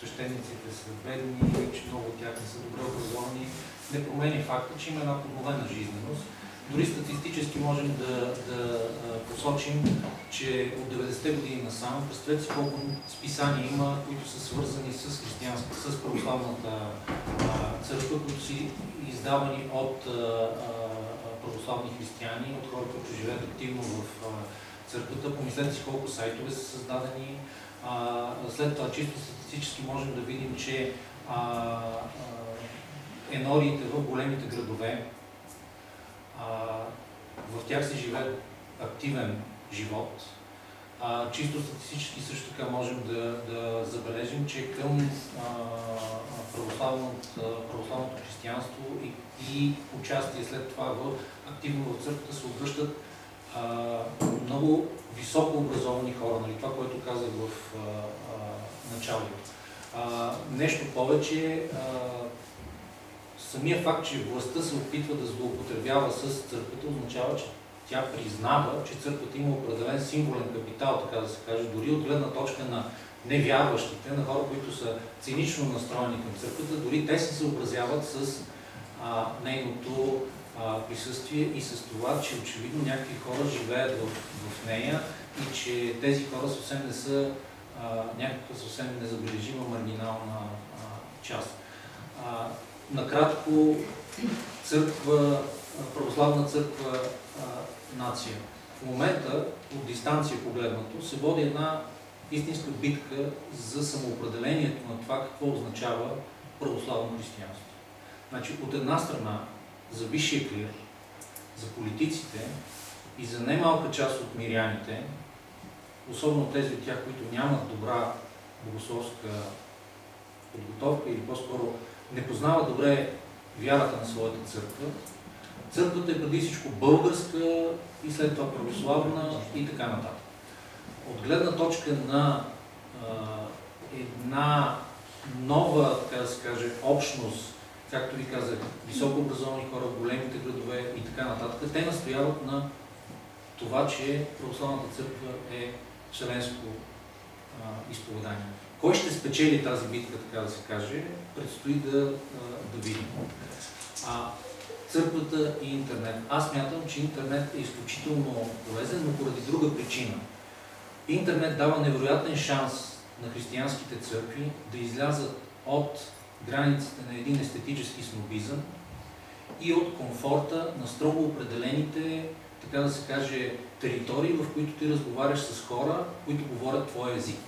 свещениците са бедни, че много от тях не са добре образовани, не променя факта, че има една подновена жизненост. Дори статистически можем да, да посочим, че от 90-те години насам, представете си колко списания има, които са свързани с християнска, с православната църква, които са издавани от православни християни, от хора, които живеят активно в църквата. Помислете си колко сайтове са създадени. След това, чисто статистически можем да видим, че енориите в големите градове, в тях се живее активен живот. А, чисто статистически също така можем да, да забележим, че към православното християнство и, и участие след това в, активно в църквата се обръщат а, много високо образовани хора, нали? това, което казах в а, а, началото. А, нещо повече, а, самия факт, че властта се опитва да злоупотребява с църквата, означава, че тя признава, че църквата има определен символен капитал, така да се каже, дори от гледна точка на невярващите, на хора, които са цинично настроени към църквата, дори те се съобразяват с а, нейното а, присъствие и с това, че очевидно някакви хора живеят в, в нея и че тези хора съвсем не са някаква съвсем незабележима маргинална а, част. А, накратко, църква, православна църква, а, нация. В момента, от дистанция погледнато, се води една истинска битка за самоопределението на това какво означава православно християнство. Значи, от една страна, за висшия клир, за политиците и за немалка част от миряните, особено тези от тях, които нямат добра богословска подготовка или по-скоро не познават добре вярата на своята църква, църквата е преди всичко българска и след това православна и така нататък. От гледна точка на а, една нова, така да се каже, общност, както ви казах, високо образовани хора в големите градове и така нататък, те настояват на това, че православната църква е вселенско а, изповедание. Кой ще спечели тази битка, така да се каже, предстои да, да видим. А, църквата и интернет. Аз мятам, че интернет е изключително полезен, но поради друга причина. Интернет дава невероятен шанс на християнските църкви да излязат от границите на един естетически снобизъм и от комфорта на строго определените, така да се каже, територии, в които ти разговаряш с хора, които говорят твоя език.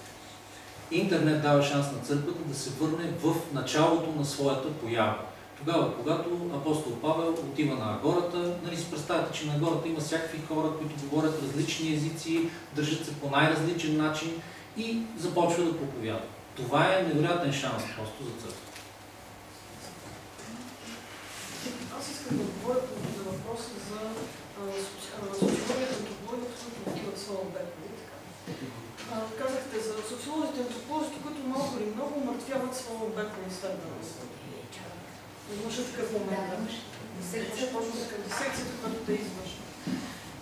Интернет дава шанс на църквата да се върне в началото на своята поява. Тогава, когато апостол Павел отива на Агората, нали си представяте, че на Агората има всякакви хора, които говорят различни езици, държат се по най-различен начин и започва да проповядва. Това е невероятен шанс просто за църква. Аз искам да отговоря за въпроса за социологията антропологията, които отиват в своя? А, Казахте за социолозите антрополозите, които малко или много умъртвяват своя обект на изследване. Имаше такъв момент. Да, Дисекция, точно така. Дисекцията, която те извършва.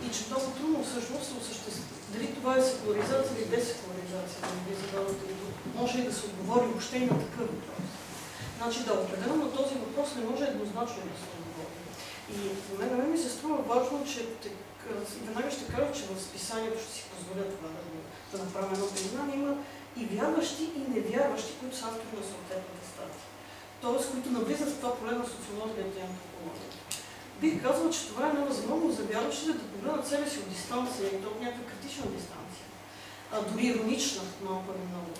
И че много трудно всъщност се осъществи. Дали това е секуларизация или десекуларизация, да ви задавате. Може и да се отговори въобще и на такъв въпрос. Значи да, определено този въпрос не може еднозначно да се отговори. И на мен, на мен ми се струва важно, че веднага ще кажа, че в списанието ще си позволя това да, да направя едно признание. Има и вярващи, и невярващи, които са автори на съответните статии. Тоест, които навлизат в това поле на социологията и антропологията. Бих казал, че това е невъзможно за вярващите да погледнат себе си от дистанция и то от някаква критична дистанция. а, дори иронична, малко или много,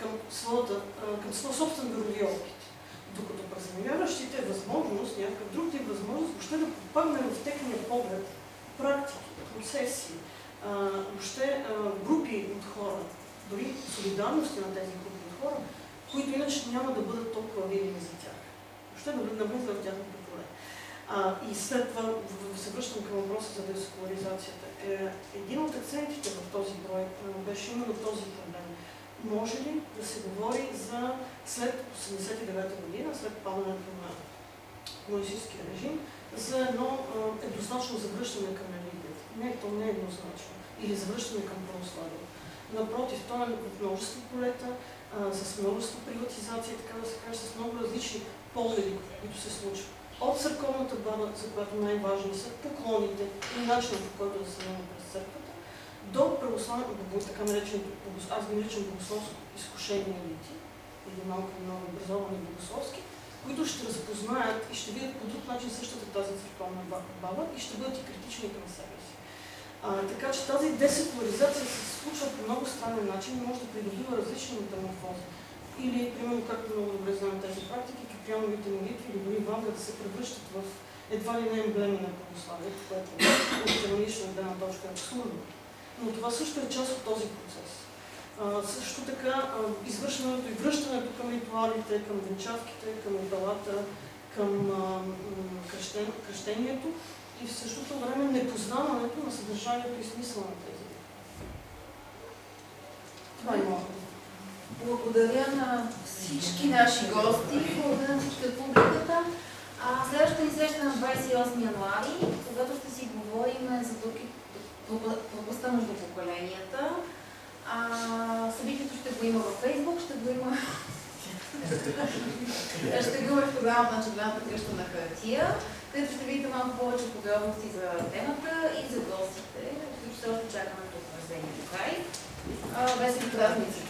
към, своята, към своя собствен градови опит. Докато за невярващите е възможност, някакъв друг тип възможност, въобще да попаднем в техния поглед, практики, процеси, въобще групи от хора, дори солидарности на тези групи от хора, които иначе няма да бъдат толкова видими за тях. Въобще да навлизат в тяхното поле. И след това се връщам към въпроса за десекуларизацията. Е, един от акцентите в този брой беше именно този проблем. Може ли да се говори за след 89-та година, след падането на комунистическия режим, за едно еднозначно завръщане към религията? Не, то не е еднозначно. Или завръщане към православие. Напротив, то е в множество полета, а, с множество приватизация, така да се каже, с много различни погледи, които се случват. От църковната баба, за която най-важни са поклоните и начинът по който да се мине през църквата, до православното, така нареченото, богос- аз ги наричам богословско изкушение елити, или малко много образовани богословски, които ще разпознаят и ще видят по друг начин същата тази църковна ба- баба и ще бъдат и критични към себе си. А, така че тази десекуларизация се случва по много странен начин и може да придобива различни метаморфози. Или, примерно, както много добре знаем тези практики, киприановите молитви или дори ванга да се превръщат в едва ли не емблеми на православието, което от канонична гледна точка е абсурдно. Но това също е част от този процес. Също така, извършването и връщането към ритуалите, към венчавките, към обелата, към кръщен, кръщението и в същото време непознаването на съдържанието и смисъла на тези. Това е моето. Благодаря на всички наши гости, благодаря на всички от публиката. А, следващата ни среща на 28 януари, когато ще си говорим за пропаста между поколенията. А, събитието ще го има във Фейсбук, ще го има ще го има в програмата на Червената къща на хартия, където ще видите малко повече подробности за темата и за гостите, които все още чакаме тук в Зени. Весели празници!